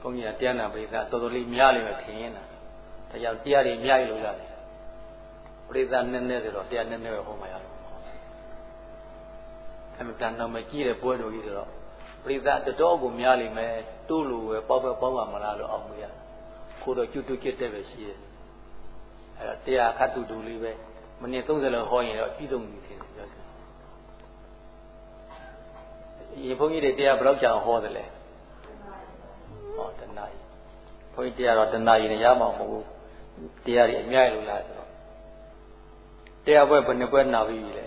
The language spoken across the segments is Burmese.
ဘုန်းကြီးကတရားနာပရိသတ်တော်တော်လေးများလိမ့်မယ်ထင်ရင်လားဒါကြောင့်တရားတွေများရလို့ရတယ်ပရိသတ်နည်းနည်းဆိုတော့တရားနည်းနည်းပဲဟောမှရတယ်အမှန်တန်တော့မကြည့်တဲ့ပွဲတော်ကြီးဆိုတော့ပရိသတ်တတော်ကိုများလိမ့်မယ်တို့လိုပဲပေါက်ပဲပေါက်ပါမလားလို့အောက်မရကိုတော့ကျွတ်တွတ်ကျက်တဲ့ပဲရှိတယ်အဲ့တော့တရားခတ်တူတူလေးပဲမိနစ်30လောက်ဟောရင်တော့ပြည့်စုံပြီထင်တယ်ပြောတယ်ရေဘုန်းကြီးတွေတရားဘယ်လောက်ကြာဟောတယ်လဲဟောတနာရီဘု န်းကြီးတရားတော့တနာရီနဲ့ရမှာမဟုတ်ဘူးတရားတွေအများကြီးလို့လားဆိုတော့တရားပွဲဘယ်နှစ်ပွဲနာပြီးပြီလဲ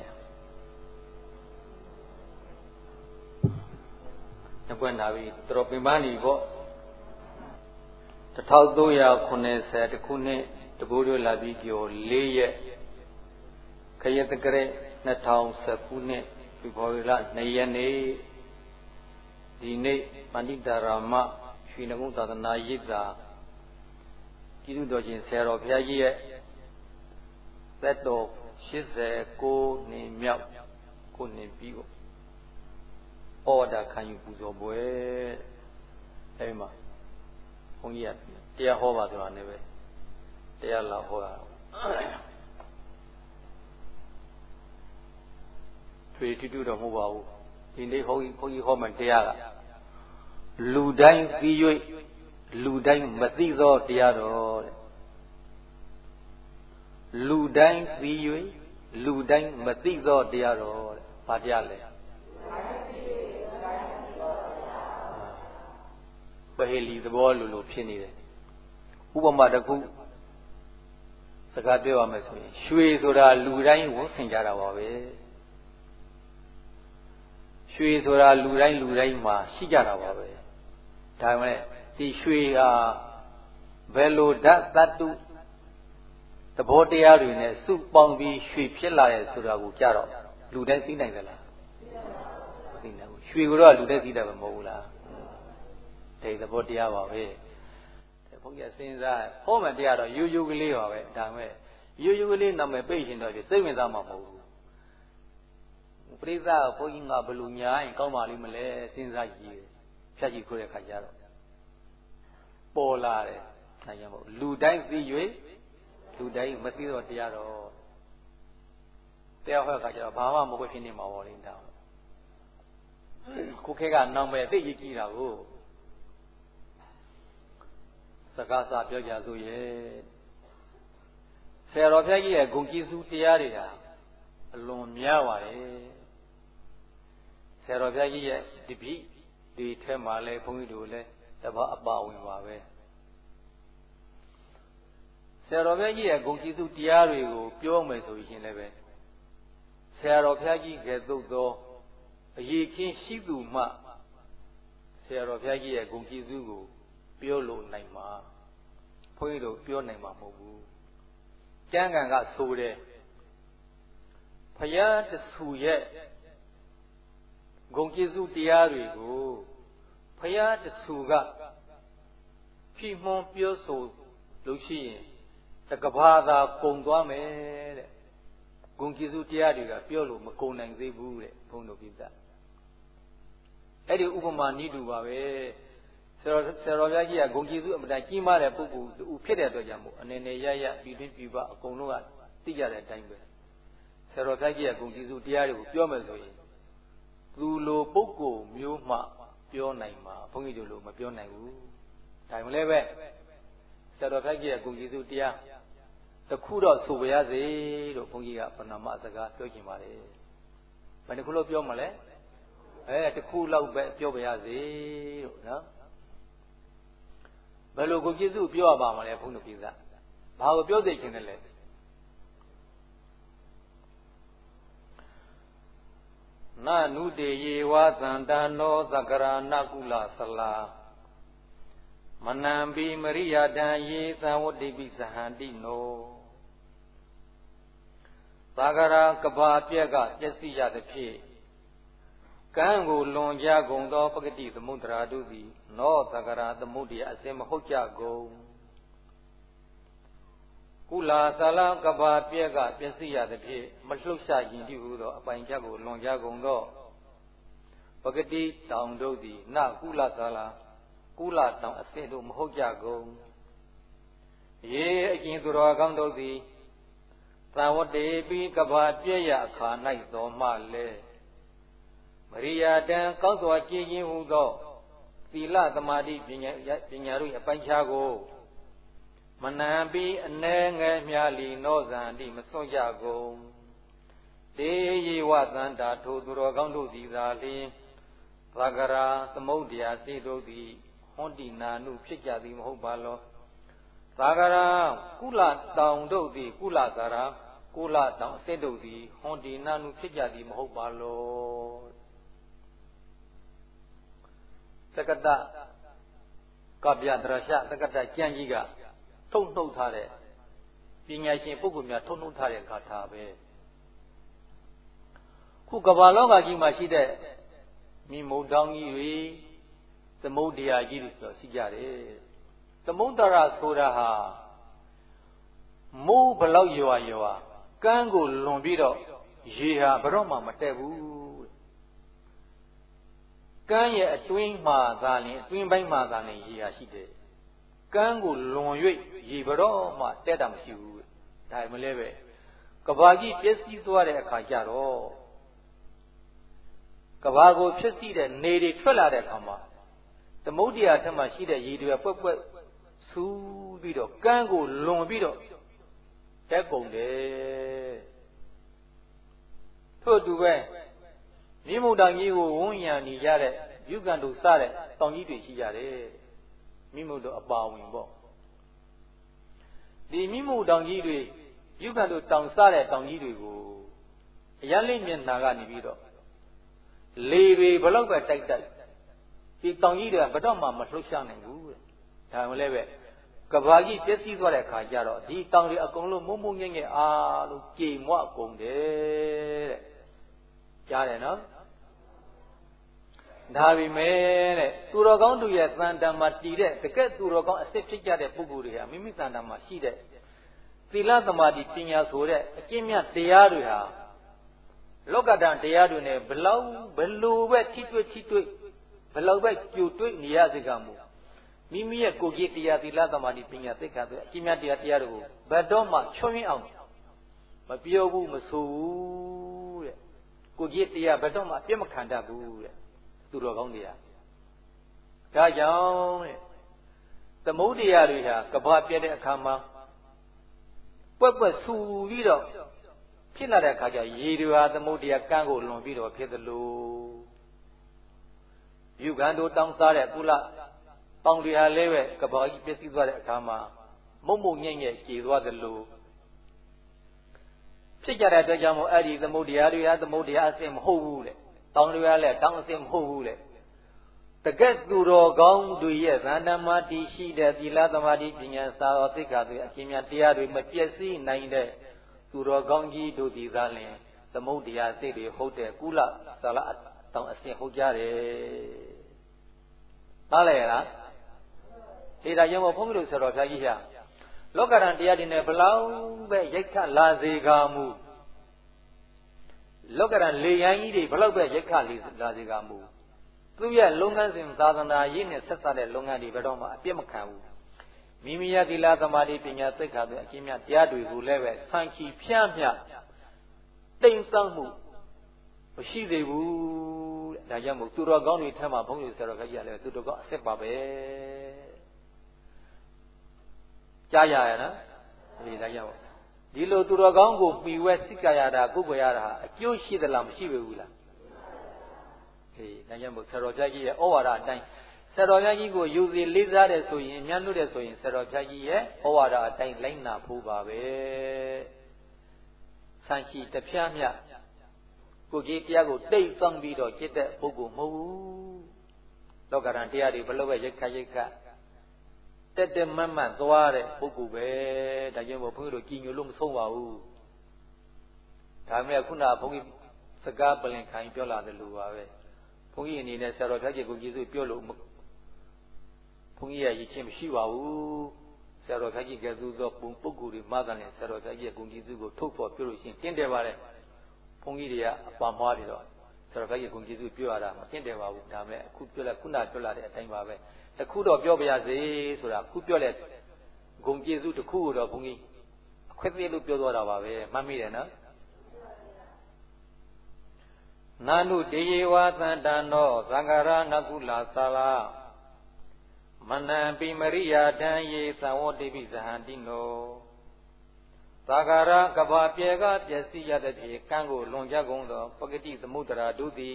နှစ်ပွဲနာပြီးတော်ပင်ပန်းနေပေါ့1380ခုနှစ်တဘိုးတို့လာပြီးကျော်၄ရက်ခရတကရက်2010ခုနှစ်ဖေဖော်ဝါရီလ2ရက်နေ့ဒီနေ့ပဏိတာရမရွှေနဂုံသာသနာရိပ်သာ ကျေးဇူးတော်ရှင်ဆရာတော်ဘုရားကြီးရဲ့သက်တော်89နှစ်မြောက်ကိုနှစ်ပြီးပေါ့ဩဝဒခံယူပူဇော်ပွဲအဲဒီမှာဘုန်းကြီးကတရားဟောပါဆိုတာနဲ့ပဲတရားလာဟောတာထွေတူတူတော့မဟုတ်ပါဘူးဒီနေ့ဟောကြီးဘုန်းကြီးဟောမှတရားကလူတိုင်းပြီး၍ လူတိုင်းမသိသောတရားတော်တဲ့လူတိုင်းပြီး၍လူတိုင်းမသိသောတရားတော်တဲ့ဘာတရားလဲပဟေလီသဘောလိုလိုဖြစ်နေတယ်ဥပမာတစ်ခုစကားပြောရမယ်ဆိုရင်ရွှေဆိုတာလူတိုင်းဝတ်ဆင်ကြတာပါပဲရွှေဆိုတာလူတိုင်းလူတိုင်းမှာရှိကြတာပါပဲဒါမှလည်း ဒီရွှေဟာဘယ်လိုဓာတ်တတ္တုသဘောတရားတွေနဲ့စုပေါင်းပြီးရွှေဖြစ်လာတယ်ဆိုတာကိုကြတော့လူတိုင်းသိနိုင်သလားမသိနိုင်ဘူးရွှေကိုတော့လူတိုင်းသိတယ်မဟုတ်ဘူးလားဒီသဘောတရားပါပဲဘုန်းကြီးစဉ်းစားဟောမှတရားတော့ယူယူကလေးပါပဲဒါမဲ့ယူယူကလေးနာမည်ပိတ်ရှင်တော့စိတ်ဝင်စားမှာမဟုတ်ဘူးပရိသတ်ဘုန်းကြီးကဘယ်လိုညာရင်ကောင်းပါလိမ့်မလဲစဉ်းစားကြည့်ဖြတ်ကြည့်ခိုးတဲ့ခါကျတော့ ပေါ်လာတယ်အဲကြောင့်မို့လူတိုင်းသိ၍လူတိုင်းမသိတော့တရားတော့တရားဟောခါကျတော့ဘာမှမဟုတ်ဖြစ်နေမှာပေါ့လေတောင်းခုခေတ်ကနောင်ပဲသိရကြည့်တာကိုစကားစာပြောကြစို့ရဲ့ဆရာတော်ဘုရားကြီးရဲ့ဂုံကြည်စုတရားတွေဟာအလွန်များပါတယ်ဆရာတော်ဘုရားကြီးရဲ့ဒီပိဒီထဲမှာလဲဘုန်းကြီးတို့လည်း တပတ်အပါဝင်ပါပဲဆရာတော်ဘုရားကြီးရဲ့ဂုံကြည်စုတရားတွေကိုပြောမယ်ဆိုရင်လည်းပဲဆရာတော်ဘုရားကြီးကဲ့သို့သောအရေးခင်းရှိသူမှဆရာတော်ဘုရားကြီးရဲ့ဂုံကြည်စုကိုပြောလို့နိုင်မှာဘုန်းကြီးတို့ပြောနိုင်မှာမဟုတ်ဘူးကျမ်းဂန်ကဆိုတယ်ဖယားတဆူရဲ့ဂုံကျေးဇူးတရားတွေကို ဖယားတဆူကဖြီးမွန်ပြောဆိုလို့ရှိရင်တကဘာသာကုံသွားမယ်တဲ့ဂုံကျေးဇူးတရားတွေကပြောလို့မကုံနိုင်သေးဘူးတဲ့ဘုန်းတော်ပြသအဲ့ဒီဥပမာနိတူပါပဲဆရာဆရာတော်ဘုရားကြီးကဂုံကျေးဇူးအမတန်ကြီးမားတဲ့ပုဂ္ဂိုလ်သူဖြစ်တဲ့အတွက်ကြောင့်မို့အနေနဲ့ရရပြီးတွင်းပြီးပါအကုန်လုံးကသိကြတဲ့အတိုင်းပဲဆရာတော်ဘုရားကြီးကဂုံကျေးဇူးတရားတွေကိုပြောမယ်ဆိုရင်သူလိုပုဂ္ဂိုလ်မျိုးမှ ပြောနိုင်မှာဘုန်းကြီးတို့လိုမပြောနိုင်ဘူးဒါမှလည်းပဲဆရာတော်ဘုရားကြီးကဂုံကျေးဇူးတရားတခုတော့ဆိုပါရစေလို့ဘုန်းကြီးကပဏာမစကားပြောချင်ပါတယ်ဘယ်နှခုလို့ပြောမလဲအဲတခုလောက်ပဲပြောပါရစေလို့နော်ဘယ်လိုကိုကျေးဇူးပြောရပါမလဲဘုန်းတော်ပြည်သားဘာကိုပြောသိချင်တယ်လဲ နနုတေယေဝသန္တနောသကရာနကုလသလာမနံပိမရိယတံယေသံဝတိပိသဟန္တိနောသကရာကဘာပြက်ကပျက်စီးရသဖြင့်ကံကိုလွန်ကြကုန်သောပဂတိသမုဒ္ဒရာတို့သည် နောသကရာသမုဒ္ဒရာအစင်မဟုတ်ကြကုန် ကုလာသလကဘာပြက်ကပျက်စီးရသဖြင့်မလှုပ်ရှားရင်တည်ဟုသောအပိုင်ချက်ကိုလွန်ကြကုန်သောပဂတိတောင်တို့သည်နကုလသလာကုလတောင်အစစ်တို့မဟုတ်ကြကုန်ရေအကျဉ်သူတော်ကောင်းတို့သည်သံဝတေပိကဘာပြည့်ရအခါ၌တော်မှလဲမရိယာတံကောင်းစွာကြည်ခြင်းဟူသောသီလသမာဓိပညာပညာတို့အပိုင်းခြားကို မနံပြီးအ ਨੇ ငယ်မြလီနောဇံတိမစွန့်ကြကုန်တေယေဝသန္တာထိုသူတော်ကောင်းတို့သည်သာလျှင်သဂရာသမုဒ္ဒရာစေတို့သည်ဟွန်တိနာနုဖြစ်ကြသည်မဟုတ်ပါလောသာဂရာကုလတောင်တို့သည် ကုလသာရာကုလတောင်အစစ်တို့သည်ဟွန်တိနာနုဖြစ်ကြသည်မဟုတ်ပါလောသက္ကတကဗျာဒရရှသက္ကတကျမ်းကြီးက ထုတ်နှုတ်ထားတဲ့ပညာရှင်ပုဂ္ဂိုလ်များထုတ်နှုတ်ထားတဲ့ဂါထာပဲခုကမ္ဘာလောကကြီးမှာရှိတဲ့မိမုံတောင်းကြီးတွေသမုဒ္ဒရာကြီးတွေဆိုရှိကြတယ်သမုဒ္ဒရာဆိုတာဟာမိုးဘလောက်ရွာရွာကမ်းကိုလွန်ပြီးတော့ရေဟာဘတော့မှမတက်ဘူးကမ်းရဲ့အတွင်းမှာသာလင်အတွင်းပိုင်းမှာသာလင်ရေဟာရှိတယ် ကမ်းကိုလွန်၍ရေဘတော့မှတက်တာမရှိဘူးဒါမှမလဲပဲကဘာကြီးပြည့်စည်သွားတဲ့အခါကျတော့ကဘာကိုဖြစ်စီတဲ့နေတွေထွက်လာတဲ့အခါမှာသမုဒ္ဒရာထက်မှရှိတဲ့ရေတွေပွက်ပွက်ဆူးပြီးတော့ကမ်းကိုလွန်ပြီးတော့တက်ကုန်တယ်ထို့တူပဲမြေမုန်တောင်ကြီးကိုဝန်းရံနေကြတဲ့ယူကန်တို့စတဲ့တောင်ကြီးတွေရှိကြတယ် မိမုတ်တို့အပါဝင်ပေါ့ဒီမိမုတ်တောင်ကြီးတွေယူကန်တို့တောင်စတဲ့တောင်ကြီးတွေကိုအရလိမ့်မျက်နှာကနေပြီးတော့လေတွေဘလောက်ပဲတိုက်တိုက်ဒီတောင်ကြီးတွေကဘတော့မှမလှုပ်ရှားနိုင်ဘူးတဲ့ဒါမှလည်းပဲကဘာကြီးပြည့်စည်သွားတဲ့အခါကျတော့ဒီတောင်တွေအကုန်လုံးမုံမုံငဲ့ငဲ့အားလို့ကြေမွကုန်တယ်တဲ့ကြားတယ်နော် ဒါပေမဲ့တဲ့သူတော်ကောင်းတို့ရဲ့သံတံမှာတည်တဲ့တကယ်သူတော်ကောင်းအစစ်ဖြစ်ကြတဲ့ပုဂ္ဂိုလ်တွေဟာမိမိသံတံမှာရှိတဲ့သီလသမာဓိပညာဆိုတဲ့အကျင့်မြတ်တရားတွေဟာလောကဓာတ်တရားတွေနဲ့ဘလောက်ဘလို့ပဲထိတွေ့ထိတွေ့ဘလောက်ပဲကြိုတွေ့နေရစေကမူမိမိရဲ့ကိုယ်ကြီးတရားသီလသမာဓိပညာသိက္ခာဆိုအကျင့်မြတ်တရားတရားတွေကိုဘယ်တော့မှချွင်းအောင်မပြောဘူးမဆိုဘူးတဲ့ကိုကြီးတရားဘယ်တော့မှအပြစ်မခံတတ်ဘူးတဲ့ သူတော်ကောင်းတွေကဒါကြောင့်တဲ့သမုဒ္ဒရာတွေဟာကဘာပြတဲ့အခါမှာပွက်ပွက်ဆူပြီးတော့ဖြစ်လာတဲ့အခါကျရေတွေဟာသမုဒ္ဒရာကန်းကိုလွန်ပြီးတော့ဖြစ်သလိုယူကန်တို့တောင်းစားတဲ့ကုလတောင်တွေဟာလည်းပဲကဘာကြီးပြည့်စည်သွားတဲ့အခါမှာမုံမုံညံ့ညံ့ကြေသွားသလိုဖြစ်ကြတဲ့အတွက်ကြောင့်မို့အဲ့ဒီသမုဒ္ဒရာတွေဟာသမုဒ္ဒရာအစစ်မဟုတ်ဘူးလေ တောင်းတွေကလည်းတောင်းအစစ်မဟုတ်ဘူးလေတကက်သူတော်ကောင်းတွေရဲ့သန္တမတိရှိတဲ့သီလသမာဓိပညာစာတော်သိက္ခာတွေအကျဉ်းများတရားတွေမပြည့်စည်နိုင်တဲ့သူတော်ကောင်းကြီးတို့ဒီသားလင်သမုဒ္ဒရာစိတ်တွေဟုတ်တဲ့ကုလသလတောင်းအစစ်ဟုတ်ကြတယ်။သားလေလား။ဒီဒါကြောင့်ဘုန်းကြီးတို့ဆရာတော်ဘုရားကြီးဟာလောကရန်တရားတွေနဲ့ဘလောက်ပဲရိုက်ခတ်လာစေကာမူ လောကရန်လေရန်ကြီးတွေဘလောက်ပဲရိုက်ခတ်လာစေကာမူသူရဲ့လုပ်ငန်းစဉ်သာသနာရေးနဲ့ဆက်ဆက်တဲ့လုပ်ငန်းတွေဘယ်တော့မှအပြစ်မခံဘူးမိမိရဲ့သီလသမာဓိပညာသိက္ခာတွေအကျဉ်းများတရားတွေကိုလည်းပဲဆန့်ချီဖြန့်မြတိမ်ဆောက်မှုမရှိသေးဘူးတဲ့ဒါကြောင့်မို့သူတော်ကောင်းတွေထက်မှဘုန်းကြီးဆရာတော်ခကြီးကလည်းသူတော်ကောင်းအစ်စ်ပါပဲကြားရရနော်ဒီဒါကြောင့် ဒီလိုသူတော်ကောင်းကိုမှီဝဲစိတ်ကရတာကိုယ်ကိုရတာအကျိုးရှိသလားမရှိဘူးလားဟေးဒါကြောင့်မို့ဆရာတော်ဘုရားကြီးရဲ့ဩဝါဒအတိုင်းဆရာတော်ဘုရားကြီးကိုယူစီလေးစားတယ်ဆိုရင်ညံ့လို့တယ်ဆိုရင်ဆရာတော်ဘုရားကြီးရဲ့ဩဝါဒအတိုင်းလိုက်နာဖို့ပါပဲဆန့်ရှိတပြားမြကိုကြီးတရားကိုတိတ်ဆောင်ပြီးတော့จิตတဲ့ပုဂ္ဂိုလ်မဟုတ်ဘူးလောကရန်တရားတွေဘလို့ပဲရိတ်ခတ်ရိတ်ခတ် တက်တက်မတ်မတ်သွားတဲ့ပုဂ္ဂိုလ်ပဲဒါကြောင့်ဘုန်းကြီးတို့ကြည်ညိုလို့မဆုံးပါဘူးဒါမဲ့ခုနဘုန်းကြီးစကားပလင်ခိုင်ပြောလာတယ်လို့ပါပဲဘုန်းကြီးအနေနဲ့ဆရာတော်ဖျားကြီးကိုကျေးဇူးပြောလို့ဘုန်းကြီးရဲ့ရည်ချင်းမရှိပါဘူးဆရာတော်ဖျားကြီးကဲသူသောပုံပုဂ္ဂိုလ်တွေမှသာနဲ့ဆရာတော်ဖျားကြီးရဲ့ဂုဏ်ကျေးဇူးကိုထုတ်ဖော်ပြောလို့ရှိရင်တင်းတယ်ပါလေဘုန်းကြီးတွေကအပါမွားတွေတော့ဆဆရာဘုရားဂုဏ်ကျေးဇူးပြောရတာမသိတယ်ပါဘူးဒါမဲ့အခုပြောလိုက်ခုနပြောလာတဲ့အတိုင်းပါပဲ တခုတော့ပြောပြရစေဆိုတာခုပြောလဲဂုံကျေစုတစ်ခုတော့ဘုန်းကြီးအခွင့်အရေးလို့ပြောသွားတာပါပဲမှတ်မိတယ်နော်နာနုတေယေဝသန္တနောသံဃာရနကုလာသာလာမနံပိမရိယာတံယေသံဝတိပိဇဟန္တိနောသာဂရကဘာပြေကပျက်စီးရတဲ့ဖြင့်ကံကိုလွန်ကြကုန်သောပဂတိသမုဒ္ဒရာဒုတိ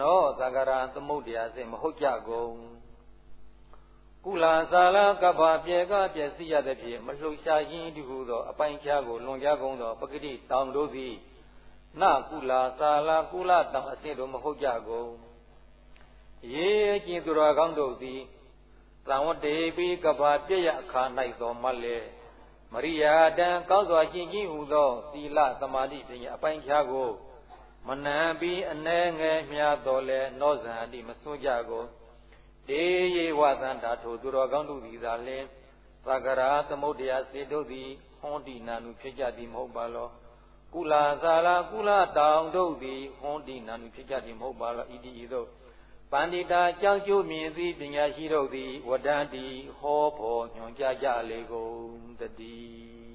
နောသာဂရသမုဒ္ဒရာစေမဟုတ်ကြကုန် ကုလာဇာလကပ္ပပြေကပျက်စီးရသည်ဖြင့်မလှုပ်ရှားရင်းတခုသောအပိုင်ခြားကိုလွန်ကြကုန်သောပဂတိတောင်တို့သည်နကုလာဇာလကုလတောင်အစင်းတို့မဟုတ်ကြကုန်ရေကျင်သူတော်ကောင်းတို့သည်သံဝတေပိကပ္ပပြည့်ရအခါ၌သောမလဲမရိယာတံကောင်းစွာရှင်းခြင်းဟူသောသီလသမာဓိပညာအပိုင်ခြားကိုမနံပြီးအ ਨੇ ငယ်မြတ်တော်လဲနောဇံအတိမစွန့်ကြကုန် တေယေဝသန္တာထိုသူတော်ကောင်းတို့သည်သာလင်သကရာသမုဒ္ဒရာစေတို့သည်ဟွန်တိနာနုဖြစ်ကြသည်မဟုတ်ပါလောကုလာဇာလာကုလတောင်တို့သည်ဟွန်တိနာနုဖြစ်ကြသည်မဟုတ်ပါလောဣတိဤသို့ပန္တိတာကြောင့်ကျိုးမြင်သည်ပညာရှိတို့သည်ဝဒန္တိဟောဖို့ညွန်ကြကြလေကုန်တည်း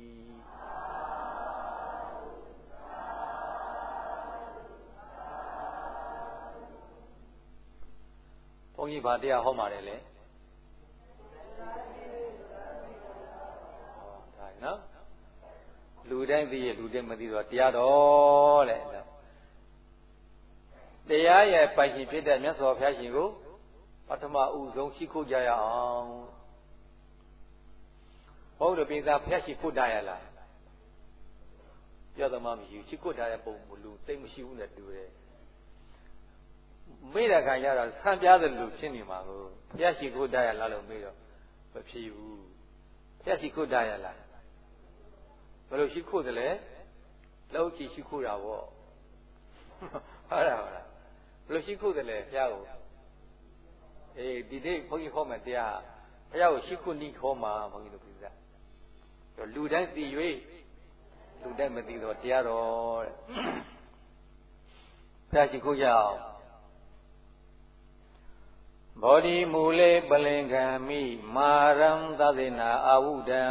န်းကြီးဗာတရားဟောပါတယ်လေဒါနော်လူတိုင်းသိရလူတိုင်းမသိတော့တရားတော်တဲ့တရားရဲ့ပိုင်ရှင်ဖြစ်တဲ့မြတ်စွာဘုရားရှင်ကိုပထမဦးဆုံးရှိခိုးကြရအောင်ဘုရားပိသာဘုရားရှိခိုးတာရလားပြောသမားမရှိဘူးရှိခိုးတာရဲ့ပုံမလူသိမရှိဘူးနဲ့တူတယ် မေ့တဲ့ခါကျတော့ဆံပြားတယ်လို့ဖြစ်နေမှာကိုဘုရားရှိခိုးတာရလားလို့မေးတော့မဖြစ်ဘူးဘုရားရှိခိုးတာရလားဘယ်လိုရှိခိုးတယ်လဲလောက်ကြည့်ရှိခိုးတာပေါ့ဟုတ်လားဟုတ်လားဘယ်လိုရှိခိုးတယ်လဲဘုရားကိုအေးဒီနေ့ဘုန်းကြီးဟောမယ်တရားဘုရားကိုရှိခိုးနိခေါ်မှာဘုန်းကြီးတို့ပြသလူတိုင်းသိ၍လူတိုင်းမသိတော့တရားတော်တဲ့ဘုရားရှိခိုးကြအောင် ဘောဓိမူလေပလင်ခံမိမာရံသသေနာအာဝုဒံ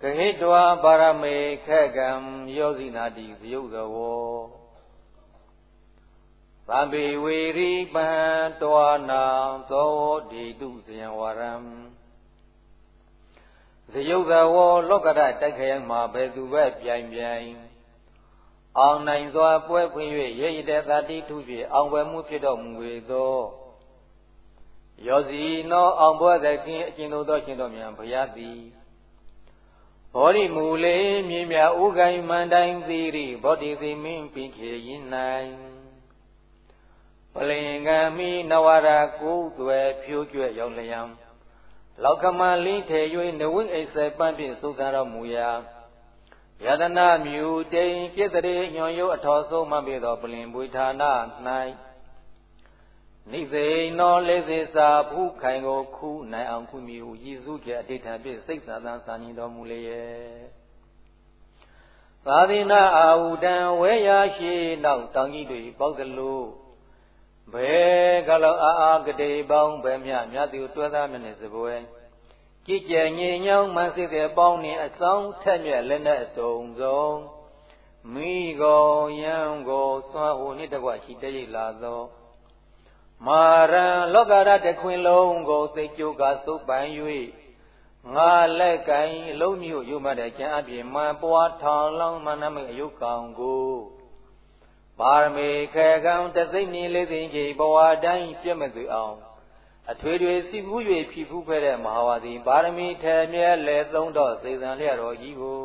ကဟိတဝပါရမေခက်ကံယောဇိနာတိဇယုဇဝောသံဘေဝေရိပံတောနာသောဒိတုဇယံဝရံဇယုဇဝောလောကရတိုက်ခယံမှာဘယ်သူပဲပြိုင်ပြိုင် အောင်နိုင်စွာပွဲဖွင့်၍ရေရတဲ့သာတိထုဖြင့်အောင်ပွဲမှုဖြစ်တော်မူ၏သောယောဇီနောအောင်ပွဲသခင်အကျဉ်တို့သောရှင်တော်များဘုရားသည်ဘောရိမူလေးမြေမြဥကိုင်မန္တိုင်းသီရိဘောဓိသိမင်းပိခေရင်၌ပလင်ကမိနဝရကုသွဲဖြိုးကျွဲ့ရောက်လျံလောကမလင်းထေ၍နဝိအိစေပန်းဖြင့်သုသတော်မူရာ ယတနာမြူတိန်จิตရေညွန်ယုအထောဆုံးမှပေသောပလင်ပွေဌာန၌နိသိနောလေးစေစာဖုခိုင်ကိုခုနိုင်အောင်ခုမြူရည်စုကျအဋ္ဌံဖြင့်စိတ်သာသာစာညင်တော်မူလေရဲ့သာသနာအာဟုတံဝဲရရှိနောက်တောင်ကြီးတွေပေါက်သလိုဘယ်ကလောအာအာကတိပေါင်းဘယ်မြမြတ်သူတွဲသားမနဲ့စပွဲ ကြည်ကြဲငြိမ်ညောင်းမှစိတဲ့ပေါင်းနေအဆောင်ထက်မြက်လက်နဲ့အစုံဆုံးမိကောယံကိုစွမ်းဟိုနှင့်တကွရှိတရိပ်လာသောမာရံလောကရတခွင်လုံးကိုသိကြိုကစုပ်ပိုင်၍ငါလက်ကင်အလုံးမျိုးယူမှတဲ့ကျမ်းအပြင်မှပွားထောင်လောင်းမနမိတ်အယုတ်ကောင်ကိုပါရမီခေကံတသိမ့်နေလေးသိင်ကြီးဘဝတိုင်းပြည့်မသွေအောင် အထွေထွေစီကူး၍ဖြီးဖူးခဲ့တဲ့မဟာဝါဒီပါရမီထဲမြဲလဲသုံးတော့စေတံလျက်တော်ကြီးကို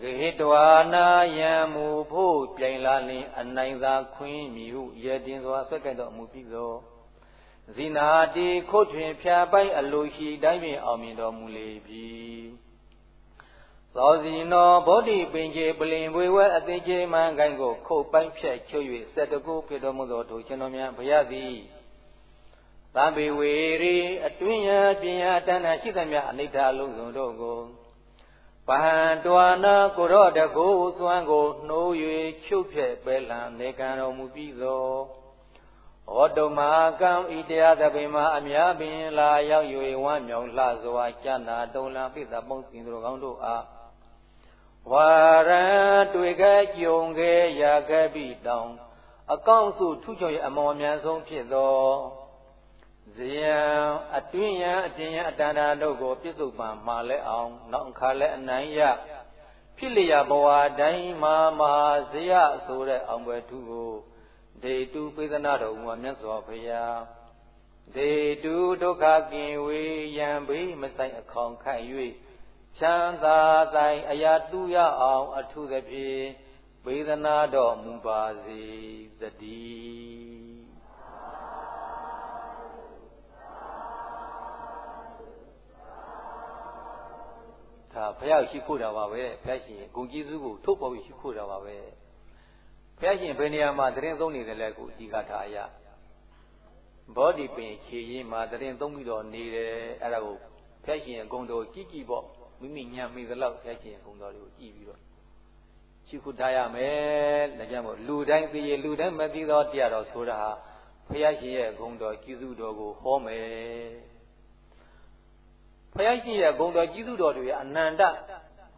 ဂဟိတဝါနာယံမူဖို့ပြိုင်လာလင် အနိုင်သာခွင်းမြဟုရတင်စွာဆွဲကဲ့တော်မူပြီးသောဇိနာတိခုတ်ထွင်ဖြာပိုက်အလိုရှိတိုင်းပင်အောင်မြင်တော်မူလေပြီသောစီနောဗောဓိပင်ကြီးပလင်ပွေဝဲအသေးချေမှန်ကိုင်းကိုခုတ်ပိုင်းဖြတ်ချွတ်၍စက်တကူဖြစ်တော်မူသောထိုရှင်တော်များဘုရားသည် သဗ္ဗေဝေရိအတွင်းရပညာတဏ္ဍရှိသမျှအနိဋ္ဌလုံးစုံတို့ကိုပဟံတွာနာကိုရောတကိုစွမ်းကိုနှိုး၍ချုပ်ဖြဲ့ပဲလံနေကံတော်မူပြီးသောဟောတုမကံဤတရားသဘေမှာအများပင်လာရောက်၍ဝမ်းမြောင်လှစွာကျမ်းနာတုံလံပိသပုံစင်သူကောင်းတို့အားဝါရံတွေ့ခဲ့ကြုံခဲ့ရခဲ့ပြီးတောင်အကောင့်စုထုချော်ရဲ့အမော်အများဆုံးဖြစ်သော ဇယံအတွင်းယံအတင်ယံအတန္တာတို့ကိုပြစ္ဆုတ်ပံမှာလဲအောင်နောက်အခါလဲအနိုင်ရဖြစ်လျာဘဝတိုင်းမှာမဟာဇယဆိုတဲ့အောင်ပွဲထုကိုဒေတုပေဒနာတော်မူမြတ်စွာဘုရားဒေတုဒုက္ခကင်ဝေယံဘေးမဆိုင်အခေါင်ခန့်၍ချမ်းသာတိုင်အရာတူရအောင် အထုသဖြင့်ပေဒနာတော်မူပါစေတည်း ဒါဘုရားရှိခိုးတာပါပဲဘုရားရှင်ဂုံကျေးဇူးကိုထုတ်ပေါ်ပြီးရှိခိုးတာပါပဲဘုရားရှင်ဘယ်နေရာမှာတရင်သုံးနေတယ်လဲကိုအဓိကထားရဘောဓိပင်ခြေရင်းမှာတရင်သုံးပြီးတော့နေတယ်အဲ့ဒါကိုဘုရားရှင်ဂုံတော်ကြည့်ကြည့်ပေါ့မိမိညံမိသလောက်ဘုရားရှင်ဂုံတော်တွေကိုကြည့်ပြီးတော့ရှိခိုးထားရမယ်ဒါကြောင့်မို့လူတိုင်းသိရလူတိုင်းမသိတော့တရားတော်ဆိုတာဟာဘုရားရှင်ရဲ့ဂုံတော်ကျေးဇူးတော်ကိုဟောမယ် ဘုရားရှင်ရဲ့ဂုံတော်ကျေးဇူးတော်တွေအနန္တ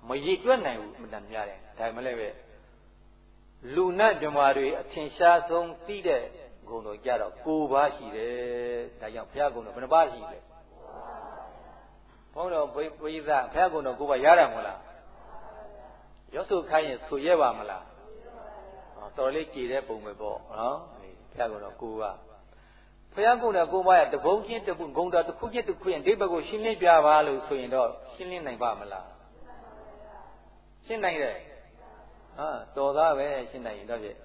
မရည်တွက်နိုင်ဘူးအမှန်တမ်းများတယ်ဒါမှလည်းပဲလူနတ်မြမာတွေအထင်ရှားဆုံးသိတဲ့ဂုံတော်ကြတော့၉ပါးရှိတယ်ဒါကြောင့်ဘုရားဂုံတော်ဘယ်နှပါးရှိလဲဘုန်းတော်ဘိပိသဘုရားဂုံတော်၉ပါးရတာမဟုတ်လားရောစုခိုင်းရင်ဆိုရဲပါမလားတော်လေးကြည်တဲ့ပုံပဲပေါ့နော်ဘုရားဂုံတော်၉ပါး ဘုရားကုံတော်ကိုပါရတဘုံချင်းတပုဂုံတော်တစ်ခုချင်းတစ်ခုရင်ဒိဗ္ဗကိုရှင်းလင်းပြပါလို့ဆိုရင်တော့ရှင်းလင်းနိုင်ပါမလားရှင်းနိုင်တယ်ဟာတော်သားပဲရှင်းနိုင်ရင်တော့ဖြင့်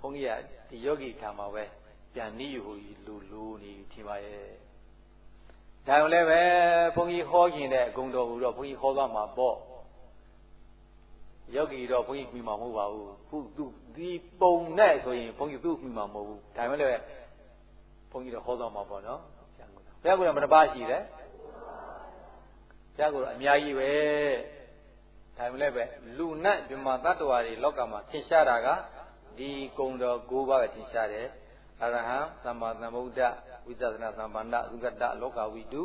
ဘုန်းကြီးကဒီယောဂီခံမှာပဲပြန်နီးယူလူလူနေထင်ပါရဲ့ဒါကြောင့်လည်းပဲဘုန်းကြီးဟောခင်တဲ့ဂုံတော်ကိုတော့ဘုန်းကြီးဟောသွားမှာပေါ့ယောဂီတော့ဘုန်းကြီးပြီးမှာမဟုတ်ပါဘူးခုသူဒီပုံနဲ့ဆိုရင်ဘုန်းကြီးသူ့ပြီးမှာမဟုတ်ဘူးဒါကြောင့်လည်း ဘုန်းကြီးတော့ဟောသွားမှာပေါ့နော်ဘုရားကတော့ဘယ်နှပါးရှိတယ်ဘုရားကတော့အများကြီးပဲဒါမှလည်းပဲလူနတ်မြမတ attva တွေလောကမှာထင်ရှားတာကဒီကုံတော်၉ပါးပဲထင်ရှားတယ်အရဟံသမ္မာသမ္ဗုဒ္ဓဝိသသနာသမ္ပန္နဥက္ကတလောကဝိတု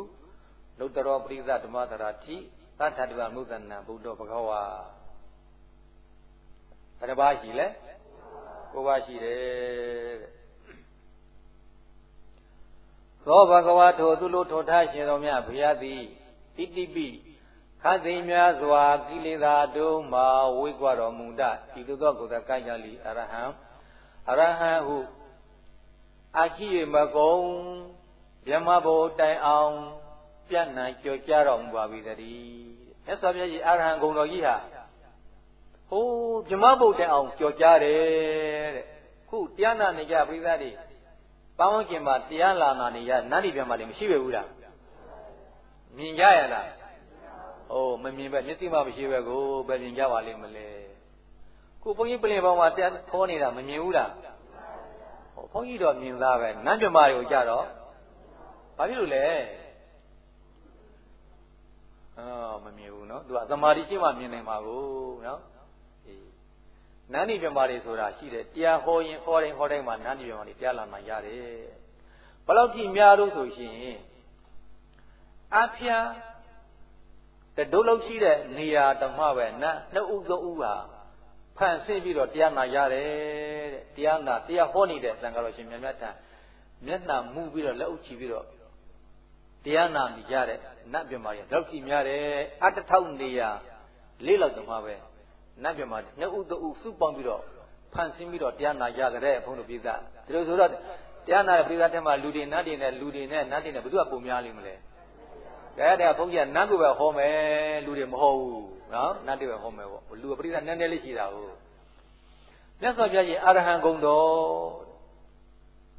လုတ္တရောပရိသဓမ္မသရာတိသတ္ထတဝမုဒ္ဒနာဘုဒ္ဓဘဂဝါဘယ်နှပါးရှိလဲ၉ပါးရှိတယ်တဲ့ သောဘဂဝါထိုသူလိုထိုထားရှင်တော်မြတ်ဘုရားသည်တိတိပိခတ်သိများစွာကိလေသာတို့မှဝိကွာတော်မူတဤသို့သောကိုယ်ကကြလီအရဟံအရဟံဟုအာခိယမကုံမြမဘုတိုင်အောင်ပြန့်နှံ့ကြော်ကြတော်မူပါပြီတည်းမြတ်စွာဘုရားကြီးအရဟံဂုံတော်ကြီးဟာဟိုးမြမဘုတိုင်အောင်ကြော်ကြတယ်တဲ့ခုတရားနာနေကြပြိဿတွေ ပန်းဝန်းကျင်မှာတရားလာနာနေရနတ်ဒီပြန်မှာလည်းမရှိပဲဘူးလားမြင်ကြရလား။အိုးမမြင်ပဲမျက်စိမှမရှိပဲကိုပဲမြင်ကြပါလိမ့်မလဲ။ခုဘုန်းကြီးပြင်ပေါင်းမှာတရားခေါ်နေတာမမြင်ဘူးလား။ဟောဘုန်းကြီးတော့မြင်သားပဲနတ်မြမတွေကိုကြတော့ဘာဖြစ်လို့လဲ။အော်မမြင်ဘူးနော်။သူကသမာဓိရှိမှမြင်နိုင်မှာကိုနော်။အေး နန်းဒီမြမတွေဆိုတာရှိတယ်တရားဟောရင်ဟောတိုင်းဟောတိုင်းမှာနန်းဒီမြမတွေတရားလာမှရတယ်။ဘယ်လောက်ကြည့်များလို့ဆိုရှင်အဖျားတဒုလောက်ရှိတဲ့နေရာတမပဲနတ်နှစ်ဦးသုံးဦးဟာဖန်ဆင်းပြီးတော့တရားနာရတယ်တဲ့တရားနာတရားဟောနေတဲ့သံဃာတော်ရှင်မြတ်မြတ်ထံမျက်နှာမူပြီးတော့လက်အုပ်ချပြီးတော့တရားနာနေကြတဲ့နတ်ပြမာရလောက်ကြည့်များတယ်အတထောက်နေရာလေးလောက်တမပဲ နတ်ပြမာနှစ်ဦးသုံးဦးစုပေါင်းပြီးတော့ဖန်ဆင်းပြီးတော့တရားနာကြတဲ့ဘုန်းတော်ပြည်သားဒီလိုဆိုတော့တရားနာတဲ့ပြည်သားထဲမှာလူတွေနတ်တွေနဲ့လူတွေနဲ့နတ်တွေနဲ့ဘယ်သူကပုံများလိမ့်မလဲကဲတဲ့ဘုန်းကြီးကနတ်ကိုပဲဟောမယ်လူတွေမဟုတ်ဘူးနော်နတ်တွေပဲဟောမယ်ပေါ့လူပရိသတ်နည်းနည်းလေးရှိတာဟုတ်မြတ်စွာဘုရားရှင်အာရဟံဂုံတော်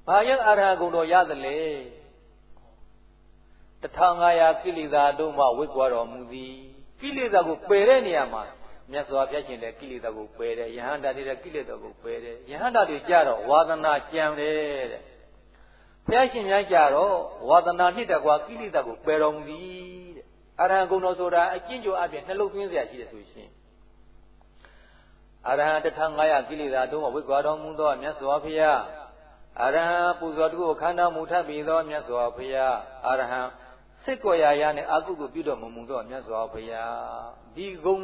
ဘာရဲ့အာရဟံဂုံတော်ရသလဲ1500ကိလေသာတို့မှဝိကွာတော်မူသည်ကိလေသာကိုပယ်တဲ့နေရာမှာ မြတ်စွာဘုရားရှင်လည်းကိလေသာကိုပယ်တယ်ယဟန္တာတွေလည်းကိလေသာကိုပယ်တယ်ယဟန္တာတွေကြတော့ဝါသနာကြံတယ်တဲ့ဘုရားရှင်များကြတော့ဝါသနာနှစ်တကွာကိလေသာကိုပယ်တော်မူသည်တဲ့အရဟံဂုဏ်တော်ဆိုတာအကျဉ်းချုပ်အပြင်နှလုံးသွင်းစရာရှိတယ်ဆိုရှင်အရဟံ1500ကိလေသာတို့ဝိကွာတော်မူသောမြတ်စွာဘုရားအရဟံပူဇော်တုကိုခန္ဓာမူထပ်ပြီးသောမြတ်စွာဘုရားအရဟံစိတ်ကိုယ်ရာရာနဲ့အကုကိုပြုတော်မူသောမြတ်စွာဘုရားဒီဂုံ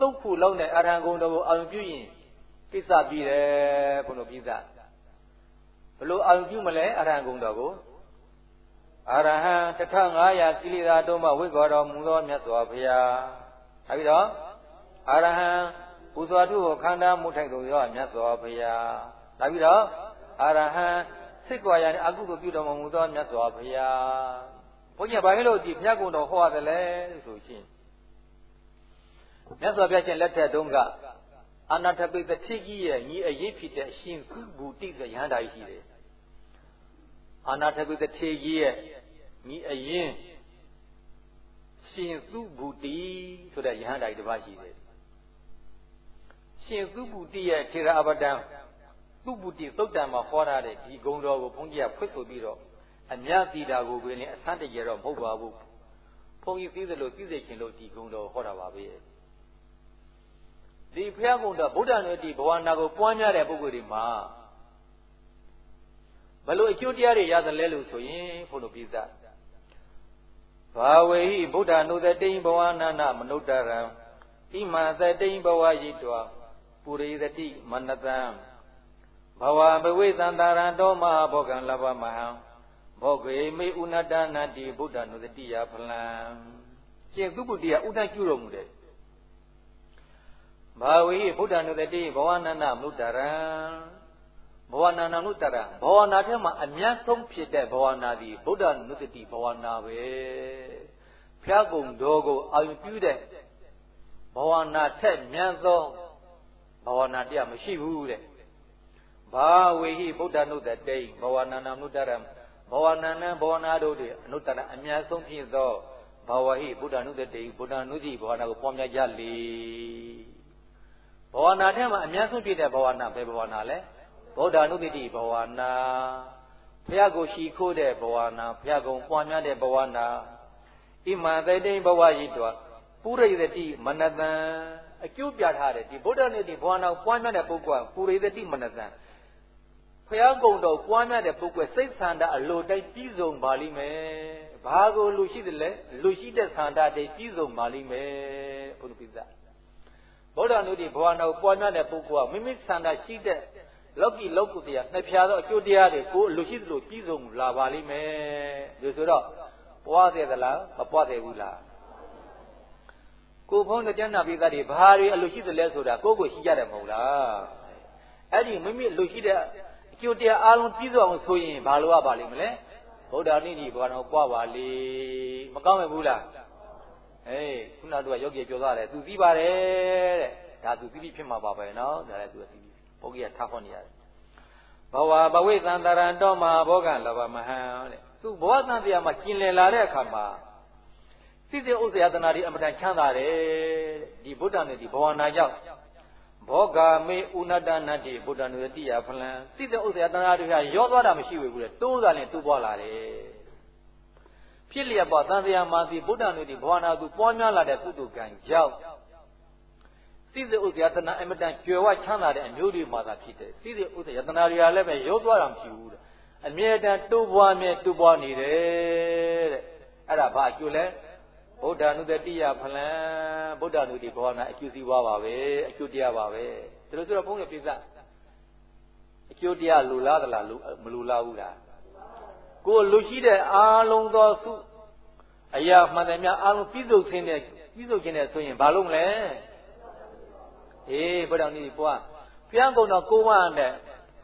သုတ်ခုလုံးနဲ့အရဟံဂုံတော်ကိုအာရုံပြုရင်ကိစ္စပြီးတယ်ဘုလိုပြီးသားဘလို့အာရုံပြုမလဲအရဟံဂုံတော်ကိုအရဟံ1500ကိလေသာတို့မှဝိကောတော်မူသောမြတ်စွာဘုရားအဲပြီးတော့အရဟံပူဇော်တုကိုခန္ဓာမှုထိုက်တော်ရောမြတ်စွာဘုရားနောက်ပြီးတော့အရဟံစိတ်ကွာရတဲ့အကုသိုလ်ပြုတော်မူသောမြတ်စွာဘုရားဘုန်းကြီးဘာဖြစ်လို့ဒီဘုရားကုံတော်ဟောရတယ်လဲဆိုရှင် မြတ်စွာဘုရားရှင်လက်ထက်တုန်းကအာနာထပိတတိကြီးရဲ့ညီအရေးဖြစ်တဲ့အရှင်ကုဘူတိဆိုရဟန္တာကြီးရှိတယ်အာနာထပိတတိကြီးရဲ့ညီအရင်ရှင်သုဘူတိဆိုတဲ့ယဟန္တာကြီးတစ်ပါးရှိတယ်ရှင်သုဘူတိရဲ့ထေရအပဒံသုဘူတိသုတ်တံမှာဟောထားတဲ့ဒီဂုံတော်ကိုဘုန်းကြီးကဖွင့်ဆိုပြီးတော့အမြတ်သီတာကိုပင်လည်းအဆန်းတကြတော့မဟုတ်ပါဘူးဘုန်းကြီးသိသလိုသိစေခြင်းလို့ဒီဂုံတော်ဟောတာပါပဲ ဒီဖျားဂုံတော်ဗုဒ္ဓနွေတိဘဝနာကိုပွားများတဲ့ပုဂ္ဂိုလ်တွေမှာဘလို့အကျိုးတရားတွေရသလဲလို့ဆိုရင်ဘုလို့ပြသဘာဝေဟိဗုဒ္ဓနုသတိဘဝနာနာမနုဿရံဣမသတိဘဝယိတောပုရိသတိမနတံဘဝဘဝေသန္တာရံတောမဟာဘောကံလဘမဟံဘောဂေမေဥနတနာတိဗုဒ္ဓနုသတိယဖလံရှင်သူပုတ္တိယဥဒ္ဒကျူတော်မူတယ် ဘာဝေဟိဗုဒ္ဓနုသတိဘဝနာနာမနုဿရံဘဝနာနာနုတ္တရဘဝနာထဲမှာအမြတ်ဆုံးဖြစ်တဲ့ဘဝနာသည်ဗုဒ္ဓနုတ္တိဘဝနာပဲဖျားကုံတော်ကိုအာရုံပြုတဲ့ဘဝနာထက်မြတ်သောဘဝနာတရားမရှိဘူးတဲ့ဘာဝေဟိဗုဒ္ဓနုတ္တိဘဝနာနာနုတ္တရဘဝနာနံဘဝနာတို့တွေအနုတ္တရအမြတ်ဆုံးဖြစ်သောဘဝဟိဗုဒ္ဓနုတ္တိဗုဒ္ဓနုတ္တိဘဝနာကိုပွားများကြလေ ဘဝနာထဲမှာအမြတ်ဆုံးဖြစ်တဲ့ဘဝနာဘယ်ဘဝနာလဲဗုဒ္ဓ ानु တိတိဘဝနာဘုရားကိုရှိခိုးတဲ့ဘဝနာဘုရားကုံပွားများတဲ့ဘဝနာဣမံသိတိဘဝရည်တော်ပုရိသတိမနတံအကျိုးပြထားတယ်ဒီဗုဒ္ဓနဲ့ဒီဘဝနာပွားများတဲ့ပုဂ္ဂိုလ်ကပုရိသတိမနတံဘုရားကုံတော်ပွားများတဲ့ပုဂ္ဂိုလ်စိတ်ဆန္ဒအလိုတိုက်ပြည့်စုံပါလိမ့်မယ်ဘာကိုလူရှိတယ်လဲလူရှိတဲ့ဆန္ဒတွေပြည့်စုံပါလိမ့်မယ်ဘုရားပိသ ဗုဒ္ဓ ानु တိဘဝနာကိုပွားများတဲ့ပုဂ္ဂိုလ်ကမိမိဆန္ဒရှိတဲ့လောကီလောကုတရားနှစ်ဖြာသောအကျိုးတရားတွေကိုလူရှိသလိုပြည့်စုံလာပါလိမ့်မယ်ဒီဆိုတော့ပွားသေးသလားမပွားသေးဘူးလားကိုဖုံးတဲ့ကျမ်းနာပိသတ်တွေဘာတွေအလိုရှိသလဲဆိုတာကိုယ့်ကိုရှိကြတယ်မဟုတ်လားအဲ့ဒီမိမိလူရှိတဲ့အကျိုးတရားအားလုံးပြည့်စုံအောင်ဆိုရင်ဘာလို့ရပါလိမ့်မလဲဗုဒ္ဓနိတိဘာတော်ပွားပါလေမကောင်းမဘူးလား အေးခုနကယောဂီပြောသွားတယ်သူသိပါတယ်တဲ့ဒါသူသိပြီးဖြစ်မှာပါပဲနော်ဒါလည်းသူသိပြီးဘုန်းကြီးကထားဖို့နေရတယ်ဘဝဘဝိသံတရံတောမဟာဘောကလဘမဟံတဲ့သူဘဝသံတရားမှာကျင်လည်လာတဲ့အခါမှာစိတ္တဥစ္စာယတနာဒီအမတန်ချမ်းသာတယ်တဲ့ဒီဗုဒ္ဓနဲ့ဒီဘဝနာကြောင့်ဘောဂမေဥနတနတ္တိဗုဒ္ဓနုတိယဖလံစိတ္တဥစ္စာယတနာတွေဟာရောသွားတာမရှိဘူးလေတိုးစားရင်တိုးပွားလာတယ် ဖြစ်လျက်ပေါ်သံဃာမှာဒီဗုဒ္ဓနုတိဘဝနာသူပွားများလာတဲ့ကုသကံကြောင့်စိစေဥစ္စာယတနာအမတန်ကျွယ်ဝချမ်းသာတဲ့အမျိုးတွေမှာသာဖြစ်တယ်စိစေဥစ္စာယတနာတွေကလည်းပဲရောသွားတာမရှိဘူးတဲ့အမြဲတမ်းတိုးပွားမြဲတိုးပွားနေတယ်တဲ့အဲ့ဒါဘာအကျိုးလဲဗုဒ္ဓ ानु တတိယဖလံဗုဒ္ဓ ानु တိဘောနာအကျိုးစီးပွားပါပဲအကျိုးတရားပါပဲဒါလို့ဆိုတော့ဘုန်းကြီးပြစ္ဆအကျိုးတရားလူလားသလားမလူလားဘူးလား ကိုလူရှိတဲ့အာလုံးသောစုအရာမှန်တယ်များအာလုံးပြည့်စုံခြင်းနဲ့ပြည့်စုံခြင်းနဲ့ဆိုရင်ဘာလို့မလဲအေးဘုရားနည်းပွားပြန်ကုန်တော့ကိုဝါနဲ့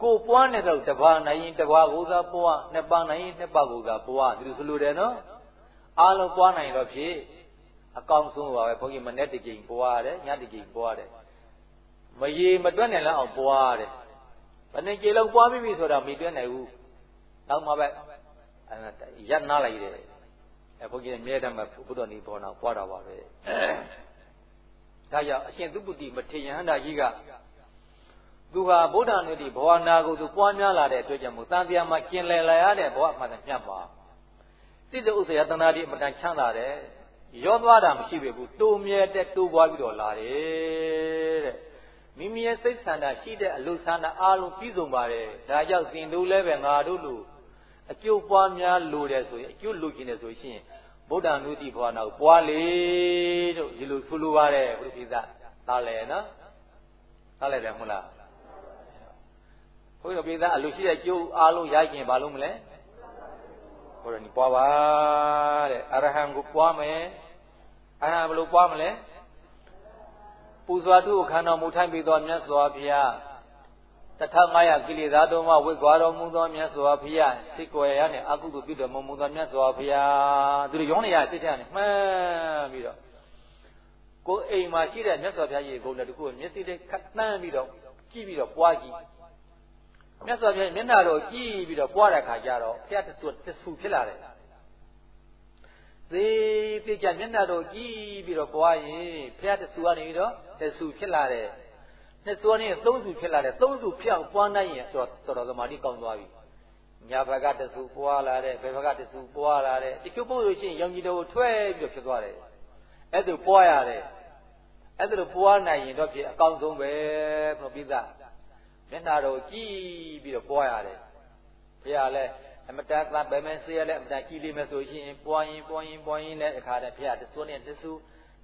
ကိုပွားနေတော့တပါးနိုင်ရင်တပါးကိုသာပွားနှစ်ပါးနိုင်ရင်နှစ်ပါးကိုသာပွားဒီလိုဆိုလိုတယ်နော်အားလုံးပွားနိုင်တော့ဖြစ်အကောင်းဆုံးပါပဲဘုန်းကြီးမနေ့တကြိမ်ပွားတယ်ညတကြိမ်ပွားတယ်မရေမတွက်နိုင်လောက်အောင်ပွားတယ်ဘယ်နှကြိမ်လောက်ပွားပြီးပြီဆိုတာမတွက်နိုင်ဘူးနောက်မှပဲ ရက်နာလိုက်တယ်အဲဘုန်းကြီးအမြဲတမ်းဘုဒ္ဓနီဘောနာပွားတာပါပဲဒါကြောင့်အရှင်သုပတိမထေရဟန္တာကြီးကသူဟာဗုဒ္ဓနုတိဘဝနာကိုသူပွားများလာတဲ့အတွက်ကြောင့်မို့တန်တရားမှာကျင်လည်လာရတဲ့ဘဝမှန်တဲ့မြတ်ပါစိတ္တဥစ္စာယတနာတိအမတန်ချမ်းသာတယ်ရောသွားတာမရှိပဲဘူးတိုးမြဲတဲ့တိုးပွားပြီးတော့လာတယ်တဲ့မိမိရဲ့စိတ်ဆန္ဒရှိတဲ့အလုဆန္ဒအားလုံးပြည့်စုံပါတယ်ဒါကြောင့်သင်တို့လည်းပဲငါတို့လူ အကျိုးပွားများလိုတယ်ဆိုရင်အကျိုးလိုချင်တယ်ဆိုရင်ဗုဒ္ဓနုတိဘောနာကိုပွားလေတို့ဒီလိုဆိုလိုပါတယ်ဘုရားပိသတားလဲနော်တားလဲတယ်မဟုတ်လားဘုရားပိသအလိုရှိတဲ့ကျိုးအားလုံးရရင်ဘာလို့မလဲဘုရားนี่ပွားပါတဲ့အရဟံကိုပွားမယ်အရဟံဘယ်လိုပွားမလဲပူဇော်သူခန္ဓာမူထိုင်ပြီးသောမြတ်စွာဘုရား 1500ကိလေသာတို့မှဝိကွာတော်မူသောမြတ်စွာဘုရားစိတ်ကိုယ်ရနဲ့အကုသိုလ်ပြုတော်မူသောမြတ်စွာဘုရားသူတို့ရောင်းနေရစိတ်ထဲနဲ့မှန်းပြီးတော့ကိုယ်အိမ်မှာရှိတဲ့မြတ်စွာဘုရားရဲ့ဂုဏ်တော်တခုကိုမျက်စိနဲ့ခတ်တန်းပြီးတော့ကြည့်ပြီးတော့ပွားကြည့်မြတ်စွာဘုရားမျက်နှာတော်ကြည့်ပြီးတော့ပွားတဲ့ခါကျတော့ဘုရားတဆူတဆူဖြစ်လာတယ်သေးသေးကြမျက်နှာတော်ကြည့်ပြီးတော့ပွားရင်ဘုရားတဆူကနေပြီးတော့တဆူဖြစ်လာတယ် နှစ်စွန်းနဲ့သုံးစုဖြစ်လာတယ်သုံးစုဖြောင်းပွားနိုင်ရင်ဆိုတော့တော်တော်သမာဓိကောင်းသွားပြီညာဘက်ကတဆူပွားလာတယ်ဘယ်ဘက်ကတဆူပွားလာတယ်တချို့ပုဂ္ဂိုလ်ချင်းရောင်ကြီးတော်ကိုထွက်ပြီးတော့ဖြစ်သွားတယ်အဲ့ဒါပွားရတယ်အဲ့ဒါပွားနိုင်ရင်တော့ဖြစ်အကောင်းဆုံးပဲဘုရားပိသမျက်နှာတော်ကြည့်ပြီးတော့ပွားရတယ်ဘုရားလည်းအမတန်သဗ္ဗမေဆေးရလည်းအမတန်ကြည်လိမ့်မယ်ဆိုရင်ပွားရင်ပွားရင်ပွားရင်လည်းအခါတည်းဘုရားတစွန်းနဲ့တဆူ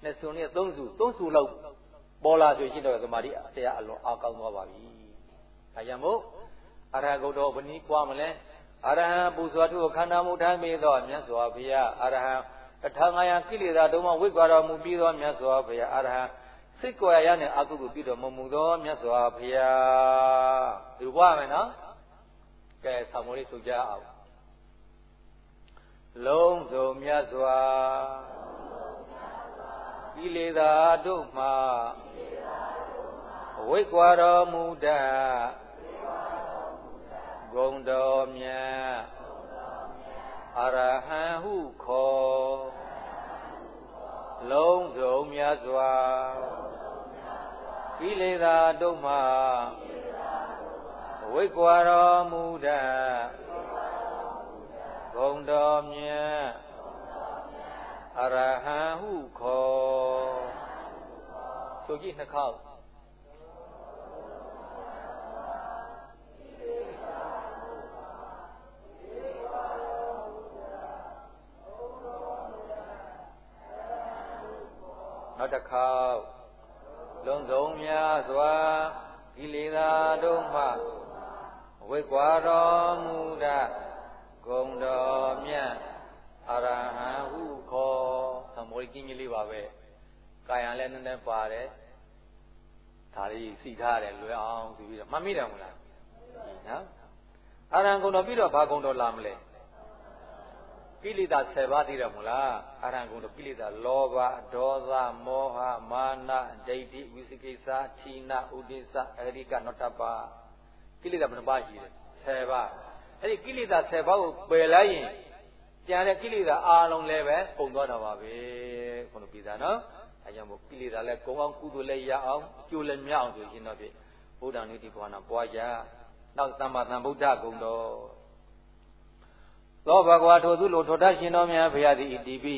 နှစ်စွန်းနဲ့သုံးစုသုံးစုလောက် ပေါ်လာဆိုရင်တော့သမာဓိတရားအလွန်အားကောင်းသွားပါပြီ။ဒါကြောင့်မို့အရဟံဂုတ်တော်ဘဏီကွာမလဲအရဟံပူဇော်ထုခန္ဓာမူထိုင်ပြီးသောမြတ်စွာဘုရားအရဟံ1500ကိလေသာတုံးမှဝိကွာတော်မူပြီးသောမြတ်စွာဘုရားအရဟံစိတ်ကိုယ်ရနဲ့အကုသိုလ်ပြုတော်မမူသောမြတ်စွာဘုရားဒီဘွားမယ်နော်ကဲဆောင်းမလေးဆိုကြအောင်လုံးစုံမြတ်စွာ ကိလေသာတို့မှဝိကွာတော်မူတတ်ဂုံတော်မြတ်အရဟံဟုခေါ်လုံးစုံမြတ်စွာကိလေသာတို့မှဝိကွာတော်မူတတ်ဂုံတော်မြတ် အရဟံဟုခေါ်ဆိုကြည့်နှစ်ခေါက်နောက်တစ်ခေါက်လုံးစုံများစွာကိလေသာတို့မှဝိကွာတော်မူတတ်ဂုံတော်မြတ် အရဟံဟုခေါ်သမောကြီးကြီးလေးပါပဲကာယံလည်းနည်းနည်းပါတယ်ဒါလေးစီထားတယ်လွယ်အောင်ဆိုပြီးတော့မှတ်မိတယ်မလားနော်အရဟံဂုံတော်ပြီးတော့ဘာဂုံတော်လာမလဲကိလေသာ10ပါးသိတယ်မို့လားအရဟံဂုံတော်ကိလေသာလောဘဒေါသမောဟမာနဒိဋ္ဌိဝိသိကိစ္စဌိနဥဒိစ္စအရိကနောတ္တပါကိလေသာဘယ်နှပါးရှိတယ်10ပါးအဲ့ဒီကိလေသာ10ပါးကိုပယ်လိုက်ရင် ကြံတဲ့ကိလေသာအားလုံးလည်းပဲပုံသွားတာပါပဲခုနပြည်သားနော်အဲကြောင့်မို့ကိလေသာလည်းကုံအောင်ကုသိုလ်လည်းရအောင်အကျိုးလည်းမြအောင်ဆိုရင်တော့ဖြင့်ဘုဒ္ဓနုတိဘဝနာပွားကြနောက်သမ္မာသမ္ဗုဒ္ဓဂုံတော်သောဘဂဝါထိုသူလိုထိုတတ်ရှင်တော်များဘုရားသည်ဣတိပိ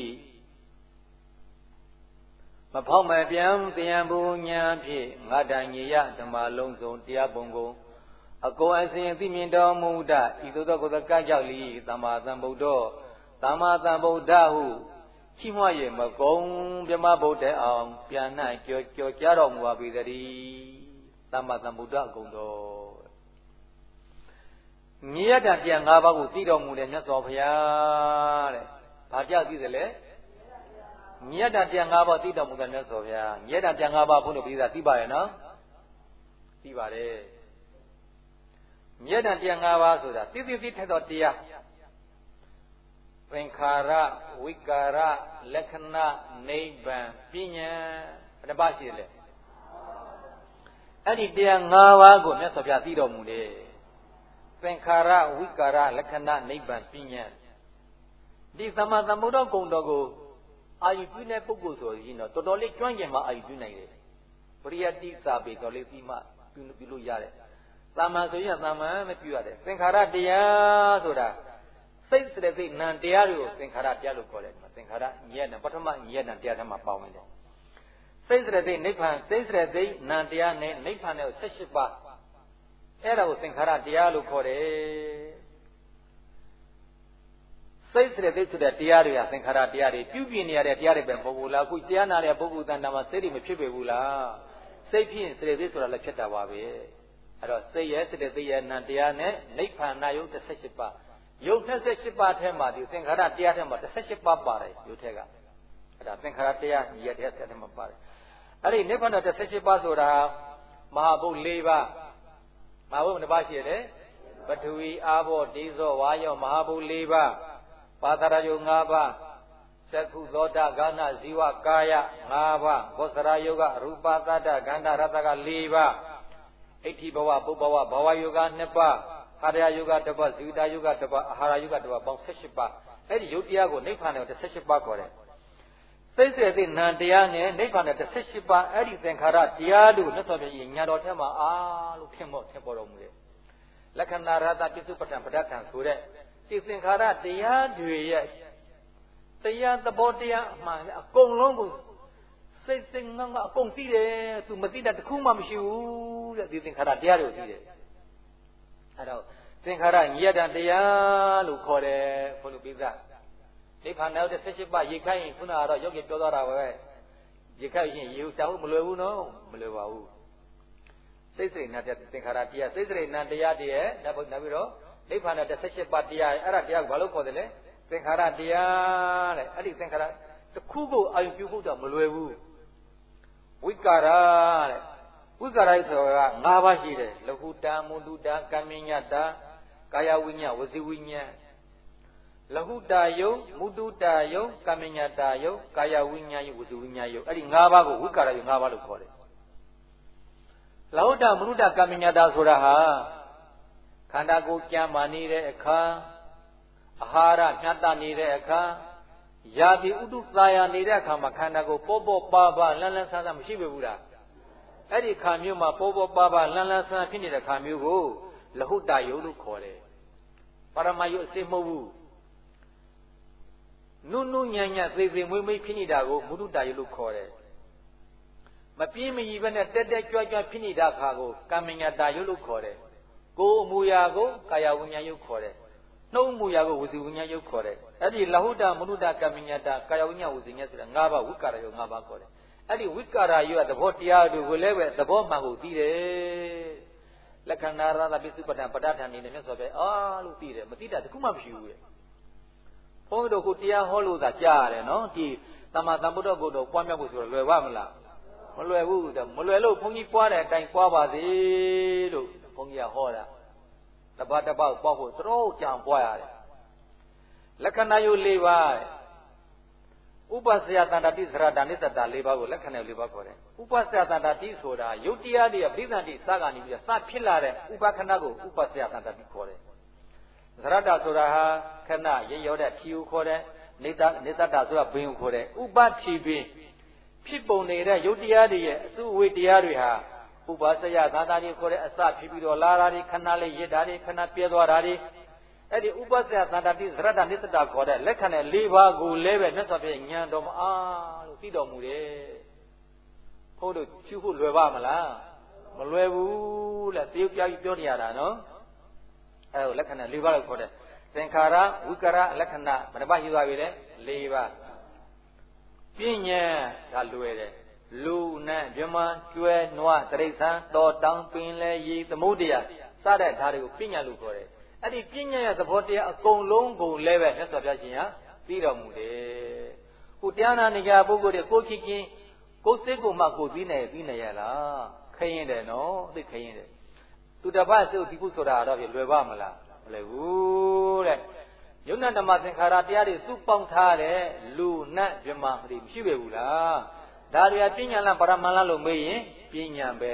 မဖောက်မပြန်တရားဘုံညာဖြင့်ငါတန်ကြီးရဓမ္မလုံးစုံတရားပုံကုန်အကုန်အစဉ်သိမြင်တော်မူတဤသို့သောကိုယ်ကကြောက်လီသမ္မာသမ္ဗုဒ္ဓ သမ္မာသမ္ဗုဒ္ဓဟုချီးမွမ်းရမကုံပြမဗုဒ္ဓအောင်ပြန်၌ကြောကြောကြတော်မူပါပေသတည်းသမ္မာသမ္ဗုဒ္ဓအကုန်တော်မြေရတံပြန်၅ပါးကိုသိတော်မူတဲ့မြတ်စွာဘုရားတဲ့။ဘာကြောက်သိသလဲ။မြေရတံပြန်၅ပါးသိတော်မူတဲ့မြတ်စွာဘုရားမြေရတံပြန်၅ပါးဘုန်းတော်ပြည်သားသိပါရဲ့နော်။သိပါတယ်။မြေရတံပြန်၅ပါးဆိုတာသိသိသိထက်တော်တရား သင်္ခါရဝိကာရလက္ခဏာနိဗ္ဗာန်ပညာဘယ်နှပါရှိတယ်လဲအဲ့ဒီတရား၅ပါးကိုမြတ်စွာဘုရားသိတော်မူတယ်သင်္ခါရဝိကာရလက္ခဏာနိဗ္ဗာန်ပညာဒီသမ္မာသမ္ဗုဒ္ဓဂုံတော်ကိုအာယုပြုတဲ့ပုဂ္ဂိုလ်ဆိုရင်တော့တော်တော်လေးကျွမ်းကျင်မှအာယုပြုနိုင်တယ်ပရိယတိစာပေတော်လေးပြီးမှပြုပြုလို့ရတယ်သမ္မာဆိုရင်သမ္မာမပြုရတယ်သင်္ခါရတရားဆိုတာ စစိတ်စရသိနံတရားတွေကိုသင်္ခါရတရားလို့ခေါ်တယ်သင်္ခါရညက်နံပထမညက်နံတရားထဲမှာပေါင်းနေတယ်စိတ်စရသိနိဗ္ဗာန်စိတ်စရသိနံတရားနဲ့နိဗ္ဗာန်နဲ့78ပါးအဲ့ဒါကိုသင်္ခါရတရားလို့ခေါ်တယ်စိတ်စရသိဆိုတဲ့တရားတွေကသင်္ခါရတရားတွေပြုပြင်နေရတဲ့တရားတွေပဲမဟုတ်ဘူးလားအခုတရားနာတဲ့ပုဂ္ဂိုလ်တန်တာမှာစိတ်တွေမဖြစ်ပေဘူးလားစိတ်ဖြစ်ရင်စရသိဆိုတာလည်းဖြစ်တာပါပဲအဲ့တော့စိတ်ရဲ့စရသိရဲ့နံတရားနဲ့နိဗ္ဗာန်ယုတ်78ပါး ယုတ်28ပါးထဲမှာဒီသင်္ခါရတရားထဲမှာ28ပါးပါတယ်ယုတ်ထဲကအဲ့ဒါသင်္ခါရတရားညီရတဲ့ထဲမှာပါတယ်အဲ့ဒီနိဗ္ဗာန်28ပါးဆိုတာမဟာဘုတ်၄ပါးမဟာဘုတ်ဘယ်နှပါးရှိရလဲပထဝီအာဘောဒေဇောဝါယောမဟာဘုတ်၄ပါးပါသရယု၅ပါးသက္ခုသောတာဂန္ဓဇီဝကာယ၅ပါးဘောဇရာယုကရူပသတ္တဂန္ဓရတ္တက၄ပါးအဋ္ဌိဘဝပုပ္ပဝဘဝယုက2ပါး ဟာရယုကတစ်ပါးဇီဝတာယုကတစ်ပါးအာဟာရယုကတစ်ပါးပေါင်း18ပါးအဲ့ဒီယုတ်တရားကိုနိဗ္ဗာန်နဲ့18ပါးခေါ်တယ်စိတ်စေသိနံတရားနဲ့နိဗ္ဗာန်နဲ့18ပါးအဲ့ဒီသင်္ခါရတရားတို့မြတ်စွာဘုရားညာတော်ထဲမှာအားလို့ထင်ဖို့ထင်ပေါ်တော်မူတယ်လက္ခဏာရတပစ္စုပ္ပတံပဒဋ္ဌံဆိုတဲ့ဒီသင်္ခါရတရားတွေရဲ့တရားသဘောတရားအမှန်အကုန်လုံးကိုစိတ်စိတ်ငန်းကအကုန်သိတယ်သူမသိတာတခုမှမရှိဘူးတဲ့ဒီသင်္ခါရတရားတွေကိုသိတယ် အဲ့တော့သင်္ခါရညယတတရားလို့ခေါ်တယ်ဘုလိုပိသနိဗ္ဗာန်နောက်တဲ့78ပါးရေခိုင်းရင်ခုနကတော့ယောဂီပြောသွားတာပဲရေခိုင်းရင်ရေတောင်းမလွယ်ဘူးနော်မလွယ်ပါဘူးစိတ်စိတ်နဲ့သင်္ခါရတရားစိတ်စိတ်နဲ့တရားတည်းရဲ့နောက်နောက်ပြီးတော့နိဗ္ဗာန်နဲ့78ပါးတရားအဲ့ဒါတရားကိုဘာလို့ခေါ်တယ်လဲသင်္ခါရတရားတဲ့အဲ့ဒီသင်္ခါရတစ်ခုကိုအာရုံပြုဖို့တော့မလွယ်ဘူးဝိကာရတဲ့ ဝိကာရဆိုတာက၅ပါးရှိတယ်လဟုတာမုဒုတာကမ္မညတာကာယဝိညာဝစီဝိညာလဟုတာယုံမုဒုတာယုံကမ္မညတာယုံကာယဝိညာယုဝစီဝိညာယုံအဲ့ဒီ၅ပါးကိုဝိကာရယုံ၅ပါးလို့ခေါ်တယ်လဟုတာမုဒုတာကမ္မညတာဆိုတာဟာခန္ဓာကိုယ်ကြံမာနေတဲ့အခါအာဟာရမြတ်တနေတဲ့အခါယာတိဥဒုသာယာနေတဲ့အခါမှာခန္ဓာကိုယ်ပေါ်ပေါ်ပါပါလန်းလန်းဆန်းဆန်းမရှိပေဘူးလား အဲ့ဒီခါမျိုးမှာပေါ်ပေါ်ပါပါလန်းလန်းဆန်းဖြစ်နေတဲ့ခါမျိုးကိုလဟုတယုတ်လို့ခေါ်တယ်ပရမယုတ်အစစ်မဟုတ်ဘူးနုနုညံ့ညံ့သေသေးမွေးမွေးဖြစ်နေတာကိုမုဒုတယုတ်လို့ခေါ်တယ်မပြင်းမကြီးပဲနဲ့တက်တက်ကြွကြွဖြစ်နေတာခါကိုကမ္မညာတာယုတ်လို့ခေါ်တယ်ကိုယ်အမူအရာကိုကာယဝိညာဉ်ယုတ်ခေါ်တယ်နှုတ်မူရာကိုဝစီဝိညာဉ်ယုတ်ခေါ်တယ်အဲ့ဒီလဟုတမနုတကမ္မညတာကာယဝိညာဉ်ဝစီညဆိုတာ၅ပါးဝိကာရယုတ်၅ပါးခေါ်တယ် အဲ့ဒီဝိကာရယုတ်ကသဘောတရားတွေကိုလည်းပဲသဘောမှန်ကိုသိတယ်လက္ခဏာရသပိစုပ္ပတံပဋ္ဌာန်နေနဲ့မြတ်စွာဘုရားအားလို့သိတယ်မသိတာတခုမှမရှိဘူးလေဘုန်းကြီးတို့ကိုတရားဟောလို့သာကြားရတယ်နော်ဒီသမ္မာသမ္ဗုဒ္ဓကိုယ်တော်ပွားများဖို့ဆိုတော့လွယ်ပါမလားမလွယ်ဘူးမလွယ်လို့ဘုန်းကြီးပွားတဲ့အတိုင်းပွားပါစေလို့ဘုန်းကြီးကဟောတာတပတ်တပတ်ပွားဖို့တော်ကြံပွားရတယ်လက္ခဏာယု၄ပါး ဥပ္ပစယတန္တတိသရတာနိစ္စတာ၄ပါးကိုလက္ခဏာ၄ပါးခေါ်တယ်ဥပ္ပစယတန္တတိဆိုတာယုတ်တရားတွေပြိသန္တိစကနေပြီးစဖြစ်လာတဲ့ဥပခဏကိုဥပ္ပစယတန္တတိခေါ်တယ်သရတာဆိုတာဟာခဏရေရောတဲ့ဖြီကိုခေါ်တယ်နေတနေတတာဆိုတာဘင်းကိုခေါ်တယ်ဥပ္ပဖြီပင်ဖြစ်ပုံနေတဲ့ယုတ်တရားတွေရဲ့အစုအဝေးတရားတွေဟာဥပါစယသာသာတွေခေါ်တဲ့အစဖြစ်ပြီးတော့လာတာတွေခဏလေးရစ်တာတွေခဏပြဲသွားတာတွေ အဲ့ဒီဥပစယသန္တာတိသရတနိစ္စတာခေါ်တဲ့လက်ခံတဲ့၄ပါးကိုလည်းပဲမြတ်စွာဘုရားဉာဏ်တော်မအားလို့သိတော်မူတယ်။ဘုန်းတို့ချူဖို့လွယ်ပါမလား။မလွယ်ဘူးလေတရုပ်ပြပြီးပြောနေရတာနော်။အဲ့ဒါလက္ခဏာ၄ပါးလို့ခေါ်တဲ့သင်္ခါရဝိကရလက္ခဏာဘယ်နှပါးရှိသွားပြီလဲ၄ပါး။ပြဉ္ညာဒါလွယ်တယ်လူနတ်မြမကျွဲနွားတရိษံတော်တောင်ပင်လဲရေသမုဒ္ဒရာစတဲ့ဓာတ်တွေကိုပညာလို့ခေါ်တယ် အဲ့ဒီပညာရဲ့သဘောတရားအကုန်လုံးကိုလည်းပဲမြတ်စွာဘုရားရှင်ဟာသိတော်မူတယ်ကိုတရားနာနေကြပုဂ္ဂိုလ်တွေကိုချစ်ချင်းကိုစိတ်ကိုမှကိုသိနေသိနေရလားခရင်တယ်နော်သိခရင်တယ်သူတပတ်စုဒီကုဆိုတာတော့ပြလွယ်ပါမလားမလွယ်ဘူးတဲ့ယုံနာဓမ္မသင်္ခါရတရားတွေစုပေါင်းထားတဲ့လူနတ်မြမမသိမရှိပဲဘူးလားဒါတွေကပညာလားပရမန်လားလို့မေးရင်ပညာပဲ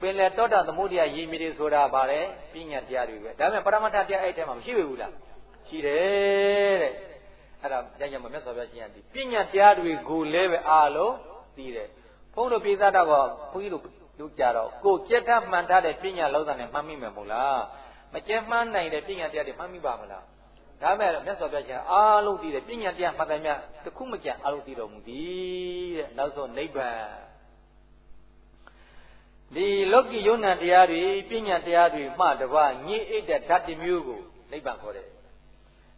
ပင်လေတောတာသမုဒိယရည်မြစ်တွေဆိုတာဗါတယ်ပညာတရားတွေပဲဒါပေမဲ့ပရမတ္ထတရားအဲ့ထဲမှာမရှိဘူးလားရှိတယ်တဲ့အဲ့ဒါကြကြမမြတ်စွာဘုရားရှင်ကဒီပညာတရားတွေကိုလည်းပဲအားလုံးသိတယ်ဘုန်းတော်ပြေသတာကဘုန်းကြီးတို့တို့ကြတော့ကိုကြက်ထမှန်ထားတဲ့ပညာလုံးသားနဲ့မှတ်မိမယ်မို့လားမကြက်မှန်းနိုင်တဲ့ပညာတရားတွေမှတ်မိပါမလားမဒါမဲ့မြတ်စွာဘုရားရှင်အားလုံးသိတယ်ပညာတရားမှတ်တယ်မြတ်တခုမကြံအားလုံးသိတော်မူသည်တဲ့နောက်ဆုံးနိဗ္ဗာန် ဒီလောကီယုံနာတရားတွေပညာတရားတွေမှတပါညိအိတ်တဲ့ဓာတ်တစ်မျိုးကိုနိဗ္ဗာန်ခေါ်တယ်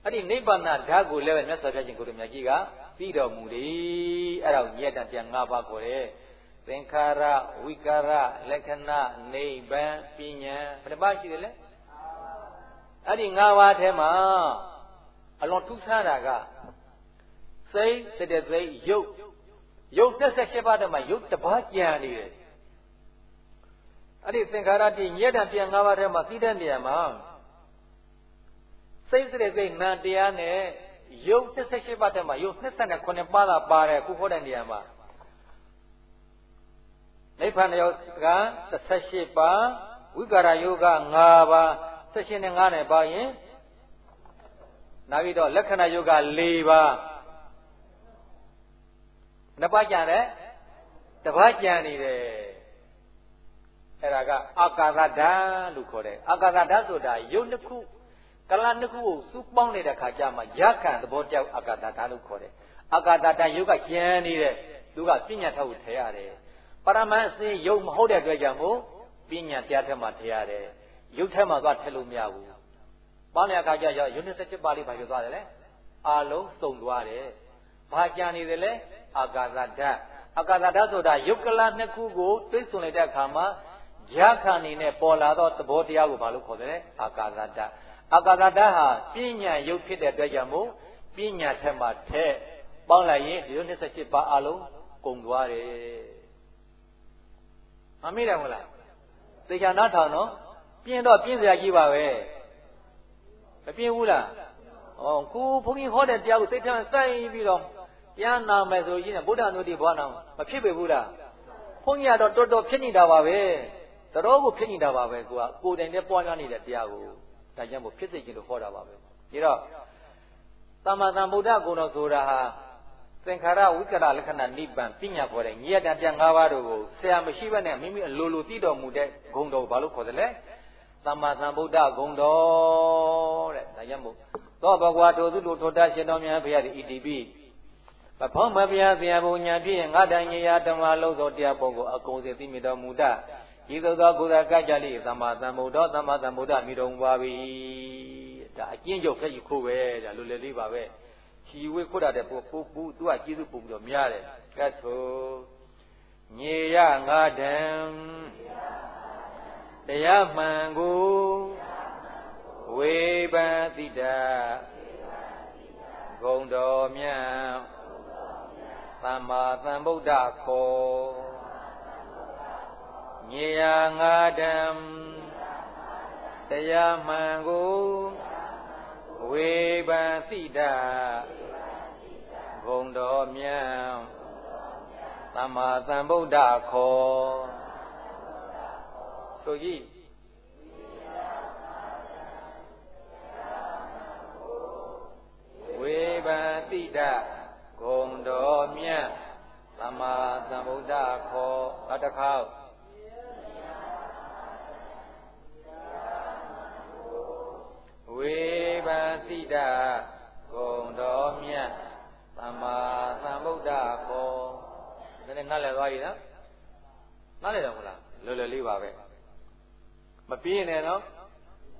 အဲ့ဒီနိဗ္ဗာန်ဓာတ်ကိုလည်းမြတ်စွာဘုရားရှင်ကိုယ်တော်မြတ်ကြီးကသိတော်မူတယ်အဲ့ဒါကိုညက်တန်ပြန်၅ပါးခေါ်တယ်သင်္ခါရဝိကာရလက္ခဏာနိဗ္ဗာန်ပညာဘယ်နှပါရှိတယ်လဲအဲ့ဒီ၅ပါးထဲမှာအလွန်ထူးဆန်းတာကစိတ်တတသိရုပ်ရုပ်28ပါးတည်းမှာရုပ်တစ်ပါးကြံနေတယ် အဲ့ဒီသင်္ခါရတိညက်တံပြန်၅ပါးထဲမှာသိတဲ့နေရာမှာစိတ်စတဲ့စိတ်နာတရားနဲ့ရုပ်28ပါးထဲမှာရုပ်29ပါးသာပါတယ်ခုဟောတဲ့နေရာမှာနိဗ္ဗာန်ယောက18ပါးဝိကာရယောဂ5ပါး16နဲ့5နဲ့ပါရင်နောက်ပြီးတော့လက္ခဏာယောဂ4ပါးနှစ်ပါးကြံတယ်တပါးကြံနေတယ် အဲ့ဒါကအာကာသဓာတ်လို့ခေါ်တယ်အာကာသဓာတ်ဆိုတာယုတ်နှစ်ခုကလနှစ်ခုကိုစုပေါင်းနေတဲ့ခါကျမှရခံသဘောတရားအာကာသဓာတ်လို့ခေါ်တယ်အာကာသဓာတ်ယုတ်ကကျန်နေတဲ့သူကပညာထောက်ကိုထည့်ရတယ်ပရမတ်အစင်းယုတ်မဟုတ်တဲ့အတွက်ကြောင့်မို့ပညာတရားထက်မှထည့်ရတယ်ယုတ်ထက်မှသွားထည့်လို့မရဘူးပေါင်းတဲ့အခါကျတော့ယုတ်27ပါဠိဘာပြောသွားတယ်လဲအာလုံးစုံသွားတယ်ဘာကြံနေတယ်လဲအာကာသဓာတ်အာကာသဓာတ်ဆိုတာယုတ်ကလနှစ်ခုကိုတွဲဆုံလိုက်တဲ့အခါမှာ ရခံနေနဲ့ပေါ်လာသောသဘောတရားကိုဘာလို့ခေါ်တယ်အာကာသဓာတ်အာကာသဓာတ်ဟာပညာယုတ်ဖြစ်တဲ့အတွက်ကြောင့်မို့ပညာထက်မှထက်ပေါင်းလိုက်ရင်ဒီလို28ပါးအလုံးကုန်သွားတယ်မမေ့တယ်မလားသေချာနားထောင်နော်ပြင်းတော့ပြင်းစရာကြီးပါပဲမပြင်းဘူးလားဩကိုဘုန်းကြီးဟောတဲ့တရားကိုစိတ်ထဲမှာစိုက်ပြီးတော့တရားနာမယ်ဆိုရင်ဗုဒ္ဓနုတိဘောနာမဖြစ်ပေဘူးလားဘုန်းကြီးကတော့တော်တော်ဖြစ်နေတာပါပဲ တော်ကိုဖြစ်နေတာပါပဲကိုကကိုယ်တိုင်နဲ့ပွားများနေတဲ့တရားကိုဒါကြောင့်မို့ဖြစ်စေခြင်းလို့ဟောတာပါပဲဒါတော့သမ္မာသမ္ဗုဒ္ဓဂုဏ်တော်ဆိုတာဟာသင်္ခါရဝိကရလက္ခဏာနိဗ္ဗာန်ပညာခေါ်တဲ့ညရတန်ပြန်၅ပါးတို့ကိုဆရာမရှိဘဲနဲ့မိမိအလိုလိုသိတော်မူတဲ့ဂုဏ်တော်ကိုဘာလို့ခေါ်တယ်လဲသမ္မာသမ္ဗုဒ္ဓဂုဏ်တော်တဲ့ဒါကြောင့်မို့သောဘဂဝါထိုသူတို့ထိုတရှင်တော်များဘုရားဒီဣတိပိမဖောင်းမပြားဆရာဘုံညာဖြင့်ငါတန်ညရာဓမ္မလုံးသောတရားပုံကိုအကုန်စေသိမြင်တော်မူတတ် ဤသို့သောကုသကကြလိသမ္မာသမ္ဗုဒ္ဓသမ္မာသမ္ဗုဒ္ဓမိတော်မူပါ၏ဒါအကျဉ်းချုပ်ဖက်ယူခိုးပဲဒါလိုလေလေးပါပဲချီဝေခွတ်တဲ့ပို့ပို့ပို့သူကကျေးဇူးပုံပြီးတော့များတယ်ကတ်ဆိုညေရငါတံတရားမှန်ကိုဝေပန်တိတာဂုံတော်မြတ်သမ္မာသမ္ဗုဒ္ဓခော ညေယငါတံတရားမှန်ကိုဝေပန်သိတာဂုံတော်မြတ်သမ္မာသမ္ဗုဒ္ဓခောဆိုကြည့်ဝေပန်တိတဂုံတော်မြတ်သမ္မာသမ္ဗုဒ္ဓခောအတခေါက် ဝေပတိတာဂုံတော်မြတ်သမ္မာသမ္ဗုဒ္ဓကောနည်းနည်းနားလည်သွားပြီနော်နားလည်တော့မလားလွယ်လွယ်လေးပါပဲမပြင်းနဲ့နော်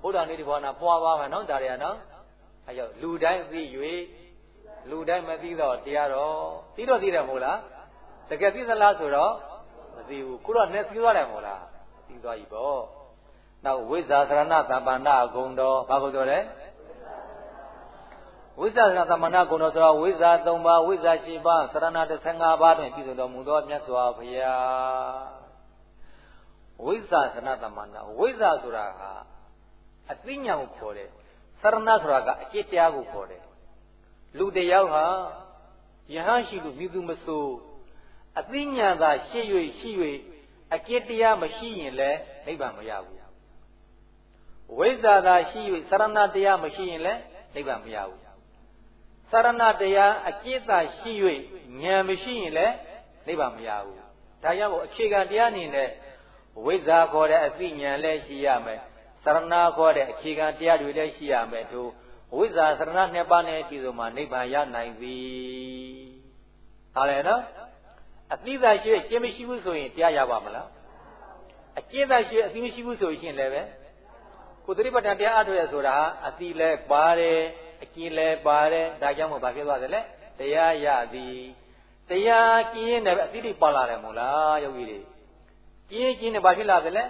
ဘုရားနေဒီဘောနာပွားပါမယ်နော်ဒါတွေကနော်အဲကြောင့်လူတိုင်းသိ၍လူတိုင်းမသိတော့တရားတော်သိတော့သိတယ်မဟုတ်လားတကယ်သိသလားဆိုတော့မသိဘူးခုတော့နဲ့သိသွားတယ်မဟုတ်လားသိသွားပြီပေါ့ နောက်ဝိဇ္ဇာသရဏသမ္ပန္နဂုံတော်ဘာကိုပြောလဲဝိဇ္ဇာသရဏသမ္ပန္နဂုံတော်ဆိုတာဝိဇ္ဇာ3ပါးဝိဇ္ဇာ7ပါးသရဏ15ပါးတွင်ပြည့်စုံတော်မူသောမြတ်စွာဘုရားဝိဇ္ဇာသရဏသမ္ပန္နဝိဇ္ဇာဆိုတာဟာအသိဉာဏ်ကိုခေါ်တယ်သရဏဆိုတာကအကျင့်တရားကိုခေါ်တယ်လူတယောက်ဟာယဟန်ရှိသူမြည်သူမဆိုအသိဉာဏ်သာရှိ၍ရှိ၍အကျင့်တရားမရှိရင်လည်းနိဗ္ဗာန်မရဘူး ဝိဇ္ဇာသာရှိ၍သရဏတရားမရှိရင်လည်းနိဗ္ဗာန်မရဘူးသရဏတရားအကျင့်သာရှိ၍ဉာဏ်မရှိရင်လည်းနိဗ္ဗာန်မရဘူးဒါကြောင့်မို့အခြေခံတရားအနေနဲ့ဝိဇ္ဇာခေါ်တဲ့အသိဉာဏ်လည်းရှိရမယ်သရဏခေါ်တဲ့အခြေခံတရားတွေလည်းရှိရမယ်တို့ဝိဇ္ဇာသရဏနှစ်ပါးနဲ့ပြည်စုံမှာနိဗ္ဗာန်ရနိုင်သည်ဟာလေနော်အသိသာရှိအကျင့်မရှိဘူးဆိုရင်တရားရပါမလားအကျင့်သာရှိအသိမရှိဘူးဆိုရင်လည်းပဲ ကိုသတိပဋ္ဌာန်တရားအထုရဆိုတာဟာအသိလဲပါတယ်အကျင့်လဲပါတယ်ဒါကြောင့်မို့ဘာဖြစ်သွားသလဲတရားရသည်တရားကျင့်ရင်လည်းအသိတွေပါလာတယ်မို့လားယောဂီတွေကျင့်ကျင့်နဲ့ဘာဖြစ်လာသလဲ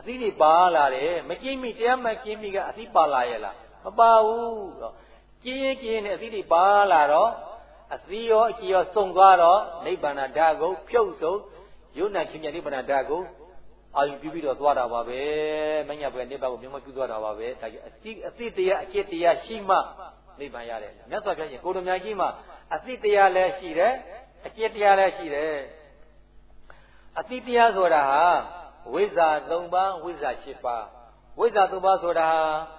အသိတွေပါလာတယ်မကျင့်မိတရားမကျင့်မိကအသိပါလာရဲ့လားမပါဘူးတော့ကျင့်ရင်ကျင့်နဲ့အသိတွေပါလာတော့အသိရောအကြည်ရောစုံသွားတော့နိဗ္ဗာန်ဓာတ်ကိုဖြုတ်ဆုံးယုံနာချင်းမြတ်နိဗ္ဗာန်ဓာတ်ကို အာယုပြုပြီးတော့သွားတာပါပဲမညာပဲနိဗ္ဗာန်ကိုမြတ်မပြုသွားတာပါပဲဒါကြအသိအသိတရားအကျင့်တရားရှိမှနိဗ္ဗာန်ရတယ်မြတ်စွာဘုရားရှင်ကိုတော်မြတ်ကြီးမှာအသိတရားလည်းရှိတယ်အကျင့်တရားလည်းရှိတယ်အသိတရားဆိုတာဟာဝိဇ္ဇာ၃ပါးဝိဇ္ဇာ၈ပါးဝိဇ္ဇာ၃ပါးဆိုတာဟာ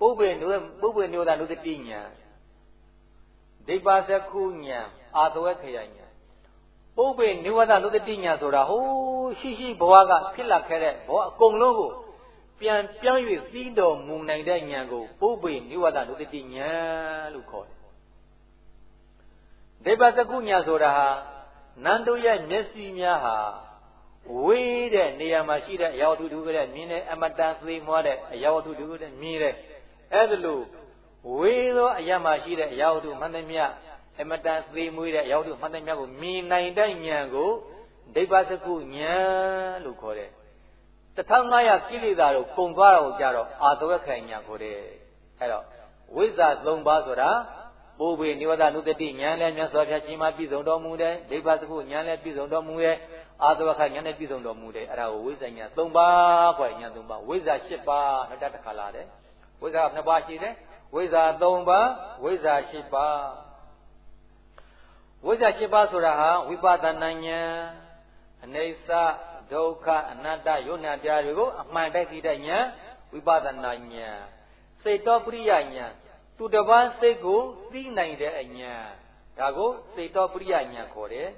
ပုပ္ပေနုပုပ္ပေနုဒနုတတိညာဒိပါစကုညာအာသဝခယညာ ပုပ္ပေနိဝဒနုတတိညာဆိုတာဟိုးရှိရှိဘဝကဖြစ်လာခဲ့တဲ့ဘဝအကုန်လုံးကိုပြန်ပြောင်း၍သိတော်မူနိုင်တဲ့ဉာဏ်ကိုပုပ္ပေနိဝဒနုတတိဉာဏ်လို့ခေါ်တယ်ဒေပသကုညာဆိုတာဟာနန္တုရဲ့မျက်စိများဟာဝေးတဲ့နေရာမှာရှိတဲ့အရာဝတ္ထုတူတဲ့မြင်တဲ့အမတန်သိမွားတဲ့အရာဝတ္ထုတူတဲ့မြင်တဲ့အဲ့ဒါလို့ဝေးသောအရာမှာရှိတဲ့အရာဝတ္ထုမှန်သမျှ အမတန်သိမွေးတဲ့အရာဝတ္ထုမှန်သမျှကိုမြင်နိုင်တဲ့ဉာဏ်ကိုဒိဗ္ဗစကုဉာဏ်လို့ခေါ်တယ်1500ကိလေသာတို့ပုံသွားတော့ကြတော့အာသဝခံဉာဏ်ခေါ်တယ်အဲ့တော့ဝိဇ္ဇာ3ပါးဆိုတာပုဗ္ဗေနိဝဒနုတတိဉာဏ်လည်းမြတ်စွာဘုရားရှင်မပြည့်စုံတော်မူတယ်ဒိဗ္ဗစကုဉာဏ်လည်းပြည့်စုံတော်မူရဲ့အာသဝခဉာဏ်နဲ့ပြည့်စုံတော်မူတယ်အဲ့ဒါကိုဝိဇ္ဇာဉာဏ်3ပါးခေါ်ဉာဏ်3ပါးဝိဇ္ဇာ7ပါးနောက်တစ်ခါလာတယ်ဝိဇ္ဇာ2ပါးရှိတယ်ဝိဇ္ဇာ3ပါးဝိဇ္ဇာ7ပါး ဝိဇ္ဇာ7ပါးဆိုတာဟာဝိပဿနာဉာဏ်အနေဆဒုက္ခအနတ္တယုံနာတရားတွေကိုအမှန်တိုက်သိတဲ့ဉာဏ်ဝိပဿနာဉာဏ်စိတ်တော်ပရိယဉာဏ်သူတစ်ပါးစိတ်ကိုသိနိုင်တဲ့အဉာဏ်ဒါကိုစိတ်တော်ပရိယဉာဏ်ခေါ်တယ်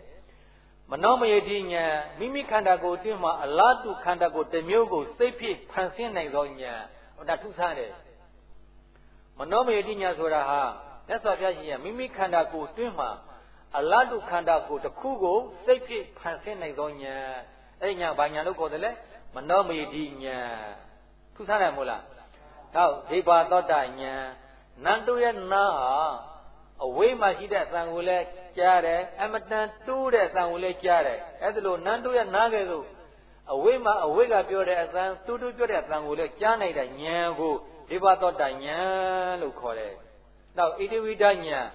မနောမယတိဉာဏ်မိမိခန္ဓာကိုယ်အတွင်းမှာအလားတူခန္ဓာကိုယ်တစ်မျိုးကိုစိတ်ဖြင့်ဖန်ဆင်းနိုင်သောဉာဏ်ဟောဒါထူးဆန်းတယ်မနောမယတိဉာဏ်ဆိုတာဟာမြတ်စွာဘုရားရှင်ကမိမိခန္ဓာကိုယ်အတွင်းမှာ အလားတူခန္ဓာကိုယ်တစ်ခုကိုစိတ်ဖြင့်ဖန်ဆင်းနိုင်သောဉာဏ်အဲ့ဒီဉာဏ်ဘာဉာဏ်လို့ခေါ်တယ်လဲမနောမယတိဉာဏ်ထူးဆန်းတယ်မို့လားနောက်ဒိဗ္ဗသောတဉာဏ်နန္တုရဲ့နာဟာအဝေးမှာရှိတဲ့အသံကိုလည်းကြားတယ်အမတန်တိုးတဲ့အသံကိုလည်းကြားတယ်အဲ့ဒါလို့နန္တုရဲ့နာကဲသို့အဝေးမှာအဝေးကပြောတဲ့အသံတူးတူးပြောတဲ့အသံကိုလည်းကြားနိုင်တဲ့ဉာဏ်ကိုဒီဘသောတဉာဏ်လို့ခေါ်တယ်နောက်ဣတိဝိဒဉာဏ်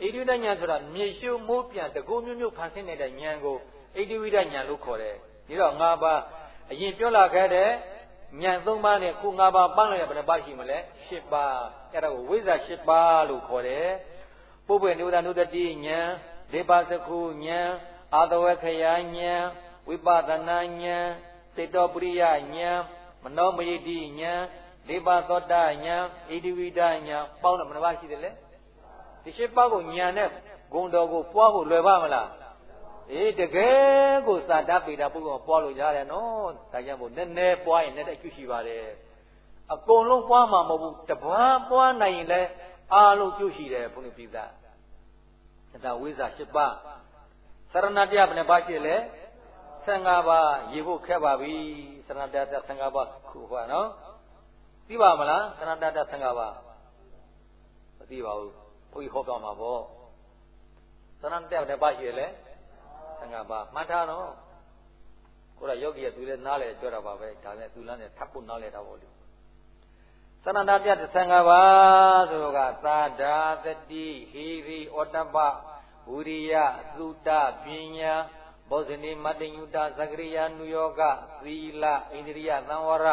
ဣတိဝိဒဉာဏ်ဆိုတာမြေရှုမိုးပြန်တကူမျိုးမျိုးဖန်ဆင်းနေတဲ့ဉာဏ်ကိုဣတိဝိဒဉာဏ်လို့ခေါ်တယ်ဒီတော့၅ပါးအရင်ပြောလာခဲ့တဲ့ဉာဏ်၃ပါးနဲ့ခု၅ပါးပန်းလိုက်ဘယ်နှပါးရှိမလဲ၈ပါးအဲ့ဒါကိုဝိဇ္ဇာ၈ပါးလို့ခေါ်တယ်ပုပ္ပေနုဒနုတတိဉာဏ်ဒေပါစကုဉာဏ်အာတဝခယဉာဏ်ဝိပဿနာဉာဏ်စေတောပရိယဉာဏ်မနောမယတိဉာဏ်ဒေပါသောတဉာဏ်ဣတိဝိဒဉာဏ်ပေါင်းတယ်ဘယ်နှပါးရှိတယ်လဲ ဒီ၈ပါးကိုဉာဏ်နဲ့ဂုံတော်ကိုပွားဖို့လွယ်ပါမလားအေးတကယ်ကိုစာတပေတာပုဂ္ဂိုလ်ပွားလို့ရတယ်နော်ဒါကြောင့်မို့နည်းနည်းပွားရင်လည်းအကျုရှိပါတယ်အကုန်လုံးပွားမှာမဟုတ်ဘူးတပန်းပွားနိုင်ရင်လည်းအားလုံးကျုရှိတယ်ဘုန်းကြီးပြည်သားဒါဝိဇ္ဇာ၈ပါးသရဏတရားဘယ်နှပါးရှိလဲ15ပါးရေဖို့ခက်ပါပြီသရဏတရား15ပါးခုပါနော်သိပါမလားသရဏတရား15ပါးမသိပါဘူး ဘုန်းကြီးဟောပြမှာပေါ့သရဏတရားဘယ်နှပါးရှိလဲ15ပါးမှတ်ထားနော်ကိုယ်ကယောဂီကသူလည်းနားလေကြွတာပါပဲဒါနဲ့သူလည်းထပ်ဖို့နားလေတာပေါ့လေသရဏပြ15ပါးဆိုတော့ကသာဓာသတိဟိရိဩတ္တပဝိရိယသုတပညာဘောဇနိမတ္တညုတသကရိယာနုယောဂသီလဣန္ဒြိယသံဝရ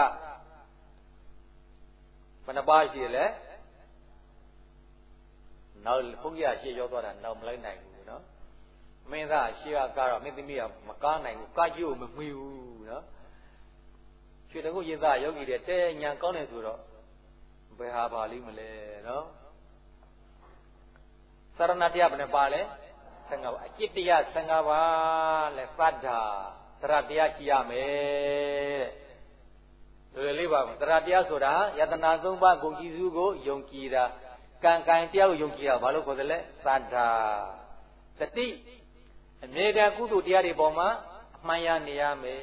ဘယ်နှပါးရှိလဲ နောက်ဘုန်းကြီးကရှေ့ရောက်သွားတာနောက်မလိုက်နိုင်ဘူးနော်မင်းသားရှေ့ကကားတော့မင်းသမီးကမကားနိုင်ဘူးကားကြီးကိုမမွေဘူးနော်ရွှေတကုရင်သားယောဂီတဲ့တဲညာကောင်းတယ်ဆိုတော့ဘယ်ဟာပါလိမ့်မလဲနော်သရဏတရားဘယ်နှပါလဲ15ပါးအจิตတရား15ပါးလဲသတ္တာသရတရားရှိရမယ်တဲ့လွယ်လေးပါမယ်သရတရားဆိုတာယတနာ၃ပါးကိုကြည်စုကိုယုံကြည်တာ ကံကံတရားကိုယုံကြည်တာဘာလို့ခေါ်တယ်လဲသတ္တာတတိအမြဲတမ်းကုသိုလ်တရားတွေပေါ်မှာအမှန်ရနေရမယ်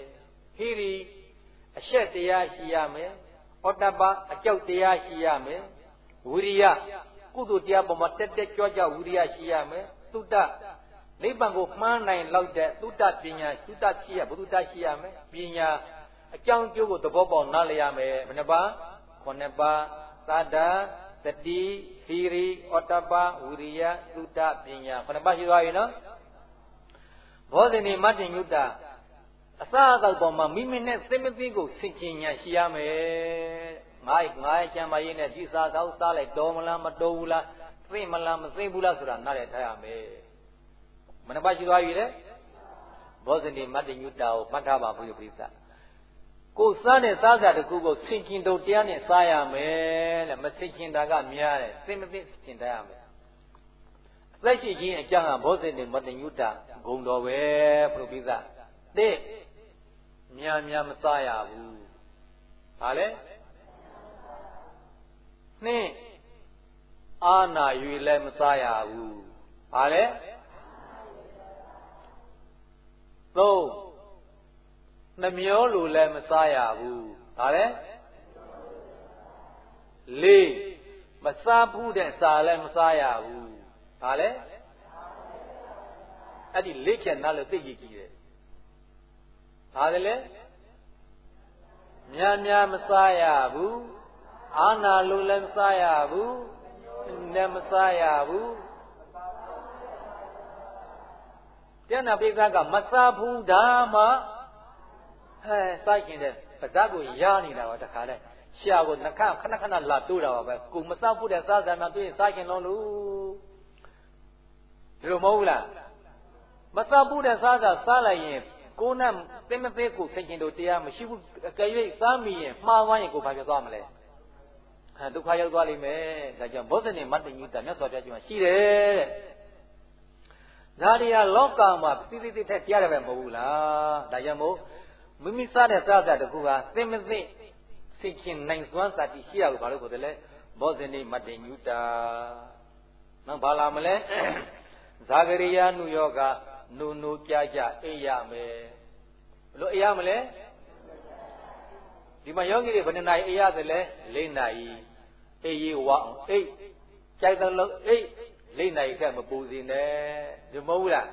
ဟိရိအရှက်တရားရှိရမယ်ဩတ္တပအကြောက်တရားရှိရမယ်ဝိရိယကုသိုလ်တရားပေါ်မှာတက်တက်ကြွကြွဝိရိယရှိရမယ်သုတ္တနိဗ္ဗာန်ကိုမှန်းနိုင်လောက်တဲ့သုတ္တပညာသုတ္တဖြစ်ရဘုဒ္ဓရှိရမယ်ပညာအကြောင်းကျိုးကိုသဘောပေါက်နားလည်ရမယ်ဘယ်နှပါးခုနှစ်ပါးသတ္တ တတိသီရိဩတ္တပဝိရိယသုတ္တပညာခုနှစ်ပါးရှိသွားပြီနော်ဘောဇနီမတ္တညုတ္တအစအသောက်ပေါ်မှာမိမိနဲ့သိမသိကိုစင်ကျင်ညာရှိရမယ်ငါ့ငါ့ကျမ်းမာရေးနဲ့ဒီစားသောက်စားလိုက်တော်မလားမတော်ဘူးလားသိမလားမသိဘူးလားဆိုတာနားလည်ထားရမယ်မနပါရှိသွားပြီလေဘောဇနီမတ္တညုတ္တကိုမှတ်ထားပါဘုရားပိဿ ကိုစားတဲ့စားစာတခုကိုစင်ကျင်တုံတရားနဲ့စားရမယ်တဲ့မစင်ကျင်တာကများတယ်သိမသိစင်ကျင်တတ်ရမယ်အသက်ရှိခြင်းအကြောင်းကဘောဇနီမတ္တညုတ္တဂုံတော်ပဲဘုရားပိဿတဲ့များများမစားရဘူးဟာလေနှင်းအာနာယူလည်းမစားရဘူးဟာလေသုံး နှမျောလိုလည်းမစားရဘူးဟာလေလေးမစားဘူးတဲ့စားလည်းမစားရဘူးဟာလေအဲ့ဒီလေးချက်နားလို့သိကြည့်ကြည့်တယ်ဘာလဲများများမစားရဘူးအာနာလိုလည်းမစားရဘူးနဲ့မစားရဘူးပြန်နာပိသကမစားဘူးဒါမှ ဟဲစိုက်ကျင်တဲ့ပဇတ်ကိုရနေတာပါတခါလဲရှာကိုနှခခဏခဏလာတိုးတာပါပဲကိုမစားဘူးတဲ့စားစံမှာတွေ့စားကျင်လုံးလို့ဒီလိုမဟုတ်လားမစားဘူးတဲ့စားစံစားလိုက်ရင်ကိုယ်နဲ့သိမသိကိုစိတ်ကျင်တို့တရားမရှိဘူးအကယ်၍စားမိရင်မှားသွားရင်ကိုဘာဖြစ်သွားမလဲအဲဒုက္ခရောက်သွားလိမ့်မယ်ဒါကြောင့်ဘောဇနေမတ္တညုတမြတ်စွာဘုရားကြီးမှာရှိတယ်တဲ့ဒါတွေကလောကမှာသိသိသိထက်တရားတယ်ပဲမဟုတ်ဘူးလားဒါကြောင့်မို့ မိမိစားတဲ့စားစားတခုဟာသိမသိစိတ်ချင်းနိုင်စွမ်းစတိရှိရကိုဘာလို့ခေါ်တယ်လဲဘောဇနေမတ္တညုတာနောက်ဘာလာမလဲဇာဂရိယာနုယောဂနုနုကြကြအိပ်ရမယ်ဘလို့အိပ်ရမလဲဒီမှာယောဂီတွေဘယ်နှစ်နာရီအိပ်ရတယ်လဲ၄နာရီအိပ်ရေးဝအောင်အိပ်ကြိုက်တဲ့လို့အိပ်၄နာရီထက်မပူစီနဲ့ဒီမဟုတ်ဘူးလား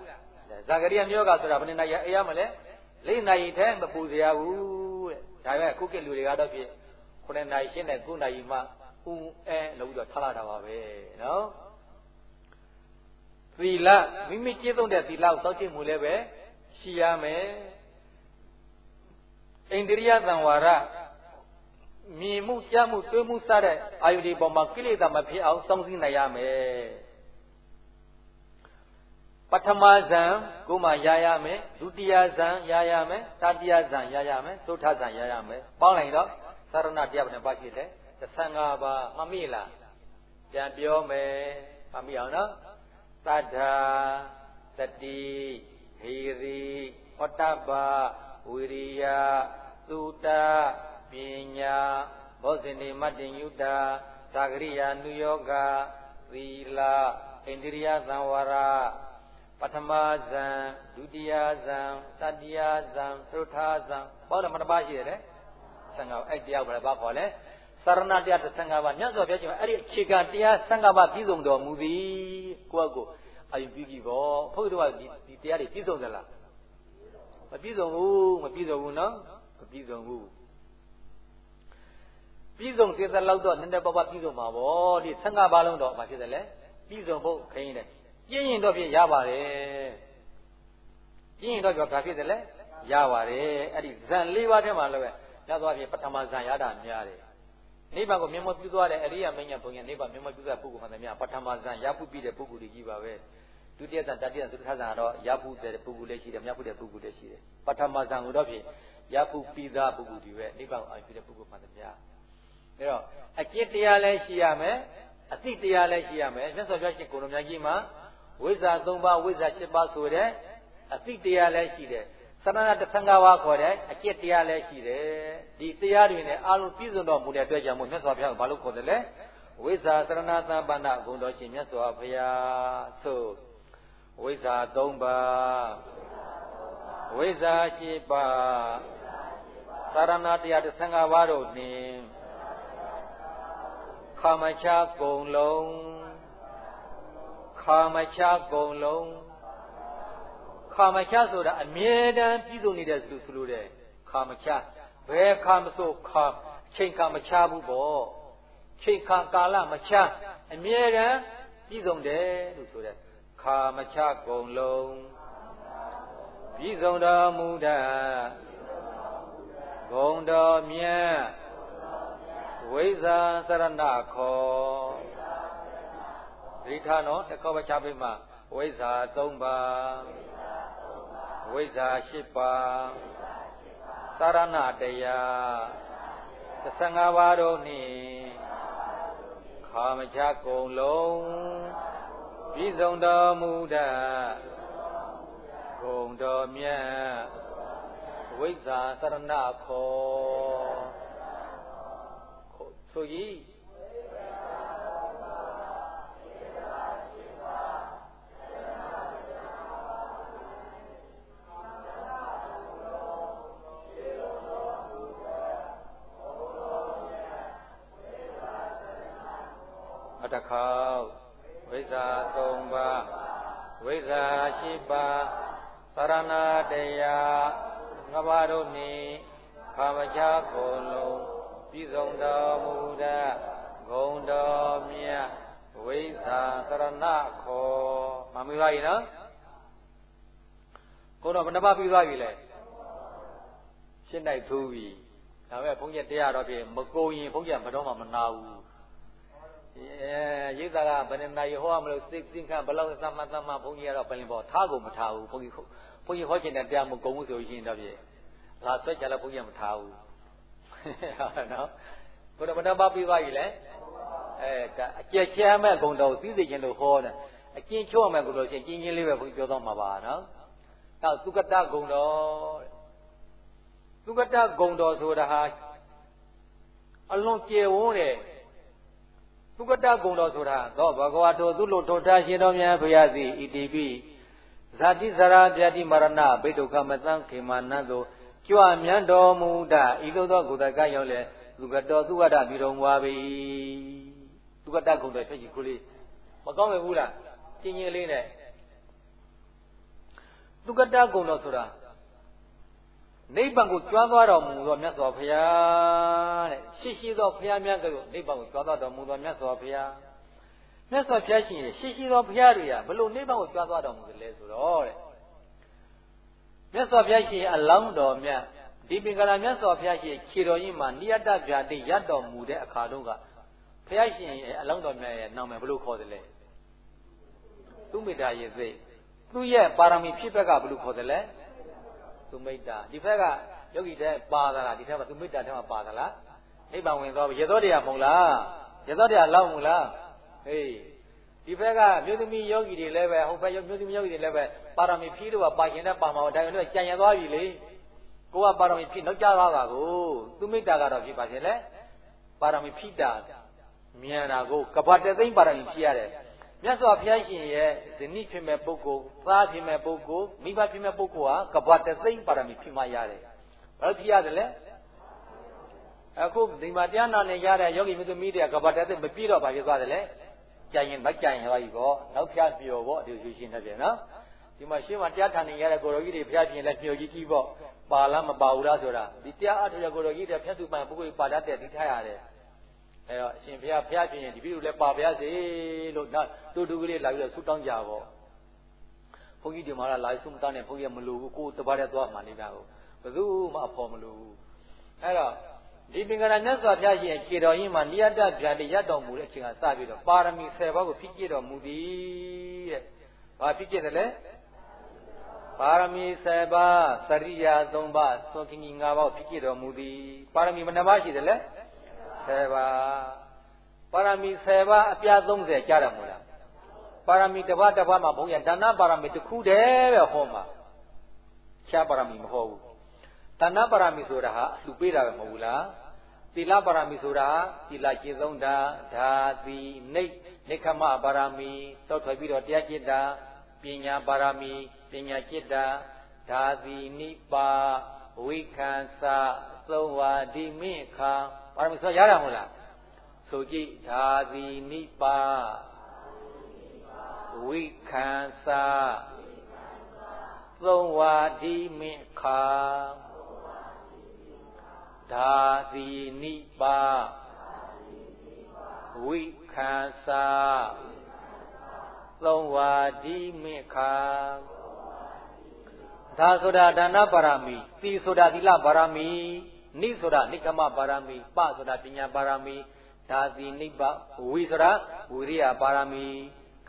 ဇာကရိယမျိုးကဆိုတာဘယ်နှစ်နာရီအိပ်ရမလဲ၄ နာရီထက်မပူစီရဘူးတဲ့ဒါပဲခုခေတ်လူတွေကတော့ဖြစ်9နာရီ10နာရီ9နာရီမှဥအဲလို့ပြီးတော့ထားလာတာပါပဲနော်သီလမိမိကျင့်သုံးတဲ့သီလကိုစောင့်ကြည့်မှုလည်းပဲရှိရမယ်အိန္ဒိယသံဝါရမြင်မှုကြားမှုတွေးမှုစတဲ့အာယုဒီပေါ်မှာကိလေသာမဖြစ်အောင်စောင့်စည်းနိုင်ရမယ် ပထမဇံကိုမှရရမယ်ဒုတိယဇံရရမယ်တတိယဇံရရမယ်သုထဇံရရမယ်ပေါင်းလိုက်တော့သရဏတရားဘယ်နှပါရှိလဲ15ပါးမမိလားပြန်ပြောမယ်မမိအောင်နော်သတ္ထာတတိဟိရိဩတ္တပဝိရိယသုတပညာဘောဇနိမတ္တညုတာသာဂရိယာနုယောဂသီလဣန္ဒြိယသံဝရ ပထမဇံဒုတိယဇံတတိယဇံသုထာဇံဘောဓမတပါရှိရတယ်ဆံဃာအဲ့တရားဘယ်ပါခေါ်လဲသရဏတရား15ပါးမြတ်စွာဘုရားရှင်အဲ့ဒီအခြေခံတရား15ပါးပြည့်စုံတော်မူသည်ကိုယ့်ကိုအာယုပြုကြည့်ပေါ့ဘုရားတို့ကဒီတရားတွေပြည့်စုံသလားမပြည့်စုံဘူးမပြည့်စုံဘူးနော်မပြည့်စုံဘူးပြည့်စုံသေးသလောက်တော့နည်းနည်းပါးပါးပြည့်စုံမှာပေါ့ဒီ15ပါးလုံးတော့မဖြစ်တယ်လေပြည့်စုံဖို့ခင်းတယ် ကျင့်ရင်တော့ဖြစ်ရပါတယ်ကျင့်ရင်တော့ဘာဖြစ်တယ်လဲရပါတယ်အဲ့ဒီဇန်၄ပါးထဲမှာလည်းပဲရသွားပြီပထမဇန်ရတာများတယ်နိဗ္ဗာန်ကိုမြင်မပြုသွားတဲ့အရိယာမင်းညာဘုံညာနိဗ္ဗာန်မြင်မပြုတဲ့ပုဂ္ဂိုလ်မှန်တယ်များပထမဇန်ရဖို့ပြီးတဲ့ပုဂ္ဂိုလ်ကြီးပါပဲဒုတိယဇန်တတိယဇန်သုတ္ထဇန်ကတော့ရဖို့တဲ့ပုဂ္ဂိုလ်လည်းရှိတယ်မြတ်ဖို့တဲ့ပုဂ္ဂိုလ်လည်းရှိတယ်ပထမဇန်ကိုတော့ဖြင့်ရဖို့ပြီးသားပုဂ္ဂိုလ်တွေပဲနိဗ္ဗာန်ကိုအာရုံပြုတဲ့ပုဂ္ဂိုလ်မှန်တယ်များအဲတော့အကျင့်တရားလည်းရှိရမယ်အသိတရားလည်းရှိရမယ်မြတ်စွာဘုရားရှင်ကိုယ်တော်မြတ်ကြီးမှာ ဝိဇ္ဇာ၃ပါးဝိဇ္ဇာ၈ပါးဆိုတဲ့အသိတရားလည်းရှိတယ်သရဏတသံဃာဝါခေါ်တဲ့အကျင့်တရားလည်းရှိတယ်ဒီတရားတွေနဲ့အလုံးပြည့်စုံတော်မူတဲ့အတွက်ကြောင့်မို့မြတ်စွာဘုရားကဘာလို့ခေါ်တယ်လဲဝဝိဇ္ဇာသရဏသံပန္နဂုံတော်ရှင်မြတ်စွာဘုရားဆိုဝိဇ္ဇာ၃ပါးဝိဇ္ဇာ၈ပါးသရဏတရား15ပါးတို့နှင့်ခမချကုံလုံး ခမချကုံလုံးခမချဆိုတာအမြဲတမ်းပြည့်စုံနေတဲ့လူဆိုလို့တဲ့ခမချဘယ်ခမဆိုခချိန်ခမချဘူးပေါ့ချိန်ခကာလမချအမြဲတမ်းပြည့်စုံတယ်လို့ဆိုတဲ့ခမချကုံလုံးပြည့်စုံတော်မူတဲ့ဂုံတော်မြတ်ဝိဇာသရဏခော ဒိဋ္ဌာနော်တစ်ခေါက်ပဲချပေးမှာဝိဇာ၃ပါးဝိဇာ၈ပါးသရဏတရား15ပါးတို့နှင့်ခါမချကုံလုံးပြည်စုံတော်မူတတ်ဂုံတော်မြတ်ဝိဇာသရဏခောဆိုကြီး တခေါက်ဝိဇ္ဇာ၃ပါးဝိဇ္ဇာ၈ပါးသရဏတရားငါးပါးတို့နှင့်ခါမချကုန်လုံးပြည်စုံတော်မူတဲ့ဂုံတော်မြတ်ဝိဇ္ဇာသရဏခောမမေးပါရင်နော်ကိုတော့ဘယ်နှပါပြီးသွားပြီလဲရှင်းတိုက်ထိုးပြီဒါပေမဲ့ဘုန်းကြီးတရားတော်ပြင်မကုံရင်ဘုန်းကြီးဘယ်တော့မှမနာဘူးအဲ ရိတ်သားကဘယ်နဲ့နိုင်ဟောမလို့စိတ်သိခန့်ဘလောက်သမတ်သမတ်ဘုန်းကြီးကတော့ဘယ်လင်ပေါ်ထားကုန်မထားဘူးဘုန်းကြီးဘုန်းကြီးဟောချင်တဲ့တရားမကုန်ဘူးဆိုရင်တော့ပြေလာဆွဲကြလည်းဘုန်းကြီးမထားဘူးဟုတ်နော်ဘုရားမတပါပြီးသွားပြီလေအဲအကျက်ချမ်းမဲ့ဂုံတော်သိသိချင်းလို့ဟောတယ်အကျဉ်းချုံမဲ့ဂုံတော်ချင်းကျင်းချင်းလေးပဲဘုန်းကြီးပြောတော့မှာပါနော်နောက်သုကတဂုံတော်သုကတဂုံတော်ဆိုတာဟာအလွန်ကျေဝန်းတဲ့ သုကတဂုံတော်ဆိုတာသောဘဂဝါတောသူလို့ထောထားရှင်တော်မြတ်ဘုရားသည်ဣတိပိဇာတိဇရာပြတိမရဏဘိဒုက္ခမသံခေမာနသောကြွမြတ်တော်မူတဤသို့သောကုသကရောက်လေသုကတောသုဝတ္တပြုတော်မူပါ၏သုကတဂုံတော်ဖြစ်ကြီးခုလေးမကောင်းဘူးလားကျင်းချင်းလေးနဲ့သုကတဂုံတော်ဆိုတာ နိဗ္ဗာန်ကိုကျွမ်းသွားတော်မူသောမြတ်စွာဘုရားတဲ့ရှိရှိသောဘုရားမြတ်ကလေးနိဗ္ဗာန်ကိုကျွမ်းသွားတော်မူသောမြတ်စွာဘုရားမြတ်စွာဘုရားရှင်ရဲ့ရှိရှိသောဘုရားတွေကဘလို့နိဗ္ဗာန်ကိုကျွမ်းသွားတော်မူသလဲဆိုတော့တဲ့မြတ်စွာဘုရားရှင်အလောင်းတော်မြတ်ဒီပင်ကရာမြတ်စွာဘုရားရှင်ခြေတော်ကြီးမှာနိယတဗျာတိရတ်တော်မူတဲ့အခါတော့ကဘုရားရှင်ရဲ့အလောင်းတော်မြတ်ရဲ့နာမည်ဘလို့ခေါ်တယ်လဲသူမေတ္တာရဲ့စိတ်သူ့ရဲ့ပါရမီဖြစ်ဘက်ကဘလို့ခေါ်တယ်လဲ သူမိတ်တာဒီဘက်ကယောဂီတဲ့ပါသလားဒီထက်မှာသူမိတ်တာထဲမှာပါသလားနိဗ္ဗာန်ဝင်သွားပြီရေသောတရားမဟုတ်လားရေသောတရားလောက်မလားဟေးဒီဘက်ကမြို့သမီးယောဂီတွေလည်းပဲဟိုဘက်မြို့သမီးယောဂီတွေလည်းပဲပါရမီဖြည့်တော့ပါရှင်တဲ့ပါမှာတိုင်တော့ကြံရသွားပြီလေကိုကပါရမီဖြည့်နောက်ကြသွားပါကိုသူမိတ်တာကတော့ဖြစ်ပါရှင်လေပါရမီဖြည့်တာမြန်တာကိုကဘာတသိမ့်ပါရမီဖြည့်ရတယ် မြတ်စွာဘုရားရှင်ရဲ့ဇနီးဖြစ်မဲ့ပုဂ္ဂိုလ်သားဖြစ်မဲ့ပုဂ္ဂိုလ်မိဘဖြစ်မဲ့ပုဂ္ဂိုလ်ဟာကဘာတသိမ့်ပါရမီဖြစ်မှရတယ်ဘာလို့ဖြစ်ရတယ်လဲအခုဒီမှာတရားနာနေရတဲ့ယောဂီမြတ်သမီးတွေကကဘာတသိမ့်မပြည့်တော့ဘာဖြစ်သွားတယ်လဲကြာရင်မကြာရင်သွားပြီပေါ့နောက်ဖျားပြောပေါ့ဒီလိုရှင်းနေပြန်နော်ဒီမှာရှင်းမှာတရားထာနေရတဲ့ကိုရောကြီးတွေဖျားပြင်လဲမျှော်ကြီးကြီးပေါ့ပါလားမပါဘူးလားဆိုတာဒီတရားအထုရကိုရောကြီးတွေဖျက်သူပန်ပုဂ္ဂိုလ်ပါတတ်တဲ့ဒီထားရတယ် အဲတော့အရှင်ဘုရားဘုရားပြင်ရင်ဒီပြည်ကိုလည်းပါပါစေလို့နောက်တူတူကလေးလာပြီးတော့ဆုတောင်းကြပါဘုန်းကြီးဒီမှာလာဆုမတောင်းနဲ့ဘုန်းကြီးကမလိုဘူးကိုယ်တပါးတည်းသွားမှနေကြဘူးဘယ်သူမှအဖော်မလိုဘူးအဲတော့ဒီပင်ကရမြတ်စွာဘုရားရှင်ခြေတော်ရင်မှာနိယတဗျာတိရတော်မူတဲ့အချိန်ကစပြီးတော့ပါရမီ10ပါးကိုဖြည့်ကျတော်မူသည်တဲ့။ဘာဖြည့်ကျတယ်လဲ။ပါရမီ10ပါးစရိယာ3ပါးသောခင်ကြီး5ပါးဖြည့်ကျတော်မူသည်။ပါရမီဘယ်နှပါးရှိတယ်လဲ။ 10ပါး။ပါရမီ10ပါးအပြား30ကြားတယ်မို့လား။ပါရမီတစ်ပါးတစ်ပါးမှာဘုန်းကြီးဒါနပါရမီတစ်ခုတည်းပဲဟောမှာ။ခြားပါရမီမဟုတ်ဘူး။ဒါနပါရမီဆိုတာဟာလူပေးတာပဲမဟုတ်ဘူးလား။သီလပါရမီဆိုတာသီလကျင့်သုံးတာဒါသီနိနိခမပါရမီတောက်ထွက်ပြီးတော့တရားကျင့်တာပညာပါရမီပညာကျင့်တာဒါသီနိပါဝိခံသသုံးဝါဒီမိခာ ပါရမီဆိုရတာမဟုတ်လားဆိုကြည့်ဒါသီနိပါဝိခံသသုံးဝါဒီမိခာဒါသီနိပါဝိခံစာသုံးဝါဒီမိခာဒါဆိုတာဒါနပါရမီသီဆိုတာသီလပါရမီ နိဆိုတာနိကမပါရမီပဆိုတာပညာပါရမီဒါသီနိဗ္ဗဝိဆိုတာဝိရိယပါရမီ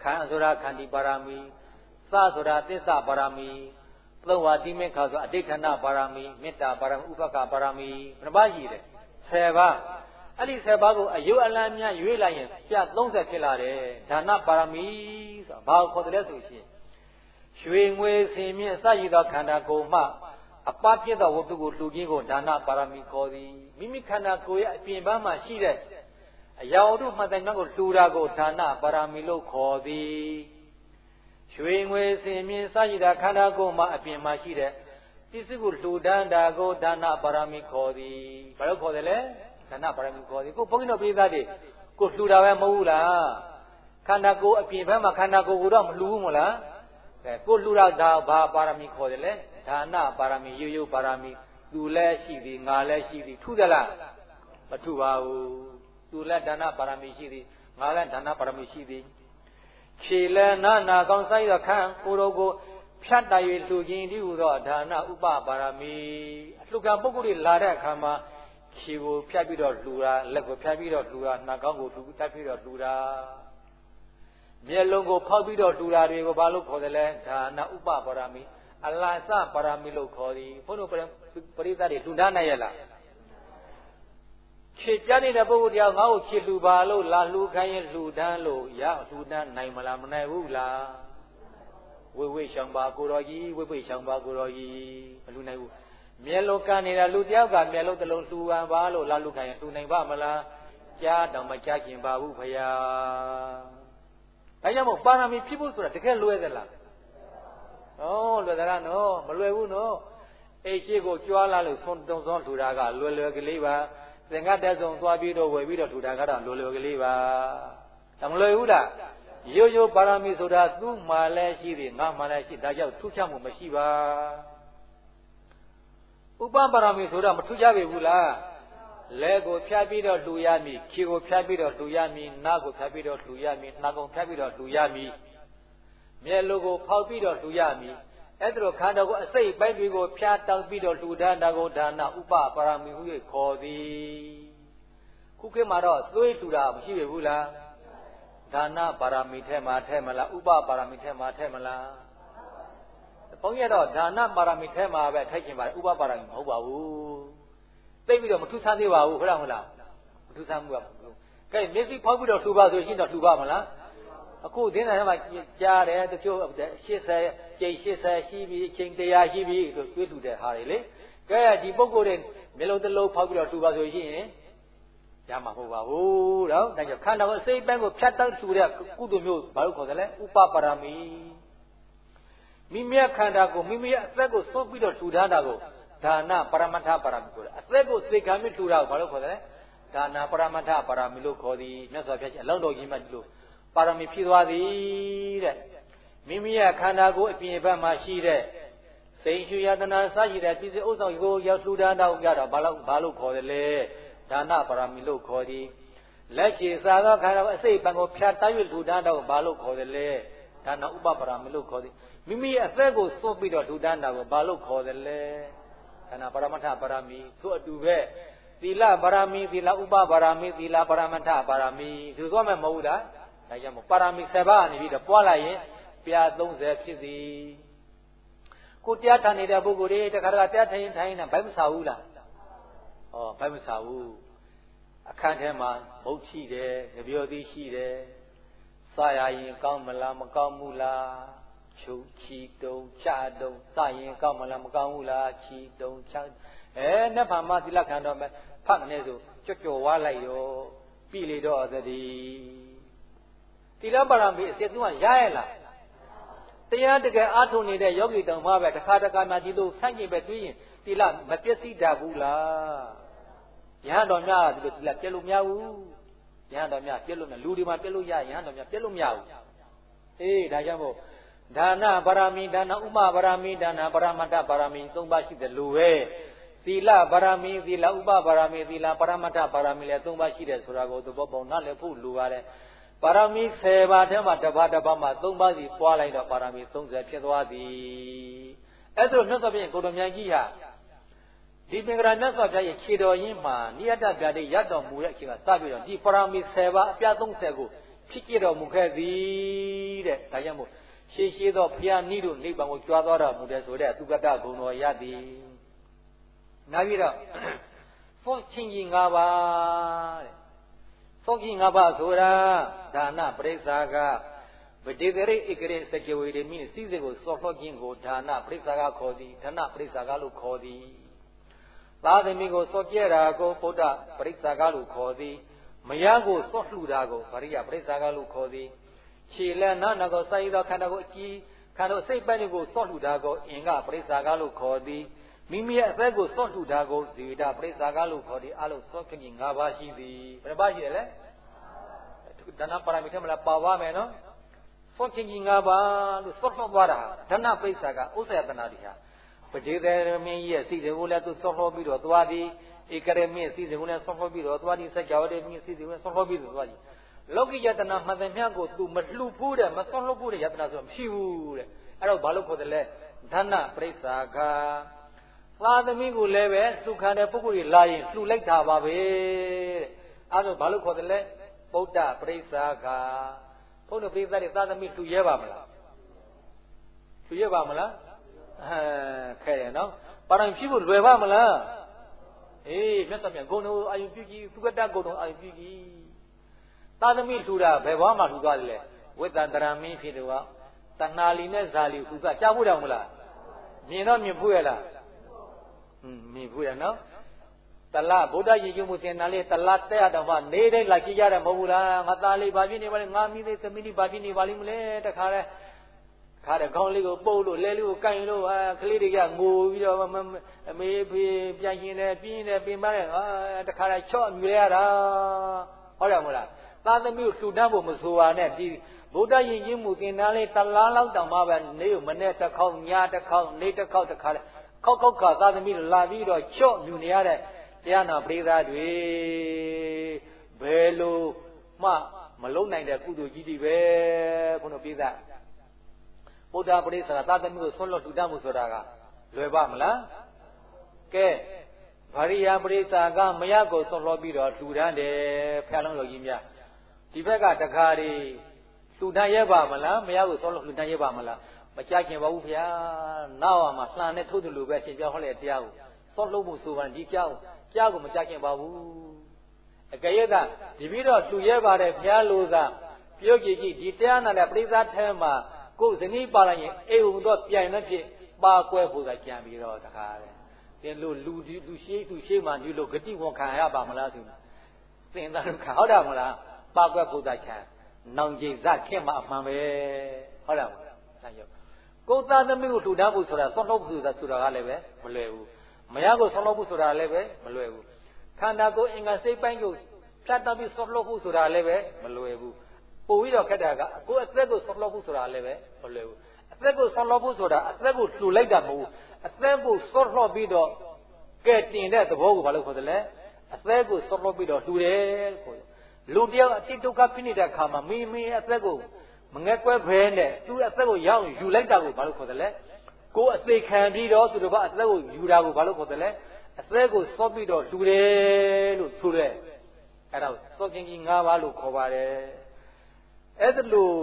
ခံဆိုတာခန္တီပါရမီစဆိုတာသစ္စာပါရမီသုံးဝါတိမေခါဆိုအဋိဌာဏပါရမီမေတ္တာပါရမီဥပက္ခပါရမီဘယ်နှပါးရှိတယ်10ပါးအဲ့ဒီ10ပါးကိုအယုတ်အလန်းများရွေးလိုက်ရင်ပြ30ဖြစ်လာတယ်ဒါနပါရမီဆိုတာဘာကိုခေါ်တယ်လဲဆိုရှင်ရွှေငွေစင်မြင့်စရည်သောခန္ဓာကိုယ်မှ အပပြည့်သောဝတ္ထုကိုလှူခြင်းကိုဒါနပါရမီခေါ်သည်မိမိခန္ဓာကိုယ်ရဲ့အပြင်ပန်းမှာရှိတဲ့အရာတို့မှတ်တဲ့များကိုလှူတာကိုဒါနပါရမီလို့ခေါ်သည်ရွှေငွေစင်မြင့်စရည်သောခန္ဓာကိုယ်မှအပြင်မှာရှိတဲ့ပစ္စည်းကိုလှူဒန်းတာကိုဒါနပါရမီခေါ်သည်ဘာလို့ခေါ်တယ်လဲဒါနပါရမီခေါ်သည်ကိုဘုန်းကြီးတို့ပြည်သားတွေကိုလှူတာပဲမဟုတ်ဘူးလားခန္ဓာကိုယ်အပြင်ဘက်မှာခန္ဓာကိုယ်ကိုတော့မလှူဘူးမလားအဲကိုလှူတာဒါဘာပါရမီခေါ်တယ်လဲ ဒါနပါရမီရိုးရိုးပါရမီသူလည်းရှိသည်ငါလည်းရှိသည်ထူးသလားမထူပါဘူးသူလည်းဒါနပါရမီရှိသည်ငါလည်းဒါနပါရမီရှိသည်ခြေလည်းနာနာကောင်းဆိုင်ရခန့်ကိုယ်တော်ကိုဖြတ်တ၍လှူခြင်းဒီဟူသောဒါနဥပပါရမီအလှကပုဂ္ဂိုလ်တွေလာတဲ့အခါမှာခြေကိုဖြတ်ပြီးတော့လှူတာလက်ကိုဖြတ်ပြီးတော့လှူတာနှာခေါင်းကိုလှူဖြတ်ပြီးတော့လှူတာမျက်လုံးကိုဖောက်ပြီးတော့လှူတာတွေကိုဘာလို့ခေါ်တယ်လဲဒါနဥပပါရမီ အလာစပါရမီလို့ခေါ်သည်ဘုန်းတော်ပရိသတ်တွေလှူဒါနိုင်ရလားခြေပြနေတဲ့ပုဂ္ဂိုလ်တရားငါ့ကိုခြေလှူပါလို့လာလှူခိုင်းရင်လှူဒန်းလို့ရလှူဒန်းနိုင်မလားမနိုင်ဘူးလားဝိဝိရှောင်ပါကိုတော်ကြီးဝိဝိရှောင်ပါကိုတော်ကြီးမလှူနိုင်ဘူးမျက်လုံးကနေတာလူတယောက်ကမျက်လုံးတစ်လုံးလှူပန်ပါလို့လာလှူခိုင်းရင်လှူနိုင်ပါမလားကြားတော့မကြားကျင်ပါဘူးဖရာအဲကြောင့်မို့ပါရမီဖြစ်ဖို့ဆိုတာတကယ်လွယ်သလား ဩလွယ်သလားနော်မလွယ်ဘူးနော်အိတ်ရှိကိုကြွားလာလို့သွန်တုံသွန်ထူတာကလွယ်လွယ်ကလေးပါသင်္ကတက်ဆုံးသွားပြီးတော့ဝယ်ပြီးတော့ထူတာကတော့လွယ်လွယ်ကလေးပါဒါမလွယ်ဘူးလားရိုးရိုးပါရမီဆိုတာသူ့မှာလည်းရှိတယ်ငါမှာလည်းရှိဒါကြောင့်ထူးခြားမှုမရှိပါဥပပါရမီဆိုတာမထူးခြားပြီဘူးလားလက်ကိုဖြတ်ပြီးတော့လှူရမည်ခြေကိုဖြတ်ပြီးတော့လှူရမည်နားကိုဖြတ်ပြီးတော့လှူရမည်နှာကုံဖြတ်ပြီးတော့လှူရမည် မျက်လုံးကိုဖောက်ပြီးတော့လှူရမည်အဲ့ဒါလိုခန္ဓာကိုအစိတ်ပိုင်းတွေကိုဖြားတောက်ပြီးတော့လှူဒါန်းတာကိုဒါနဥပပါရမီဟု၍ခေါ်သည်ခုခေတ်မှာတော့သွေးလှူတာမရှိပြီဘူးလားဒါနပါရမီထဲမှာထဲမလားဥပပါရမီထဲမှာထဲမလားဘုန်းကြီးတော့ဒါနပါရမီထဲမှာပဲထိုက်ချင်ပါတယ်ဥပပါရမီမဟုတ်ပါဘူးသိပြီးတော့မထူးဆန်းသေးပါဘူးဟုတ်လားမဟုတ်လားမထူးဆန်းဘူးကကဲမျက်စိဖောက်ပြီးတော့လှူပါဆိုရင်တော့လှူပါမလား အခုသင်္ဍာထဲမှာကြားတယ်တချို့80ကျိန်80ရှိပြီကျိန်100ရှိပြီဆိုတွေးလှူတဲ့ဟာတွေလေကဲဒီပုံကိုယ်တွေမျက်လုံးတစ်လုံးဖောက်ပြီးတော့လှူပါဆိုရင်ရမှာမဟုတ်ပါဘူးတော့ဒါကြောင့်ခန္ဓာကိုယ်စိတ်ပန်းကိုဖြတ်တောက်လှူတဲ့ကုသိုလ်မျိုးဘာလို့ခေါ်တယ်လဲဥပပါရမီမိမိရဲ့ခန္ဓာကိုမိမိရဲ့အသက်ကိုစွန့်ပြီးတော့လှူထားတာကိုဒါနပရမတ္ထပါရမီကိုအသက်ကိုစေခံပြီးလှူတာကိုဘာလို့ခေါ်တယ်လဲဒါနပရမတ္ထပါရမီလို့ခေါ်သည်မြတ်စွာဘုရားရှင်အလောင်းတော်ကြီးမှဒီလို ပါရမီဖြည့်သွားသည်တဲ့မိမိရဲ့ခန္ဓာကိုယ်အပြင်ဘက်မှာရှိတဲ့စိန်ရွှေယတနာစရှိတဲ့ပြည်စည်းဥစ္စာကိုရောက်လှူဒါန်းတော့ကြတော့ဘာလို့ဘာလို့ခေါ်တယ်လဲဒါနပါရမီလို့ခေါ်သည်လက်ချေစာသောခန္ဓာကိုအစိတ်ပံကိုဖြတ်တိုင်း၍လှူဒါန်းတော့ဘာလို့ခေါ်တယ်လဲဒါနဥပပါရမီလို့ခေါ်သည်မိမိရဲ့အသက်ကိုစွန့်ပြီးတော့လှူဒါန်းတာကိုဘာလို့ခေါ်တယ်လဲဒါနပရမတ္ထပါရမီသို့အတူပဲသီလပါရမီသီလဥပပါရမီသီလပရမတ္ထပါရမီသူသွားမယ်မဟုတ်ဘူးလား ဒါကြောင့်ပါရမီ7ပါးနေပြီးတော့ပွားလိုက်ရင်ပြာ30ဖြစ်သည်ကိုတရားထိုင်နေတဲ့ပုဂ္ဂိုလ်တွေတခါတခါတရားထိုင်ရင်ထိုင်နေဘိုက်မစားဘူးလားဩဘိုက်မစားဘူးအခန်းထဲမှာမုတ်ရှိတယ်ကြပြောသည်ရှိတယ်စားရရင်ကောင်းမလားမကောင်းဘူးလားချုပ်ချီတုံချတုံစရင်ကောင်းမလားမကောင်းဘူးလားချီတုံချအဲနတ်ဖာမသီလခံတော့မယ်ဖတ်မနေဆိုကြော့ကြော်ဝါလိုက်ရောပြီလေတော့သတိ သီလပါရမီအစစ်သူကရရလားတရားတကယ်အားထုတ်နေတဲ့ယောဂီတောင်မှပဲတစ်ခါတစ်ခါမှဒီလိုဆန့်ကျင်ပဲတွေးရင်သီလမပြည့်စည်တတ်ဘူးလားရဟန်းတော်များဒီလိုသီလပြည့်လို့မရဘူးရဟန်းတော်များပြည့်လို့မလူတွေမှာပြည့်လို့ရရဟန်းတော်များပြည့်လို့မရဘူးအေးဒါကြောင့်မို့ဒါနပါရမီဒါနဥမပါရမီဒါနပရမတ္ထပါရမီသုံးပါးရှိတယ်လို့ပဲသီလပါရမီသီလဥပပါရမီသီလပရမတ္ထပါရမီလည်းသုံးပါးရှိတယ်ဆိုတာကိုသဘောပေါက်နားလည်ဖို့လိုပါတယ် ပါရမီ10ပါးထဲမှာတစ်ပါးတစ်ပါးမှာ3ပါးစီပွားလိုက်တော့ပါရမီ30ဖြစ်သွားသည်အဲ့ဒါမြတ်စွာဘုရားကိုတော်မြတ်ကြီးဟာဒီပင်္ဂရာမြတ်စွာဘုရားရဲ့ခြေတော်ရင်းမှာနိယတဗျာတိရတ်တော်မူတဲ့အချိန်ကစပြီးတော့ဒီပါရမီ10ပါးအပြား30ကိုဖြစ်ကြတော်မူခဲ့သည်တဲ့ဒါကြောင့်မို့ရှေးရှေးသောဘုရားနိတို့နိဗ္ဗာန်ကိုကြွားသွားတော်မူတဲ့ဆိုတဲ့သူကတ္တဂုဏ်တော်ရသည်နောက်ပြီးတော့သောချင်းကြီး၅ပါးတဲ့ သောကြီး၅ပါးဆိုတာဒါနပရိစ္ဆာကဗတိတရိဧကရိစကြဝေရမိစိစေကိုစောခေါခြင်းကိုဒါနပရိစ္ဆာကခေါ်သည်ဒါနပရိစ္ဆာကလို့ခေါ်သည်သာသမီကိုစောပြဲတာကိုဗုဒ္ဓပရိစ္ဆာကလို့ခေါ်သည်မယားကိုစောလှူတာကိုဗရိယပရိစ္ဆာကလို့ခေါ်သည်ခြေလက်နာနာကိုစိုက်သောခန္ဓာကိုအကြည့်ခန္ဓာစိတ်ပိုင်းကိုစောလှူတာကိုအင်္ဂပရိစ္ဆာကလို့ခေါ်သည် မိမိရဲ့အသက်ကိုစော့လှူတာကိုဇေဝတာပရိစ္ဆာကလို့ခေါ်သည်အလုံးစော့ခင်ကြီး၅ပါးရှိသည်ဘယ်နှပါးရှိတယ်လဲဒါနပါရမီထဲမှာလာပါပါမယ်နော်စော့ခင်ကြီး၅ပါးလို့စော့လှော့သွားတာဒါနပရိစ္ဆာကဥစ္စာယတနာတွေဟာပတိသေရမင်းကြီးရဲ့စိတ်တွေကိုလည်းသူစော့လှော့ပြီးတော့သွားသည်ဧကရမင်းစိတ်တွေကိုလည်းစော့လှော့ပြီးတော့သွားသည်စัจ java တဲ့မင်းစိတ်တွေကိုစော့လှော့ပြီးတော့သွားသည်လောကီယတနာမှန်တယ်မြတ်ကိုသူမလှူဘူးတဲ့မစော့လှော့ဘူးတဲ့ယတနာဆိုတာမရှိဘူးတဲ့အဲ့တော့ဘာလို့ခေါ်တယ်လဲဒါနပရိစ္ဆာက သာသမီကိုလည်းပဲလှူခံတဲ့ပုဂ္ဂိုလ်ကြီးလာရင်လှူလိုက်တာပါပဲတဲ့အဲဒါဘာလို့ခေါ်တယ်လဲဗုဒ္ဓပရိစ္ဆာကဘုန်းတော်ပရိသတ်တွေသာသမီလှူရဲပါမလားလှူရဲပါမလားအဲခဲရနော်ပါရမီဖြစ်ဖို့လွယ်ပါမလားအေးမြတ်စွာဘုရားဂုဏ်တော်အာယုပြုကြည့်သုကတ္တဂုဏ်တော်အာယုပြုကြည့်သာသမီလှူတာဘယ်ဘွားမှလှူသွားတယ်လဲဝိတ္တန္တရာမင်းဖြစ်တော့တဏှာလီနဲ့ဇာလီလှူသွားကြားဖို့တောင်မလားမြင်တော့မြင်ဖို့ရလား မြင်ဘူးရနော်တလဗုဒ္ဓရည်ကျုံမှုသင်တာလေးတလတက်ရတော့မှနေတိုင်းလာကြည့်ကြတယ်မဟုတ်ဘူးလားငါသားလေးဘာဖြစ်နေပါလဲငါမိသေးသမီးလေးဘာဖြစ်နေပါလိမ့်မလဲတခါလဲခါတဲ့ခေါင်းလေးကိုပုတ်လို့လဲလေးကိုကိုင်လို့အာကလေးတွေကငိုပြီးတော့အမေဖေးပြန်ရှင်တယ်ပြင်းတယ်ပင်ပန်းတယ်အာတခါလဲချော့မြူရတာဟုတ်တယ်မဟုတ်လားသားသမီးကိုလှူဒန်းဖို့မဆိုပါနဲ့ဒီဗုဒ္ဓယဉ်ကျေးမှုသင်တန်းလေးတလားလောက်တောင်မှပဲနေကိုမနဲ့တစ်ခေါက်ညတစ်ခေါက်နေတစ်ခေါက်တစ်ခါလဲ ခောက်ခောက်ခါသာသမီလာပြီးတော့ချော့မြူနေရတဲ့တရားနာပရိသတ်တွေဘယ်လိုမှမလုံနိုင်တဲ့ကုသိုလ်ကြီးတွေပဲဘုန်းတော်ပိသဗုဒ္ဓပရိစ္ဆာသာသမီကိုဆွန့်လွတ်ထူတတ်မှုဆိုတာကလွယ်ပါမလားကဲဗာရိယပရိစ္ဆာကမရကိုဆွန့်လွတ်ပြီးတော့ထူတန်းတယ်ဖျားလုံးယောဂီများဒီဘက်ကတခါတွေထူတန်းရဲပါမလားမရကိုဆွန့်လွတ်ထူတန်းရဲပါမလား မကြခင်ပါဘူးဗျာနောက်မှာလှန်နဲ့ထုတ်တယ်လို့ပဲရှင်ပြောဟောတဲ့တရားကိုစောလို့မှုဆိုပါဒီကြောက်ကြောက်ကိုမကြခင်ပါဘူးအကရဲ့ကဒီပြီးတော့တူရဲပါတယ်ဘုရားလိုသာပြုတ်ကြည့်ကြည့်ဒီတရားနာတဲ့ပရိသတ်ထဲမှာကိုယ်ဇနီးပါလာရင်အေုံတော့ပြိုင်နှဖြစ်ပါကွဲဖို့ကကြံပြီးတော့တခါတယ်သင်လို့လူလူရှိသူရှိမှဒီလိုဂတိဝန်ခံရပါမလားသူသင်သားခါဟုတ်တယ်မလားပါကွဲဖို့ကချမ်းနောင်ကျိဇခင်မှာအမှန်ပဲဟုတ်တယ်မလားဆံရုပ် ကိုယ်သားသမီးကိုလှူဒါန်းဖို့ဆိုတာဆောင်းလို့ဆိုတာဆိုတာကလည်းပဲမလွယ်ဘူးမယားကိုဆောင်းလို့ဖို့ဆိုတာလည်းပဲမလွယ်ဘူးခန္ဓာကိုယ်အင်္ဂါစိတ်ပိုင်းကိုဖြတ်တောက်ပြီးဆောင်းလို့ဖို့ဆိုတာလည်းပဲမလွယ်ဘူးပို့ပြီးတော့ခက်တာကကိုယ်အသက်ကိုဆောင်းလို့ဖို့ဆိုတာလည်းပဲမလွယ်ဘူးအသက်ကိုဆောင်းလို့ဖို့ဆိုတာအသက်ကိုလှူလိုက်တာမဟုတ်ဘူးအသက်ကိုဆောင်းလို့ပြီးတော့ကဲတင်တဲ့သဘောကိုဘာလို့ခေါ်တယ်လဲအသက်ကိုဆောင်းလို့ပြီးတော့လှူတယ်ခေါ်တယ်လူတယောက်အတိတ်ဒုက္ခဖြစ်နေတဲ့အခါမှာမိမိအသက်ကို မငဲကွဲဖဲနဲ့သူ့အသက်ကိုရောက်ယူလိုက်တာကိုဘာလို့ခေါ်တယ်လဲကိုယ်အသေးခံပြီးတော့သူတို့ကအသက်ကိုယူတာကိုဘာလို့ခေါ်တယ်လဲအသက်ကိုစောပြီးတော့လူတယ်လို့ဆိုတဲ့အဲ့ဒါစောခင်ကြီး၅ပါးလို့ခေါ်ပါတယ်အဲ့ဒါလို့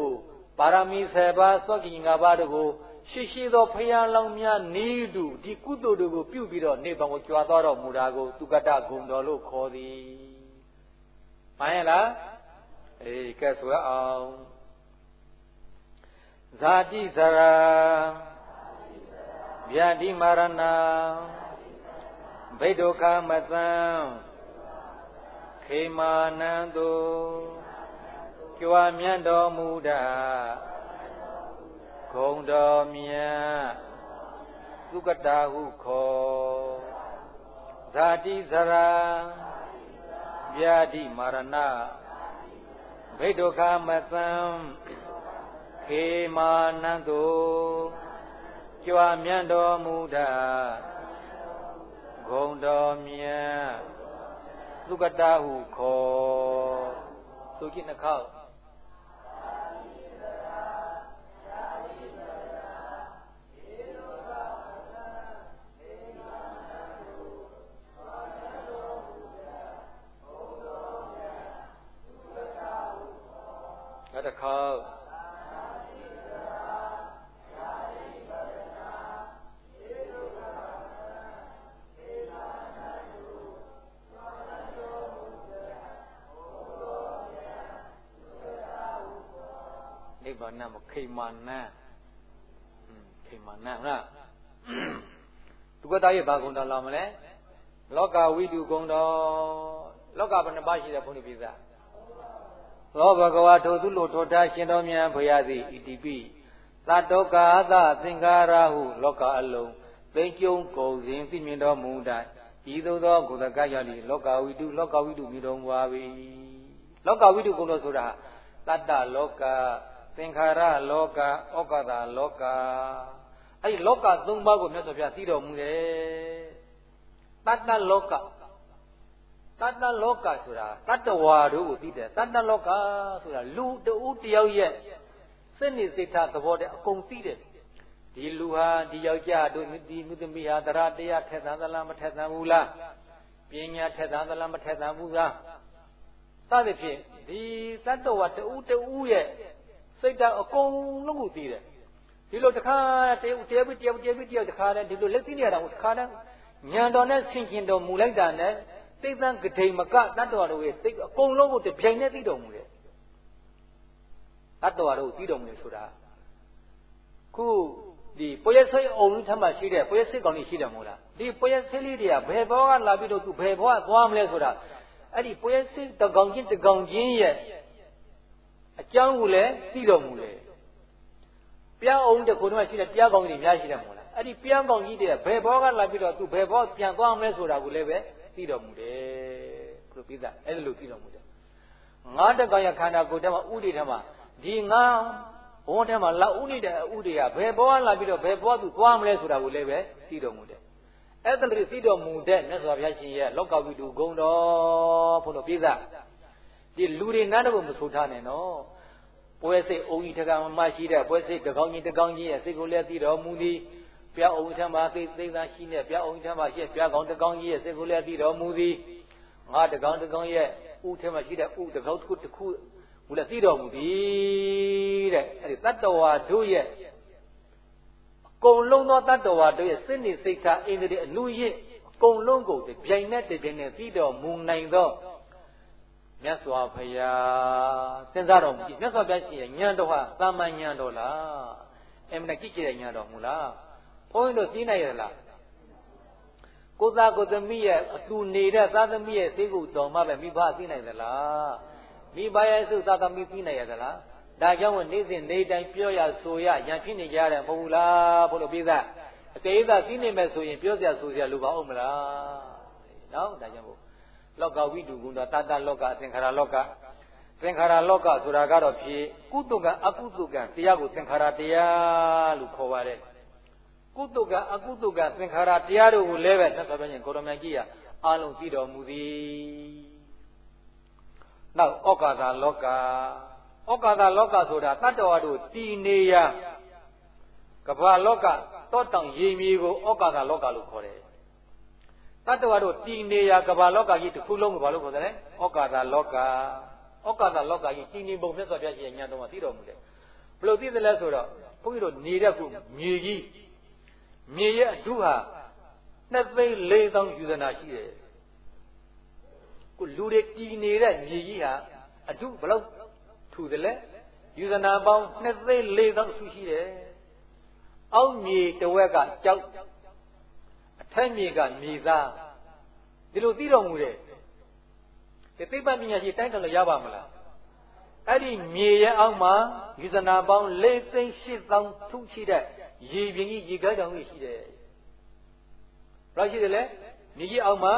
ပါရမီ7ပါးစောခင်ကြီး၅ပါးတို့ကိုရှိရှိသောဖယားလောင်းများနီးတူဒီကုသိုလ်တွေကိုပြုပြီးတော့နေဘံကိုကြွားသွားတော်မူတာကိုသူကတ္တဂုံတော်လို့ခေါ်သည်မှန်ရဲ့လားအေးကဲဆိုရအောင် ဇာတိဇရာဗျာတိမာရဏဗိဒုခမသံခေမာနံတုကြွားမြတ်တော်မူတာဂုံတော်မြတ်သုကတာဟုခေါ်ဇာတိဇရာဗျာတိမာရဏဘိဒုက္ခမသံ ခေမာနံတုကြွားမြတ်တော်မူတာဂုံတော်မြတ်သုကတာဟုခေါ်ဆိုကြည့်နှခေါက်ခေါက် နိဗ္ဗာန်မခိမာနံခိမာနံဟုတ်သူကသားရဲ့ဘာကုံတော်လာမလဲလောကဝိတုကုံတော်လောကဘယ်နှပါရှိတယ်ဘုန်းကြီးပြသားသောဘဂဝါထိုသူလိုထိုထားရှင်တော်မြတ်ဘုရားသည်ဣတိပိသတ္တောကာသသင်္ကာရဟု လောကအလုံးသိကျုံကုန်စဉ်သိမြင်တော်မူတတ်ဤသို့သောကုသကရောက်ပြီးလောကဝိတုလောကဝိတုမြည်တော်မူပါ၏လောကဝိတုကုံတော်ဆိုတာတတ္တလောက သင်္ခါရလောကဩကတာလောကအဲ့ဒီလောက၃ပါးကိုမြတ်စွာဘုရားသိတော်မူတယ်တတ္တလောကတတ္တလောကဆိုတာတတ္တဝါတို့ကိုသိတယ်တတ္တလောကဆိုတာလူတဦးတယောက်ရဲ့စိတ်နေစိတ်ထားသဘောတည်းအကုန်သိတယ်ဒီလူဟာဒီယောက်ျားတို့ဒီမုသမီးဟာတရားတရားထက်သန်သလားမထက်သန်ဘူးလားပညာထက်သန်သလားမထက်သန်ဘူးလားစသဖြင့်ဒီတတ္တဝါတဦးတဦးရဲ့ စိတ်ဓာတ်အကုန်လုံးကိုသိတယ်ဒီလိုတခါတယောက်တယောက်တယောက်တယောက်တယောက်တခါတည်းဒီလိုလက်သိနေရတာကိုတခါတည်းညံတော်နဲ့ဆင်ကျင်တော်မူလိုက်တာနဲ့သိသံဂဒိမကတတ္တဝါတို့ရဲ့သိအကုန်လုံးကိုတပြိုင်တည်းသိတော်မူတယ်တတ္တဝါတို့သိတော်မူတယ်ဆိုတာခုဒီပွဲရစိတ်အုံထမ်းမှရှိတဲ့ပွဲရစိတ်ကောင်ကြီးရှိတယ်မို့လားဒီပွဲရစိတ်လေးတွေကဘယ်ဘောကလာပြီးတော့သူဘယ်ဘောကသွားမလဲဆိုတာအဲ့ဒီပွဲရစိတ်တကောင်ချင်းတကောင်ချင်းရဲ့ အကြောင်းကိုလည်းသိတော်မူတယ်ပြားအောင်တခုတော့ရှိတဲ့ပြားကောင်ကြီးများရှိတယ်မို့လားအဲ့ဒီပြားကောင်ကြီးတွေကဘယ်ဘောကလာပြီးတော့သူဘယ်ဘောပြန်သွားမလဲဆိုတာကိုလည်းပဲသိတော်မူတယ်ဘုရားပြသအဲ့ဒါလို့သိတော်မူတယ်ငါးတကောင်ရခန္ဓာကိုယ်ထဲမှာဥဒိထဲမှာဒီငါဘဝထဲမှာလာဥနေတဲ့ဥတွေကဘယ်ဘဝလာပြီးတော့ဘယ်ဘဝသူသွားမလဲဆိုတာကိုလည်းပဲသိတော်မူတယ်အဲ့ဒါတည်းသိတော်မူတဲ့မြတ်စွာဘုရားရှင်ရဲ့လောကဝိတုဂုံတော်ဘုလို့ပြသ ဒီလူတွေနတ်တကုမဆိုထားနဲ့နော်ပွဲစိတ်အုံကြီးတကမရှိတဲ့ပွဲစိတ်တကောင်းကြီးတကောင်းကြီးရဲ့စိတ်ကိုလည်းသိတော်မူသည်ပြအုံထမ်းမှာသိသိသာရှိနေပြအုံထမ်းမှာရှိပြကောင်းတကောင်းကြီးရဲ့စိတ်ကိုလည်းသိတော်မူသည်ငါတကောင်းတကောင်းရဲ့ဥထဲမှာရှိတဲ့ဥတကောင်းတစ်ခုတစ်ခုမူလည်းသိတော်မူသည်တဲ့အဲ့ဒီတတ္တဝါတို့ရဲ့အကုန်လုံးသောတတ္တဝါတို့ရဲ့စိတ်နေစိတ်ထားအင်းတွေအနုရင့်အကုန်လုံးကိုပြိုင်နဲ့တပြိုင်နဲ့သိတော်မူနိုင်သော မြတ်စွာဘုရားစဉ်းစားတော်မူပြီမြတ်စွာဘုရားရှင်ရဲ့ဉာဏ်တော်ဟာသာမန်ဉာဏ်တော်လားအမှန်တကြည့်ကြတဲ့ဉာဏ်တော်မူလားဘုန်းကြီးတို့သိနိုင်ရလားကိုသားကိုသမီးရဲ့အတူနေတဲ့သားသမီးရဲ့သိကုတော်မှပဲမိဘသိနိုင်သလားမိဘရဲ့စုသားသမီးသိနိုင်ရသလားဒါကြောင့်နေ့စဉ်နေ့တိုင်းပြောရဆိုရရံဖြစ်နေကြတယ်မဟုတ်ဘူးလားဘုလိုပြေးသားအတေးသာသိနေမယ်ဆိုရင်ပြောစရာဆိုစရာလိုပါဦးမလားနော်ဒါကြောင့်မို့ လောကဝိတုကုဏတတလောကသင်္ခါရလောကသင်္ခါရလောကဆိုတာကတော့ဖြေကုသကအကုသကတရားကိုသင်္ခါရတရားလို့ခေါ်ပါတယ်ကုသကအကုသကသင်္ခါရတရားတို့ကိုလည်းပဲသက်သာပြန်ရင်ကိုရမကြီးရအလုံးသိတော်မူသည်နောက်ဩကာသလောကဩကာသလောကဆိုတာတတ္တဝါတို့တည်နေရကဘာလောကတောတောင်ရေမြေကိုဩကာသလောကလို့ခေါ်တယ် တတ္တဝါတို့တည်နေရကဘာလောကကြီးတစ်ခုလုံးကိုဘာလို့ခေါ်တယ်လဲဩကာသလောကဩကာသလောကကြီးတည်နေပုံမြတ်စွာဘုရားရှင်ညာတော်မှာသိတော်မူတယ်ဘယ်လိုသိသလဲဆိုတော့ဘုန်းကြီးတို့နေတဲ့ခုမြေကြီးမြေရဲ့အထုဟာနှစ်သိန်းလေးသောင်းယူဇနာရှိတယ်ကိုလူတွေတည်နေတဲ့မြေကြီးဟာအထုဘလောက်ထူတယ်လဲယူဇနာပေါင်းနှစ်သိန်းလေးသောင်းရှိရှိတယ်အောက်မြေတဝက်ကကြောက်အ ထက်မြေကမြေသားဒီလိုသိတော်မူတယ်ဒီသိပ္ပံပညာရှိတိုင်းတယ်လို့ရပါမလားအဲ့ဒီမြေရဲ့အောက်မှာယူဇနာပေါင်း၄သိန်း၈000ထုရှိတဲ့ရေပြင်ကြီးရေကိုက်တောင်ကြီးရှိတယ်။ဘာရှိတယ်လဲမြေကြီးအောက်မှာ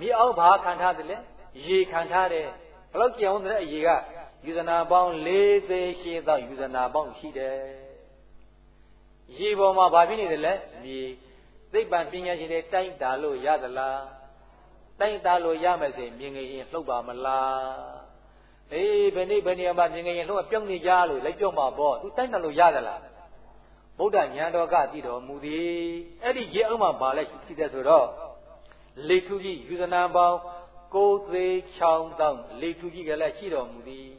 မြေအောက်ဘာခံထားတယ်လဲရေခံထားတယ်ဘလောက်ကြံအောင်တဲ့အရေကယူဇနာပေါင်း၄သိန်း၈000ယူဇနာပေါင်းရှိတယ်။ရေပေါ်မှာဘာဖြစ်နေတယ်လဲမြေ သိပ္ပံပညာရှင်တွေတိုင်းတာလို့ရသလားတိုင်းတာလို့ရမယ်ဆိုရင်မြင်ငယ်ရင်လှုပ်ပါမလားအေးဘယ်နေ့ဘယ်နေရာမှာမြင်ငယ်ရင်လှုပ်ပြောင်းနေကြလို့လိုက်ပြောမှာပေါ့သူတိုင်းတာလို့ရသလားဗုဒ္ဓဉာဏ်တော်ကတည်တော်မူသည်အဲ့ဒီရေအောင်မှာပါလဲရှိတဲ့ဆိုတော့လေထုကြီးယူဇနာပေါင်းကိုးသေးချောင်းတောင်းလေထုကြီးကလည်းရှိတော်မူသည်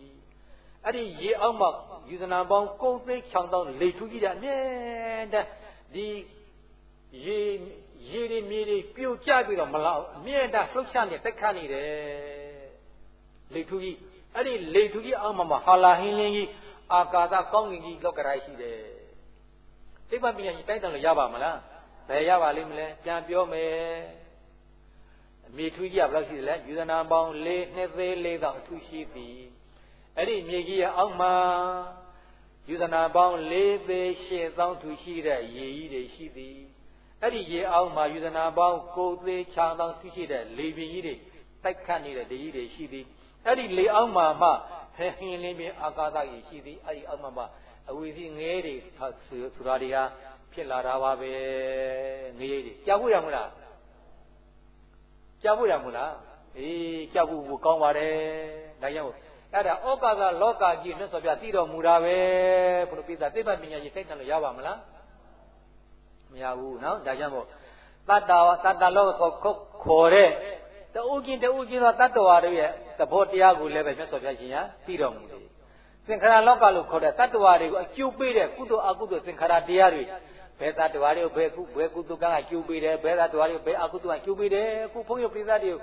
အဲ့ဒီရေအောင်မှာယူဇနာပေါင်းကိုးသေးချောင်းတောင်းလေထုကြီးတဲ့အမြဲတမ်းဒီ ရေရေတွေမြေတွေပြိုကျပြီးတော့မလောက်အမြဲတမ်းလှုပ်ရှားနေတက်ခတ်နေတယ်လေထုကြီးအဲ့ဒီလေထုကြီးအောက်မှာမှာဟာလာဟင်းလင်းကြီးအာကာသကောင်းကင်ကြီးလောက်ကရိုက်ရှိတယ်သိပ္ပံပညာရှိတိုက်တယ်လို့ရပါမလားဘယ်ရပါလိမ့်မလဲပြန်ပြောမယ်အမြေထူးကြီးကဘယ်လောက်ရှိသလဲယူဇနာပေါင်း၄နှစ်သေး၄တော့အထူးရှိသည်အဲ့ဒီမြေကြီးရဲ့အောက်မှာယူဇနာပေါင်း၄သေး၈သောင်းထူရှိတဲ့ရေကြီးတွေရှိသည် အဲ့ဒီရေအောက်မှာယူဇနာပေါင်း၉သေး၆သောင်းထူရှိတဲ့လေပြင်းကြီးတွေတိုက်ခတ်နေတဲ့တကြီးတွေရှိသည်အဲ့ဒီလေအောက်မှာမှဟဲဟင်းလင်းပြအာကာသကြီးရှိသည်အဲ့ဒီအောက်မှာမှအဝီစီငဲတွေဆိုတာတွေကဖြစ်လာတာပါပဲငရေတွေကြောက်ဖို့ရမလားကြောက်ဖို့ရမလားအေးကြောက်ဖို့ကောင်းပါတယ်ဒါကြောင့်အဲ့ဒါဩကာသလောကကြီးမြတ်စွာဘုရားတည်တော်မူတာပဲဘုလိုပိသသိပ္ပံပညာကြီးသိတယ်လို့ရပါမလား မရဘူးနော်ဒါကြောင့်မို့တတ္တဝတတ္တလောကခေါ်တဲ့တူးချင်းတူးချင်းသောတတ္တဝါတို့ရဲ့သဘောတရားကိုလည်းပဲမြတ်စွာဘုရားရှင်ကသိတော်မူတယ်သင်္ခါရလောကလို့ခေါ်တဲ့တတ္တဝါတွေကိုအကျိုးပေးတဲ့ကုသိုလ်အကုသိုလ်သင်္ခါရတရားတွေဘယ်တတ္တဝါတွေကိုဘယ်ကုဘယ်ကုသိုလ်ကကျိုးပေးတယ်ဘယ်တတ္တဝါတွေကိုဘယ်အကုသိုလ်ကကျိုးပေးတယ်အခုဘုန်းကြီးပြည်သားတွေကို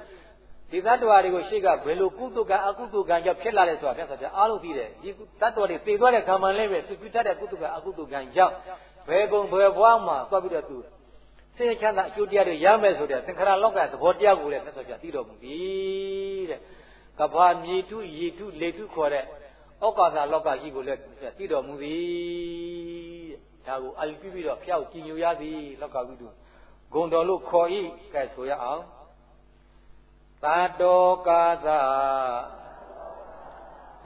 ဒီတတ္တဝါတွေကိုရှေ့ကဘယ်လိုကုသိုလ်ကအကုသိုလ်ကကြောင့်ဖြစ်လာလဲဆိုတာမြတ်စွာဘုရားအားလုံးသိတယ်ဒီတတ္တဝါတွေသိသွားတဲ့ခံမှန်လေးပဲသူပြုတတ်တဲ့ကုသိုလ်ကအကုသိုလ်ကကြောင့် ဘယ်ပုံဘယ်ဘွားမှာသွားပြီးတော့သူဆင်းရဲချမ်းသာအကျိုးတရားတွေရမယ်ဆိုတဲ့သင်္ခါရလောကသဘောတရားကိုလည်းမြတ်စွာဘုရားသိတော်မူပြီတဲ့ကဘာမြေထုရေထုလေထုခေါ်တဲ့ဩကာသလောကကြီးကိုလည်းသိတော်မူသည်ဒါကိုအာယူပြီးတော့ဖျောက်ကြည်ညိုရသည်လောကဝိတုဂုံတော်လို့ခေါ်၏ကဲဆိုရအောင်သာတောကာသ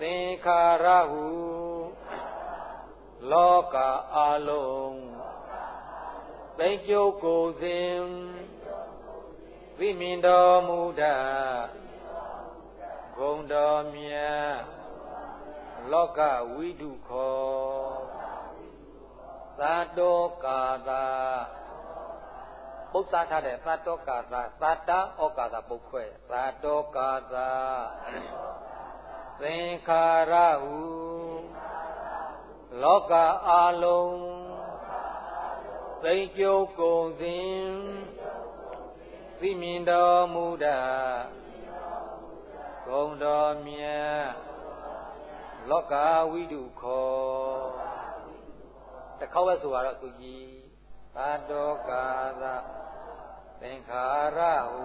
သင်္ခါရဟု လောကအာလုံးသိကျုပ်ကိုစဉ်သိမြင်တော်မူတတ်ဂုံတော်မြတ်လောကဝိတုခောသာတောကာသာပု္ပ္ပထားတဲ့သာတောကာသာသာတာဩကာသာပုတ်ခွဲသာတောကာသာသင်္ခါရဟု လောကအာလုံးသိကျုပ်ကုန်စဉ်သိမြင်တော်မူတတ်ဂုံတော်မြတ်လောကဝိတုခောတခေါက်ပဲဆိုတော့သူကြီးသာတောကာသသင်္ခါရဟု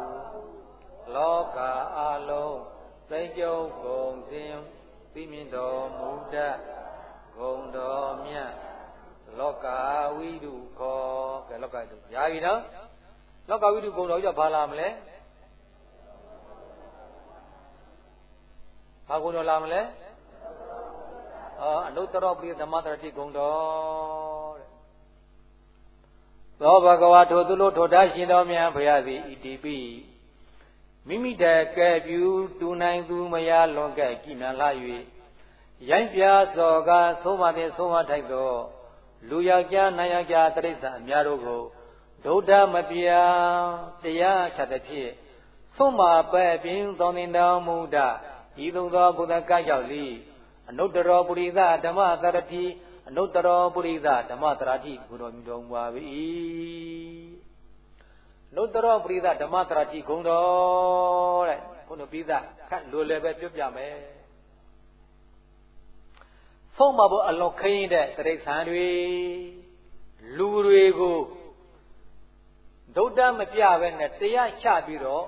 လောကအလုံးသိကြုံကုန်စဉ်သိမြင်တော်မူတတ် ဂုံတော်မြတ်လောကဝိတုခောကဲလောကဝိတုရပြီနော်လောကဝိတုဂုံတော်ကြီးကဘာလာမလဲဘာဂုံတော်လာမလဲအာအနုတ္တရပိဓမ္မတရတိဂုံတော်တဲ့သောဘဂဝါထိုသူလိုထိုတာရှင်တော်မြတ်ဘုရားသည်ဣတိပိမိမိတကဲ့ပြူတူနိုင်သူမရလွန်ကဲ့ကြည်မြန်လာ၍ ရိုင်းပြစော်ကသုံးပါးသည်သုံးပါးထိုက်သောလူယောက်ျားနာယောက်ျားတိရစ္ဆာန်အများတို့ကိုဒုဒ္ဓမပြတရားချက်သည်ဖြင့်သုံးပါးပဲ့ပြင်းသောတင်တော်မူတဤသို့သောဘုဒ္ဓကကြောက်လီအနုတ္တရောပုရိသဓမ္မသရတိအနုတ္တရောပုရိသဓမ္မသရတိဘုတော်မြူတော်မူပါ၏နုတ္တရောပုရိသဓမ္မသရတိဂုံတော်တဲ့ဘုန်းတော်ပိသခန့်လိုလည်းပဲပြောပြမယ် ဆုံးမဖို့အလွန်ခရင်တဲ့တိရစ္ဆာန်တွေလူတွေကိုဒုဒ္ဒမပြပဲနဲ့တရားချပြီးတော့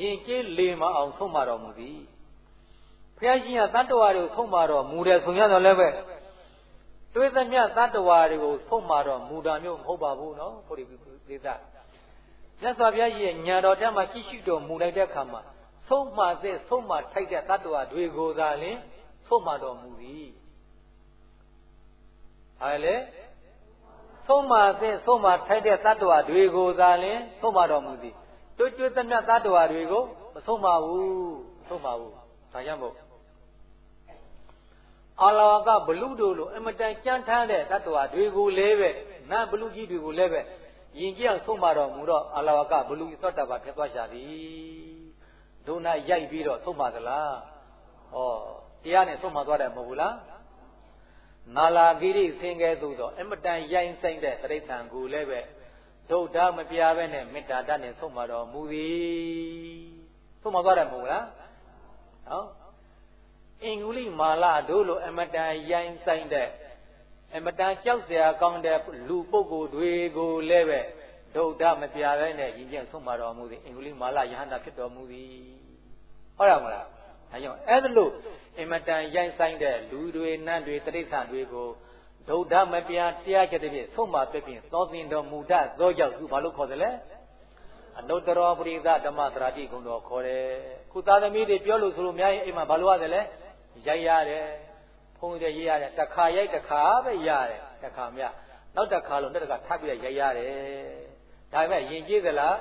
ယင်ကျေးလေမအောင်ဆုံးမတော်မူသည်ဘုရားရှင်ကတတ္တဝါတွေကိုဆုံးမတော်မူတယ်ဆိုရတော့လည်းပဲတွေးသမျှတတ္တဝါတွေကိုဆုံးမတော်မူတာမျိုးမဟုတ်ပါဘူးနော်ဘုရားပိသမြတ်စွာဘုရားရဲ့ညာတော်တက်မှာကြည့်ရှုတော်မူလိုက်တဲ့အခါမှာဆုံးမသည့်ဆုံးမထိုက်တဲ့တတ္တဝါတွေကိုသာလျှင်ဆုံးမတော်မူသည် ဟာလေဆုံးမသည့်ဆုံးမထိုက်တဲ့တတ္တဝါတွေကိုသာလျှင်ဆုံးမတော်မူသည်တွေ့တွေ့သမျှတတ္တဝါတွေကိုမဆုံးမဘူးမဆုံးမဘူးဒါကြောင့်မို့အာလဝကဘလူတို့လိုအမတန်ကြမ်းထမ်းတဲ့တတ္တဝါတွေကိုလည်းပဲနတ်ဘလူကြီးတွေကိုလည်းပဲယင်ကြအောင်ဆုံးမတော်မူတော့အာလဝကဘလူသောတပဖြစ်သွားရှာသည်ဒုနာရိုက်ပြီးတော့ဆုံးမသလားဩတရားနဲ့ဆုံးမသွားတယ်မဟုတ်ဘူးလား နာလာဂိရိဆင်းကဲသို့သောအမတန်ရိုင်းဆိုင်တဲ့တရိဋ္ဌံကိုလည်းပဲဒုဒ္ဓမပြဘဲနဲ့မေတ္တာတတ်နဲ့ဆုံးမတော်မူသည်ဆုံးမသွားတယ်မဟုတ်လားနော်အင်္ဂုလိမာလတို့လိုအမတန်ရိုင်းဆိုင်တဲ့အမတန်ကြောက်စရာကောင်းတဲ့လူပုဂ္ဂိုလ်တွေကိုလည်းပဲဒုဒ္ဓမပြဘဲနဲ့ရည်ကျက်ဆုံးမတော်မူသည်အင်္ဂုလိမာလယဟန္တာဖြစ်တော်မူသည်ဟုတ်တယ်မလား ဒါကြောင့်အဲ့ဒါလို့အင်မတန်ရိုင်းဆိုင်တဲ့လူတွေနတ်တွေတိရစ္ဆာန်တွေကိုဒုဒ္ဓမပြတရားချက်တည်းဖြင့်ဆုံးမပြဖြင့်သောသင်တော်မူတတ်သောကြောင့်သူဘာလို့ခေါ်တယ်လဲအနုတ္တရောပရိသဓမ္မတရာတိဂုံတော်ခေါ်တယ်ခုသာသမီတွေပြောလို့ဆိုလို့များရင်အိမ်မှာဘာလို့ရတယ်လဲရိုက်ရတယ်ဖုံးတယ်ရေးရတယ်တစ်ခါရိုက်တစ်ခါပဲရတယ်တစ်ခါမြနောက်တစ်ခါလို့နောက်တစ်ခါထပ်ပြီးရိုက်ရတယ်ဒါပေမဲ့ယင်ကြည့်သလား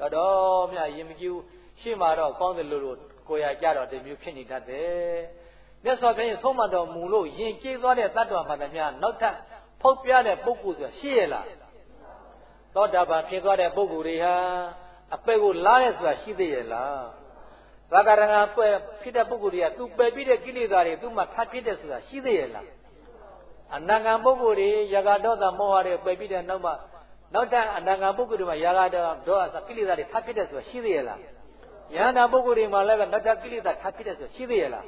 တော်တော်မြယင်မကြည့်ဘူးရှေ့မှာတော့ကောင်းတယ်လို့လို့ ကိုယ်ရကြတော့ဒီမျိုးဖြစ်နေတတ်တယ်မြတ်စွာဘုရားဆုံးမတော်မူလို့ယင်ကြည်သွားတဲ့တ attva မှန်သမျှနောက်ထပ်ဖုတ်ပြတဲ့ပုဂ္ဂိုလ်ဆိုတာရှိရလားသောတာပန်ဖြစ်သွားတဲ့ပုဂ္ဂိုလ်တွေဟာအပယ်ကိုလားတဲ့ဆိုတာရှိသေးရဲ့လားသာကရဏပယ်ဖြစ်တဲ့ပုဂ္ဂိုလ်တွေကသူပယ်ပြီးတဲ့ကိလေသာတွေသူမှထပ်ဖြစ်တဲ့ဆိုတာရှိသေးရဲ့လားအနဂံပုဂ္ဂိုလ်တွေယဂဒေါသမောဟတွေပယ်ပြီးတဲ့နောက်မှနောက်တန်းအနဂံပုဂ္ဂိုလ်တွေမှာယဂဒေါသကိလေသာတွေထပ်ဖြစ်တဲ့ဆိုတာရှိသေးရဲ့လား ယန္တာပုဂ္ဂိုလ်တွေမှာလည်းပဲနောက်တန်းကိလေသာထပ်ဖြစ်တဲ့ဆိုတာရှိသေးရဲ့လား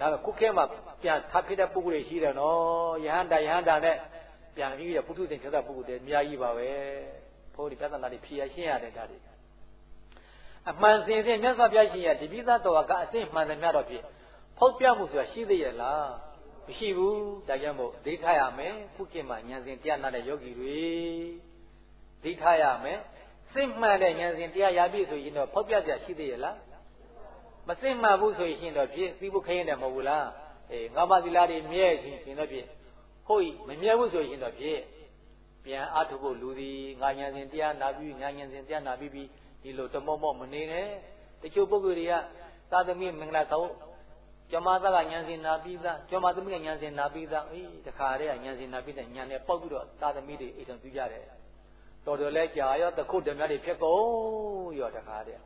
ဒါပဲခုခဲမှာပြန်ထပ်ဖြစ်တဲ့ပုဂ္ဂိုလ်တွေရှိတယ်နော်ယဟန္တာယဟန္တာနဲ့ပြန်ပြီးတော့ပုထုဇဉ်ဖြစ်တဲ့ပုဂ္ဂိုလ်တွေအများကြီးပါပဲဘုန်းကြီးပြဿနာတွေဖြေရရှင်းရတယ်ဒါတွေအမှန်စင်စင်မြတ်စွာဘုရားရှင်ရဲ့တပိသတော်ကအစစ်မှန်တယ်များတော့ဖြစ်ဖောက်ပြမှုဆိုတာရှိသေးရဲ့လားမရှိဘူးဒါကြောင့်မို့ဒိဋ္ဌရမယ်ခုခေတ်မှာဉာဏ်စဉ်တရားနာတဲ့ယောဂီတွေဒိဋ္ဌရမယ် စိတ်မှန်တဲ့ဉာဏ်စဉ်တရားရပြီဆိုရင်တော့ဖောက်ပြစရာရှိသေးရဲ့လားမစိတ်မှန်ဘူးဆိုရင်တော့ဖြစ်သိဖို့ခရင်တယ်မဟုတ်ဘူးလားအေးငါးပါးသီလတွေမြဲခြင်းရှင်တော့ဖြစ်ဟုတ်မမြဲဘူးဆိုရင်တော့ဖြစ်ပြန်အထုဖို့လူသည်ငါဉာဏ်စဉ်တရားနာပြီးငါဉာဏ်စဉ်တရားနာပြီးပြီးဒီလိုတမော့မော့မနေနဲ့တချို့ပုဂ္ဂိုလ်တွေကသာသမီမင်္ဂလာဆောင်ကျမသားကဉာဏ်စဉ်နာပြီးသားကျမသမီးကဉာဏ်စဉ်နာပြီးသားအေးတခါတည်းကဉာဏ်စဉ်နာပြီးတဲ့ဉာဏ်နဲ့ပေါက်ပြီးတော့သာသမီတွေအိမ်တော်ပြုကြတယ် တော်တော်လဲကြာရောတခုတည်းများတွေဖြစ်ကုန်ရောတခါတည်း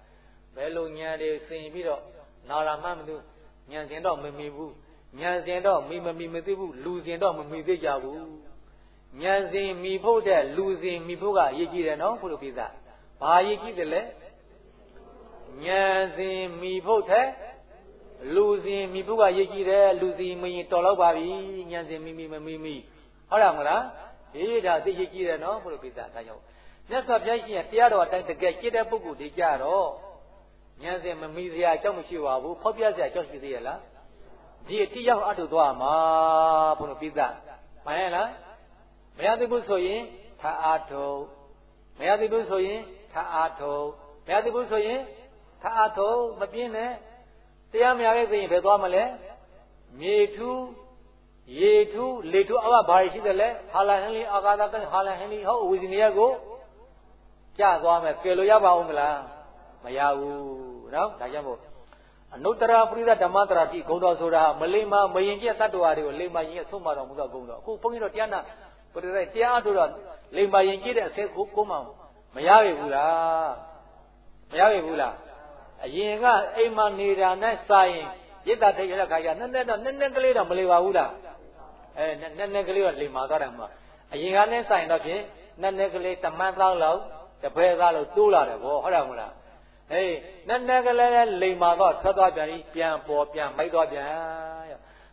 ဘယ်လိုဉာဏ်တွေဆင်ပြီးတော့နာလာမှမသိဉာဏ်စဉ်တော့မမီဘူးဉာဏ်စဉ်တော့မိမမီမသိဘူးလူစဉ်တော့မမီသေးကြဘူးဉာဏ်စဉ်မီဖို့တဲ့လူစဉ်မီဖို့ကအရေးကြီးတယ်နော်ဘုလိုပိသဘာရေးကြီးတယ်လဲဉာဏ်စဉ်မိဖို့တဲ့လူစဉ်မိဖို့ကရေးကြီးတယ်လူစီမရင်တော်တော့ပါပြီဉာဏ်စဉ်မိမိမမိမိဟုတ်လားမလားအေးဒါသိရေးကြီးတယ်နော်ဘုရားပိဿဒါကြောင့် မြတ်စွာဘုရားရှင်ရဲ့တရားတော်အတိုင်းတကယ်ကြည့်တဲ့ပုဂ္ဂိုလ်တွေကြတော့ဉာဏ်စဉ်မမိစရာအကြောင်းမရှိပါဘူးဖောက်ပြစရာအကြောင်းရှိသေးရဲ့လားဒီအတိရောက်အထုသွားမှာဘုရားပိဿမှန်ရဲ့လားမရသေးဘူးဆိုရင်ထားအားထုတ်မရသေးဘူးဆိုရင်ထအားထုတ်မရသေးဘူးဆိုရင်ထအားထုတ်မပြင်းနဲ့တရားမရခဲ့သိရင်ဘယ်သွားမလဲမြေထူးရေထူးလေထူးအဘဘာရှိတယ်လဲဟာလဟန်လီအာဂါဒကဟာလဟန်လီဟောဝီဇီနီယကို ကြသွားမယ်ကယ်လို့ရပါဦးမလားမရဘူးနော်ဒါကြောင့်မို့အနုတ္တရာပရိသဓမ္မတရာတိဂုံတော်ဆိုတာမလိမ္မာမရင်ကျက်တတ္တဝါတွေကိုလိမ္မာရင်ကျက်ဆုံးမတော်မူသောဂုံတော်အခုဘုန်းကြီးတို့တရားနာပရိသတရားဆိုတော့လိမ္မာရင်ကျက်တဲ့အစက်ကိုကိုမှမရပြီဘူးလားမရပြီဘူးလားအရင်ကအိမ်မှာနေတာနဲ့စာရင်ရစ်တာထိတ်ရတဲ့ခါကျနည်းနည်းတော့နည်းနည်းကလေးတော့မလေပါဘူးလားအဲနည်းနည်းကလေးတော့လေမာသွားတယ်မှာအရင်ကနဲ့စာရင်တော့ဖြင့်နည်းနည်းကလေးတမန်းသားလောက် တပည့်သားလောက်တိုးလာတယ်ဗောဟုတ်တယ်မလားဟေးနည်းနည်းကလေးလိမ်မာတော့ထွက်သွားပြန်ပြီးပြန်ပေါ်ပြန်မိုက်သွားပြန်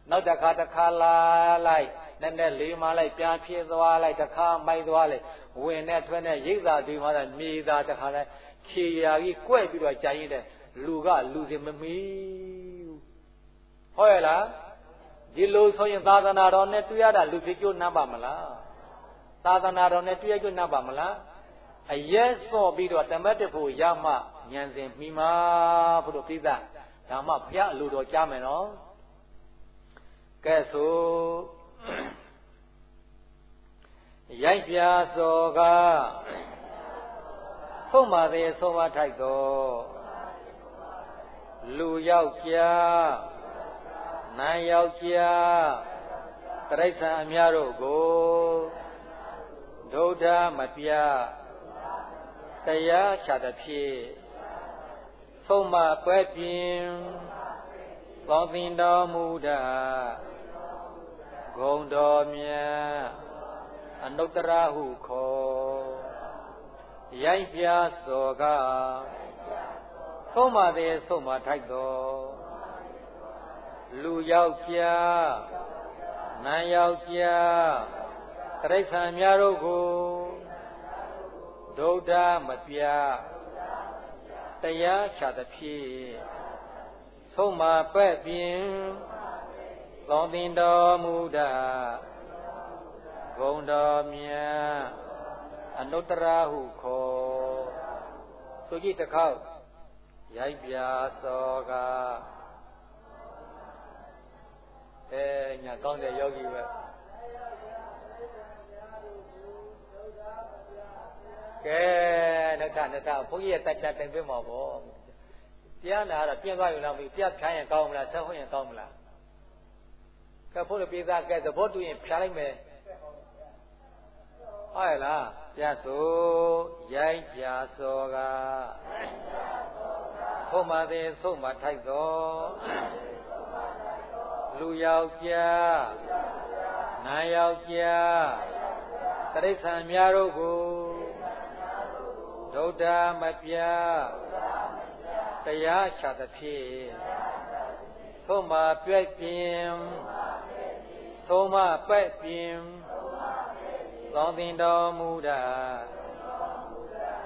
နောက်တစ်ခါတစ်ခါလာလိုက်နည်းနည်းလေးမာလိုက်ပြန်ဖြစ်သွားလိုက်တစ်ခါမိုက်သွားလိုက်ဝင်နဲ့ထွက်နဲ့ရိတ်သာဒီမှာမြေသာတစ်ခါလဲခခြေရာကြီးကွဲ့ပြီးတော့ကြာရင်တဲ့လူကလူစင်မမီဘူးဟုတ်ရဲ့လားဒီလိုဆိုရင်သာသနာတော်နဲ့တွေ့ရတာလူဖြစ်ကျိုးနပ်ပါမလားသာသနာတော်နဲ့တွေ့ရကျိုးနပ်ပါမလား အရက်စော့ပြီးတော့တမတ်တဖို့ရမှဉာဏ်စဉ်မိမှာဘုရားပြိဿဒါမှဘုရားအလိုတော်ကြားမယ်နော်ကဲဆိုရိုက်ပြစောကဆုံးပါသေးဆုံးပါထိုက်တော်လူယောက်ျားနန်းယောက်ျားတရိစ္ဆာန်အများတို့ကိုဒုဒ္ဓမပြ တရားချသဖြင့်ဆုံးမပွဲပြင်းသောသင်တော်မူတာဂုံတော်မြတ်အနုတ္တရဟုခေါ်ရိုက်ပြစောကဆုံးမသေးဆုံးမထိုက်တော်လူယောက်ျားနန်းယောက်ျားတရိษံများတို့ကို ဒုဒ္ဓမပြတရားချသဖြင့်ဆုံးမပဲ့ပြင်းသောတင်တော်မူတာဂုံတော်မြတ်အနုတ္တရဟုခေါ်ဆိုကြည့်တစ်ခေါက်ရိုက်ပြစောကအဲညာကောင်းတဲ့ယောဂီပဲ ကဲနတနတဘုန်းကြီးရဲ့တက်ချက်တိုင်ပြမှာပေါ့ပြန်လာတော့ပြင်သွားယူလောက်ပြီပြတ်ဖြန်းရင်ကောင်းမလားဆက်ဟုတ်ရင်ကောင်းမလားကဲဘုရားပြေသားကဲသဘောတူရင်ဖြားလိုက်မယ်ဟုတ်ရဲ့လားပြတ်ဆိုရိုက်ပြစောကဆုံးမသည်ဆုံးမထိုက်တော်လူယောက်ျားနာယောက်ျားတရိษံများတို့ကို ဒုဒ္ဓမပြတရားချသဖြင့်သုံးမပြည့်ပြင်းသုံးမပဲ့ပြင်းသောသင်တော်မူတာ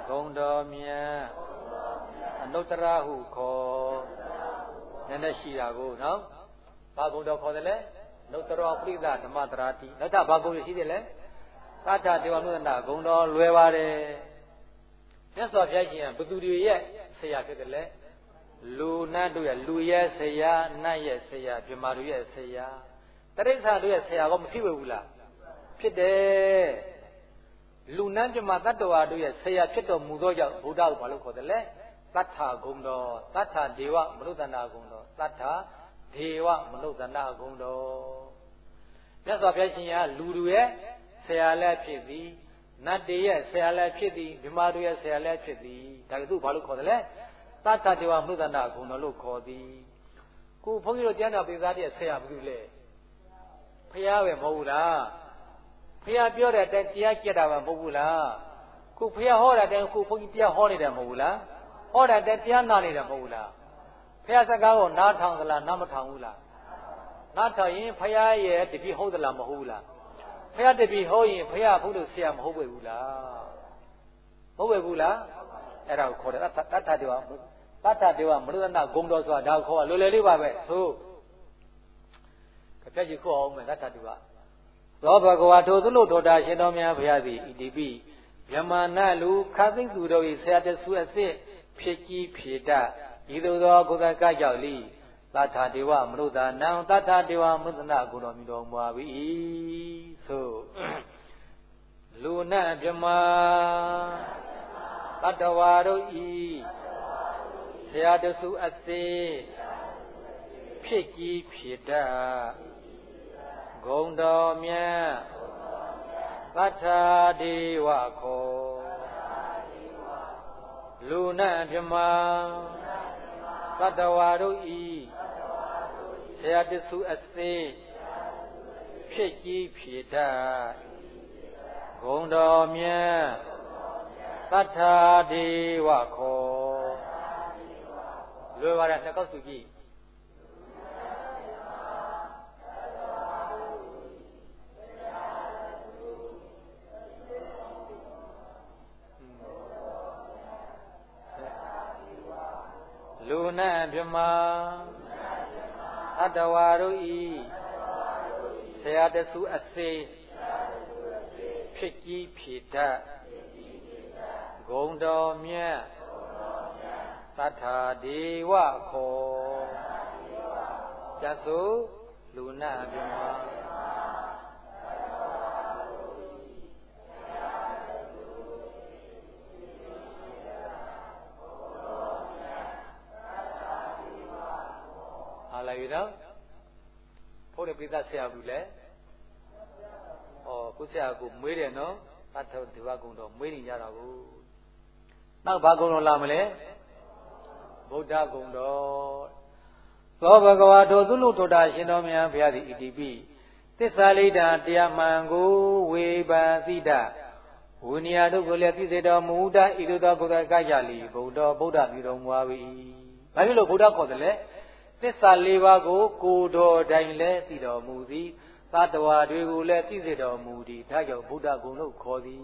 ဂုံတော်မြတ်အနုတ္တရဟုခေါ်နည်းနည်းရှိတာကိုနော်ဘာဂုံတော်ခေါ်တယ်လဲနုတ္တရောပရိသဓမ္မတရာတိနောက်ထပ်ဘာဂုံရှိတယ်လဲသတ္တဒေဝနုဒနာဂုံတော်လွယ်ပါတယ်မြ တ်စွာဘုရားရှင်ကဘသူတွေရဲ့ဆရာဖြစ်တယ်လဲလူနတ်တို့ရဲ့လူရဲ့ဆရာနတ်ရဲ့ဆရာပြမာတို့ရဲ့ဆရာတရိစ္ဆာတို့ရဲ့ဆရာကမဖြစ်ဝေဘူးလားဖြစ်တယ်လူနတ်ပြမာတတ္တဝါတို့ရဲ့ဆရာဖြစ်တော်မူသောကြောင့်ဘုရားကိုဘာလို့ခေါ်တယ်လဲတတ္ထာဂုံတော်တတ္ထာဒေဝမနုဿနာဂုံတော်တတ္ထာဒေဝမနုဿနာဂုံတော်မြတ်စွာဘုရားရှင်ကလူတွေရဲ့ဆရာလည်းဖြစ်သည် နတ်တွေရဲ့ဆရာလည်းဖြစ်သည်မြမာတို့ရဲ့ဆရာလည်းဖြစ်သည်ဒါကသူ့ဘာလို့ခေါ်တယ်လဲတတ္တတေဝမုဒ္ဒနာဂုဏတော်လို့ခေါ်သည်ကိုဘုန်းကြီးတို့ကျမ်းတော်ပိသားတဲ့ဆရာဘာလို့လဲဖះပဲမဟုတ်ဘူးလားဖះပြောတဲ့အတိုင်းတရားကြက်တာမှမဟုတ်ဘူးလားခုဖះဟောတဲ့အတိုင်းခုဘုန်းကြီးတရားဟောနေတယ်မဟုတ်ဘူးလားဟောတဲ့အတိုင်းတရားနာနေတယ်မဟုတ်ဘူးလားဖះစကားကိုနားထောင်သလားနားမထောင်ဘူးလားနားထောင်ရင်ဖះရဲ့တပည့်ဟုတ်သလားမဟုတ်ဘူးလား ဖះတပည့်ဟောရင်ဖះဘုလို့ဆရာမဟုတ်ပဲဘူးလားမဟုတ်ပဲဘူးလားအဲ့ဒါကိုခေါ်တယ်တတ္ထတေဝတတ္ထတေဝမရဒနာဂုံတော်ဆိုတာဒါကိုခေါ်တာလွယ်လွယ်လေးပါပဲသို့ကြည့်ခေါ်အောင်မယ်တတ္ထတေဝသောဘဂဝါထိုသလို့တော်တာရှင်တော်များဘုရားသည်ဣတိပိယမနာလူခါသိသူတို့၏ဆရာတဆူအစစ်ဖြစ်ကြီးဖြစ်တဤသို့သောကုသကကြောက်လိ သတ္ထဒေဝမနုဿာနံသတ္ထဒေဝမုသနာကုတော်မြူတော်မူပါ၏သို့လူနတ်မြမတတ္တဝါတို့ဤဆရာတဆူအစေဖြစ်ကြီးဖြစ်တတ်ဂုံတော်မြတ်သတ္ထာဒေဝခောလူနတ်မြမတတ္တဝါတို့ဤ ဆရာတဆူအစေဖြစ်ကြီးဖြစ်တတ်ဂုံတော်မြတ်သတ္ထာဒေဝခောလွယ်ပါတယ်နှစ်ကောက်စုကြည့်နံဗြဟ္မာ အတ္တဝါတို့ဤဆရာတဆူအစေဖြစ်ကြီးဖြစ်တတ်ဂုံတော်မြတ်သတ္ထာဒေဝခောကျသုလူနာဗြဟ္မာဟာလိုက်ပြီနော် ဘုရားပိသဆရာဘူးလေဩကိုဆရာကိုမွေးတယ်နော်သတ္ထဒီဝကုံတော်မွေးနေကြတာကိုနောက်ဘာကုံတော်လာမလဲဗုဒ္ဓကုံတော်သောဘဂဝါတို့သုလုထုတာရှင်တော်မြတ်ဘုရားသည်ဣတိပိသစ္စာလိဒာတရားမှန်ကိုဝေဘာသိတဝိနည်းတို့ကိုလည်းသိစေတော်မူတဣတုသောကုသကကြလီဗုဒ္ဓဗုဒ္ဓပြုတော်မူပါ၏။ဘာဖြစ်လို့ဗုဒ္ဓခေါ်တယ်လဲ သစ္စာလေးပါးကို ကိုတော်တိုင်လည်းသိတော်မူသည်သတ္တဝါတွေကိုလည်းသိစေတော်မူသည်ဒါကြောင့်ဗုဒ္ဓဂုံလို့ခေါ်သည်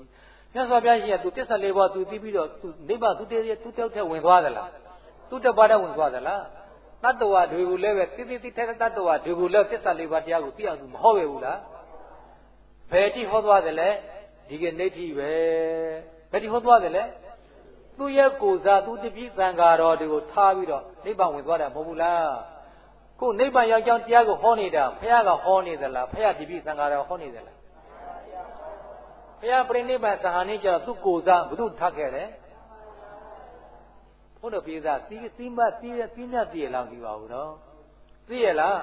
မြတ်စွာဘုရားရှင်ကသူသစ္စာလေးပါးသူသိပြီးတော့သူနိဗ္ဗာန်သူတည်းသူတောက်ထဲဝင်သွားသလားသူတပါးတဲ့ဝင်သွားသလားတတ္တဝါတွေကိုလည်းပဲတိတိတိထဲတတ္တဝါတွေကိုလည်းသစ္စာလေးပါးတရားကိုသိအောင်သူမဟုတ်ပဲဘူးလားဘယ်တိဟောသွားတယ်လဲဒီကနေ့တိပဲဘယ်တိဟောသွားတယ်လဲ သူ့ရဲ့ကိုယ်စားသူတပည့်သံဃာတော်တွေကိုထားပြီးတော့နိဗ္ဗာန်ဝင်သွားတာမဟုတ်ဘူးလားကိုနိဗ္ဗာန်ရောက်ကြောင်းတရားကိုဟောနေတာဘုရားကဟောနေသလားဘုရားတပည့်သံဃာတော်ဟောနေသလားဘုရားပြိဋိဘံသံဃာနေကြတော့သူ့ကိုယ်စားဘု து ထားခဲ့တယ်ဘုရားပြေစားသီးသီးမသီးသီးမြတ်တည်ရလောက်ဒီပါဘူးနော်သိရလား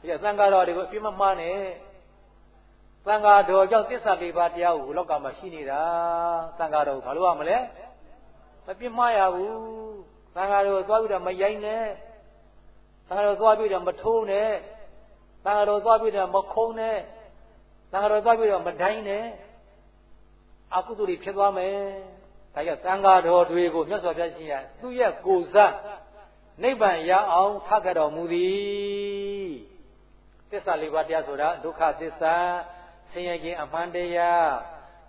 ဒီသံဃာတော်တွေကိုအပြစ်မမှားနဲ့သံဃာတော်ကြောင့်သစ္စာလေးပါးတရားကိုလောကမှာရှိနေတာသံဃာတော်ဘာလို့ရမလဲ မပြစ်မှားရဘူးသံဃာတော်သွားပြီးတော့မရိုင်းနဲ့သံဃာတော်သွားပြီးတော့မထိုးနဲ့သံဃာတော်သွားပြီးတော့မခုံးနဲ့သံဃာတော်သွားပြီးတော့မဒိုင်းနဲ့အကုသိုလ်တွေဖြစ်သွားမယ်ဒါကြောင့်သံဃာတော်တွေကိုမြတ်စွာဘုရားရှင်ကသူ့ရဲ့ကိုယ်စားနိဗ္ဗာန်ရအောင်ထခဲ့တော်မူသည်သစ္စာလေးပါးတရားဆိုတာဒုက္ခသစ္စာဆင်းရဲခြင်းအမှန်တရား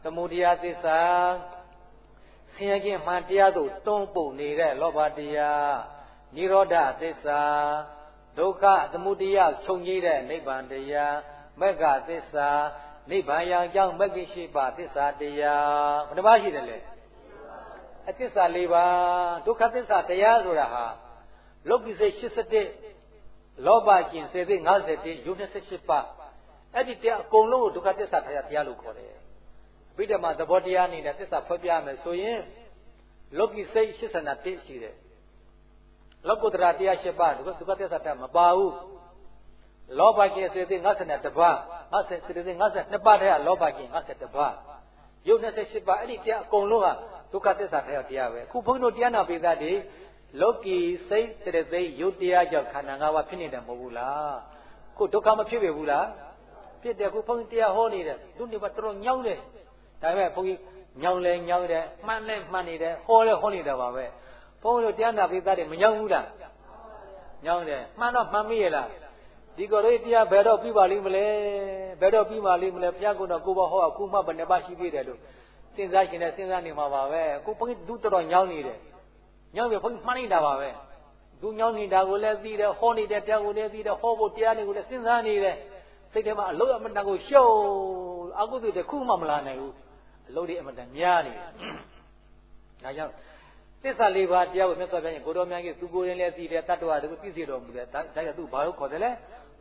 သမုဒယသစ္စာ ဆင်းရဲခြင်းမှတရားသို့တွန်းပို့နေတဲ့လောဘတရားနိရောဓသစ္စာဒုက္ခသမုဒယချုပ်ငြိတဲ့နိဗ္ဗာန်တရားမဂ္ဂသစ္စာနိဗ္ဗာန်ရောက်ကြောင်းမဂ္ဂရှိပါသစ္စာတရားဘယ်နှပါးရှိတယ်လဲအသစ္စာ၄ပါးဒုက္ခသစ္စာတရားဆိုတာဟာလောကိစေ87လောဘကျင်70 50တိယုံ28ပါအဲ့ဒီတရားအကုန်လုံးကိုဒုက္ခသစ္စာတရားတရားလို့ခေါ်တယ် အဘိဓမ္မာသဘောတရားအနေနဲ့သစ္စာဖွင့်ပြမယ်ဆိုရင်လောကီစိတ်81ရှိတယ်လောကုတ္တရာတရား၈ပါးဒုက္ခသစ္စာတရားမပါဘူးလောဘကျင်စေသိ52ပါး50စေသိ52ပါးတည်းကလောဘကျင်52ပါးယုတ်28ပါးအဲ့ဒီတရားအကုန်လုံးကဒုက္ခသစ္စာတရားပဲအခုဘုန်းကြီးတို့တရားနာပိသတ်တွေလောကီစိတ်စေသိယုတ်တရားကြောင့်ခန္ဓာ၅ပါးဖြစ်နေတယ်မဟုတ်ဘူးလားခုဒုက္ခမဖြစ်ပေဘူးလားဖြစ်တယ်ခုဘုန်းကြီးတရားဟောနေတယ်သူနေပါတော်တော်ညောင်းတယ် ဒါပေမဲ့ဘုန်းကြီးညောင်းလဲညောင်းတယ်မှန်လဲမှန်နေတယ်ဟောလဲဟောနေတာပါပဲဘုန်းကြီးတို့တရားနာပိသတ်တွေမညောင်းဘူးလားညောင်းတယ်မှန်တော့မှန်မိရဲ့လားဒီကိုယ်လေးတရားဘယ်တော့ပြီးပါလိမ့်မလဲဘယ်တော့ပြီးပါလိမ့်မလဲဘုရားကတော့ကိုယ်ဘဟောအခုမှဘယ်နှပါရှိသေးတယ်လို့စဉ်းစားရှင်နဲ့စဉ်းစားနေမှာပါပဲကိုဘုန်းကြီးဒုတော်တော်ညောင်းနေတယ်ညောင်းပြီဘုန်းကြီးမှန်းနေတာပါပဲသူညောင်းနေတာကိုလည်းသိတယ်ဟောနေတဲ့တရားကိုလည်းသိတယ်ဟောဖို့တရားတွေကိုလည်းစဉ်းစားနေတယ်စိတ်ထဲမှာအလုတ်အမတန်ကိုရှုပ်အကုသိုလ်တခုမှမလာနိုင်ဘူး အလုတ်တွေအမတန်များနေတယ်ဒါကြောင့်သစ္စာလေးပါးတရားကိုမြတ်စွာဘုရားရှင်ကိုတော်မြတ်ကြီးသူကိုယ်ရင်လည်းသိတယ်တတ္တဝါတွေကိုသိစေတော်မူတယ်ဒါကြောင့်သူဘာလို့ခေါ်တယ်လဲ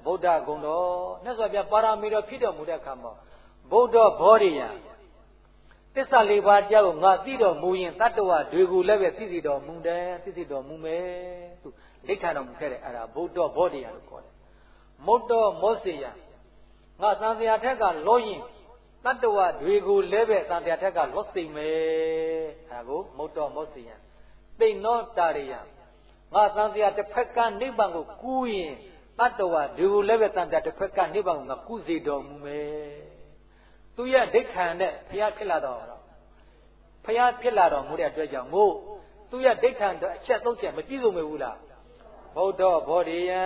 ဗုဒ္ဓဂုံတော်မြတ်စွာဘုရားပါရမီတော်ဖြစ်တော်မူတဲ့အခါမှာဗုဒ္ဓဘောဓိယံသစ္စာလေးပါးတရားကိုငါသိတော်မူရင်တတ္တဝါတွေကိုလည်းပဲသိစီတော်မူတယ်သိစီတော်မူမယ်သူဒိဋ္ဌာတော်မူခဲ့တယ်အဲ့ဒါဗုဒ္ဓဘောဓိယံလို့ခေါ်တယ်မုတ်တော်မောစေယံငါသံဃာထက်ကလောရင် တတ္တဝါတွေကိုလည်းပဲသံဃာထက်ကလောစိတ်မယ်ဒါကိုမုတ်တော်မောစေယံသိနောတာရိယံငါသံဃာတစ်ဖက်ကနိဗ္ဗာန်ကိုကူးရင်တတ္တဝါဒီကိုလည်းပဲတန်တတစ်ဖက်ကနိဗ္ဗာန်ကိုငါကုစေတော်မူမယ်သူရဲ့ဒိဋ္ဌံနဲ့ဘုရားဖြစ်လာတော်ဘုရားဖြစ်လာတော်မူတဲ့အတွက်ကြောင့်မို့သူရဲ့ဒိဋ္ဌံတော့အချက်သုံးချက်မပြည့်စုံဘူးလားဗုဒ္ဓဘောဓိယံ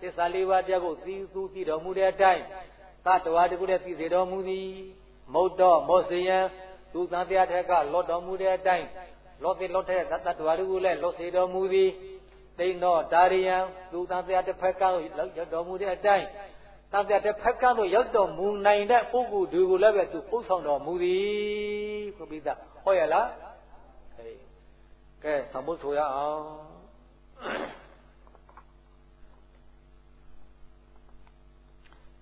သစ္စာလေးပါးတရားကိုသိသူသိတော်မူတဲ့အတိုင်း သတ္တဝါတကုလည်းသိစေတော်မူသည်မုတ်တော်မောစေယံသူသံတရားထက်ကလောတော်မူတဲ့အတိုင်းလောသိလောတဲ့သတ္တဝါတို့ကိုလည်းလောစေတော်မူသည်တိန်တော်ဒါရိယံသူတန်တရားတစ်ဖက်ကရောက်တော်မူတဲ့အတိုင်းတန်တရားတစ်ဖက်ကသို့ရောက်တော်မူနိုင်တဲ့ပုဂ္ဂိုလ်တွေကိုလည်းပဲသူပို့ဆောင်တော်မူသည်ဘုပိသဟောရလားကဲသမှုဆိုရအောင်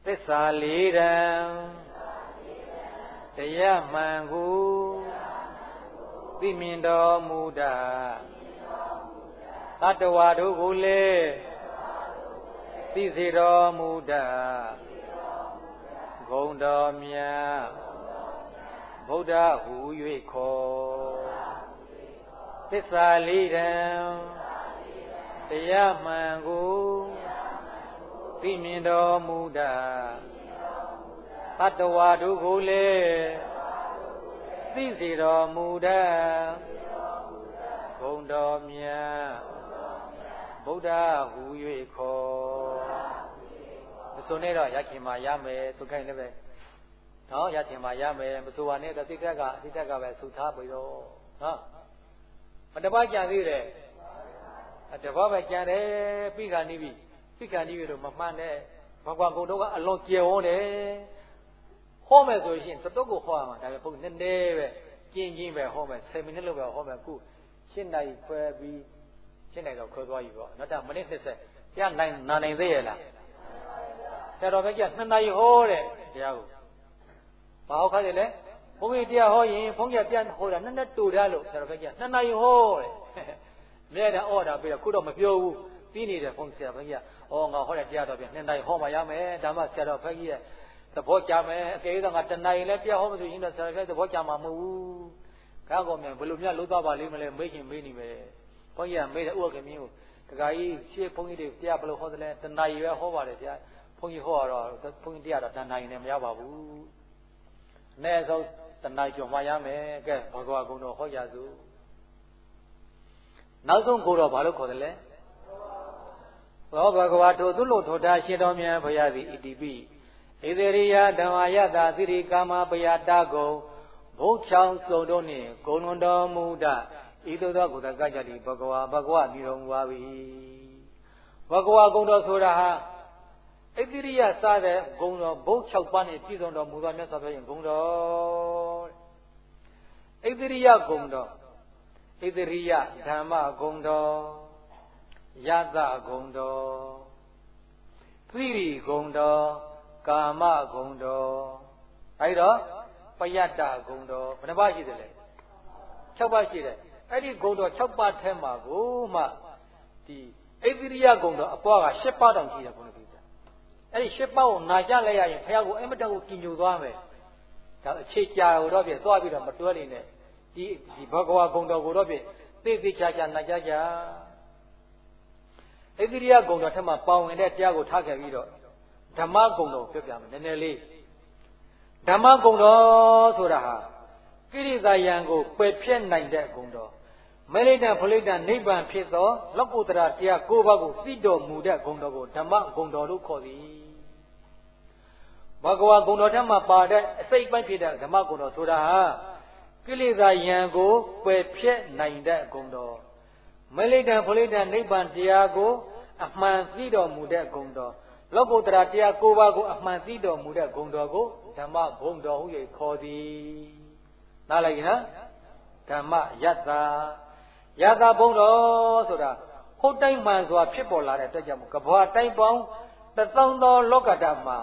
သစ္စာလေးတံတရားမှန်ကိုသိမြင်တော်မူတာတတဝါတို့ကိုလည်းသိစေတော်မူတာဂုံတော်မြတ်ဗုဒ္ဓဟူ၍ခေါ်သစ္စာလေးတံတရားမှန်ကို သိမြင်တော်မူတာတတဝါတို့ကိုလည်းသိစေတော်မူတာဂုံတော်မြတ်ဗုဒ္ဓဟူ၍ခေါ်မဆိုနဲ့တော့ရခင်မှာရမယ်ဆိုခိုင်းလည်းပဲနော်ရခင်မှာရမယ်မဆိုပါနဲ့တော့စိတ်ကစိတ်ကပဲဆူထားပြီးတော့နော်အတပတ်ကြံသေးတယ်အတပတ်ပဲကြံတယ်ပြီးခါနေပြီ ပြီးခါနေပြီတော့မမှန်နဲ့ဘဂဝါကုံတော့ကအလွန်ကျေဝန်းတယ်ဟောမယ်ဆိုရင်တတုတ်ကိုဟောရမှာဒါပေမဲ့ဘုန်းနည်းနည်းပဲကျင်းချင်းပဲဟောမယ်10မိနစ်လောက်ပဲဟောမယ်ခု7နာရီခွဲပြီး7နာရီတော့ခွဲသွားပြီပေါ့နောက်တာမိနစ်20ပြနိုင်နာနိုင်သေးရဲ့လားဆရာတော်ဘက်က2နာရီဟောတဲ့တရားကိုဘာဟောခါတယ်လဲဘုန်းကြီးတရားဟောရင်ဘုန်းကြီးပြန်ဟောတာနည်းနည်းတူထားလို့ဆရာတော်ဘက်က2နာရီဟောတဲ့မြဲတမ်းဩတာပြီးတော့ခုတော့မပြောဘူးပြီးနေတယ်ဘုန်းကြီးဆရာဘက်က ဩငါဟောတဲ့တရားတော်ပြန်2နာရီဟောမှရမယ်ဒါမှဆရာတော်ဘက်ကြီးရဲ့သဘောကြမယ်အကယ်၍ငါတဏှာရင်လည်းတရားဟောမလို့ရှင်တော့ဆရာတော်သဘောကြမှာမဟုတ်ဘူးကားကောင်မြန်ဘယ်လိုများလုံးသွားပါလိမ့်မလဲမေးရှင်မေးနေမယ်ဘုန်းကြီးကမေးတယ်ဥက္ကမင်းကိုတခါကြီးရှေ့ဘုန်းကြီးတွေတရားဘယ်လိုဟောသလဲတဏှာရင်ပဲဟောပါတယ်ဗျာဘုန်းကြီးဟောတော့ဘုန်းကြီးတရားတော့တဏှာရင်လည်းမရပါဘူးအနည်းဆုံးတဏှာကျော်မှရမယ်ကဲဘဂဝါကုံတော်ဟောကြစို့နောက်ဆုံးကိုတော့ဘာလို့ခေါ်တယ်လဲ သောဘဂဝါထိုသူလို့ထိုတာရှင်တော်မြတ်ဘုရားသည်ဣတိပိဣသေရိယဓမ္မယတာသီရိကာမပယတာကုံဘုချောင်းစုံတို့နှင့်ဂုဏတော်မူတဤသို့သောကုသကကြတိဘဂဝါဘဂဝမြည်တော်မူပါ၏ဘဂဝါဂုဏတော်ဆိုတာဟာဣတိရိယစတဲ့ဂုဏတော်ဘု6ပါးနှင့်ပြည့်စုံတော်မူသောမြတ်စွာဘုရားဂုဏတော်ဣတိရိယဂုဏတော်ဣတိရိယဓမ္မဂုဏတော် ယသဂုဏတော်သီရိဂုဏတော်ကာမဂုံတော်အဲဒီတော့ပယတ္တဂုံတော်ဘယ်နှပါးရှိတယ်လဲ6ပါးရှိတယ်အဲ့ဒီဂုံတော်6ပါးထဲမှာကိုမှဒီအိသရိယဂုံတော်အပွားက7ပါးတောင်ရှိတယ်ဘုရားပြတယ်အဲ့ဒီ7ပါးကိုနာကြလိုက်ရရင်ဘုရားကိုအမတန်ကိုကြည်ညိုသွားမယ်ဒါအခြေကြာတော့ပြသွားပြီးတော့မတွဲနေနဲ့ဒီဒီဘဂဝါဂုံတော်ကိုတော့ပြသိသိချာချာနာကြကြ အိသရိယဂုံတော်ထက်မှာပါဝင်တဲ့တရားကိုထားခဲ့ပြီးတော့ဓမ္မဂုံတော်ပြောပြမယ်နည်းနည်းလေးဓမ္မဂုံတော်ဆိုတာဟာကိရိတာယံကိုပယ်ဖြတ်နိုင်တဲ့ဂုံတော်မေလိတံဖလိတံနိဗ္ဗာန်ဖြစ်သောလောကုတ္တရာတရား၉ပါးကိုသိတော်မူတဲ့ဂုံတော်ကိုဓမ္မဂုံတော်လို့ခေါ်သည်ဘဂဝါဂုံတော်ထက်မှာပါတဲ့အစိတ်ပိုင်းဖြစ်တဲ့ဓမ္မဂုံတော်ဆိုတာဟာကိလေသာယံကိုပယ်ဖြတ်နိုင်တဲ့ဂုံတော် မေလိတံဖလိတံနိဗ္ဗာန်တရားကိုအမှန်သိတော်မူတဲ့ဂုံတော်လောကုတ္တရာတရား၉ပါးကိုအမှန်သိတော်မူတဲ့ဂုံတော်ကိုဓမ္မဂုံတော်ဟု၍ခေါ်သည်နားလိုက်ရင်နော်ဓမ္မယတ္တာယတ္တာဘုံတော်ဆိုတာဟုတ်တိုင်းမှန်စွာဖြစ်ပေါ်လာတဲ့အတွက်ကြောင့်ကဘာတိုင်းပေါင်းတသောသောလောကဓာတ်မှာ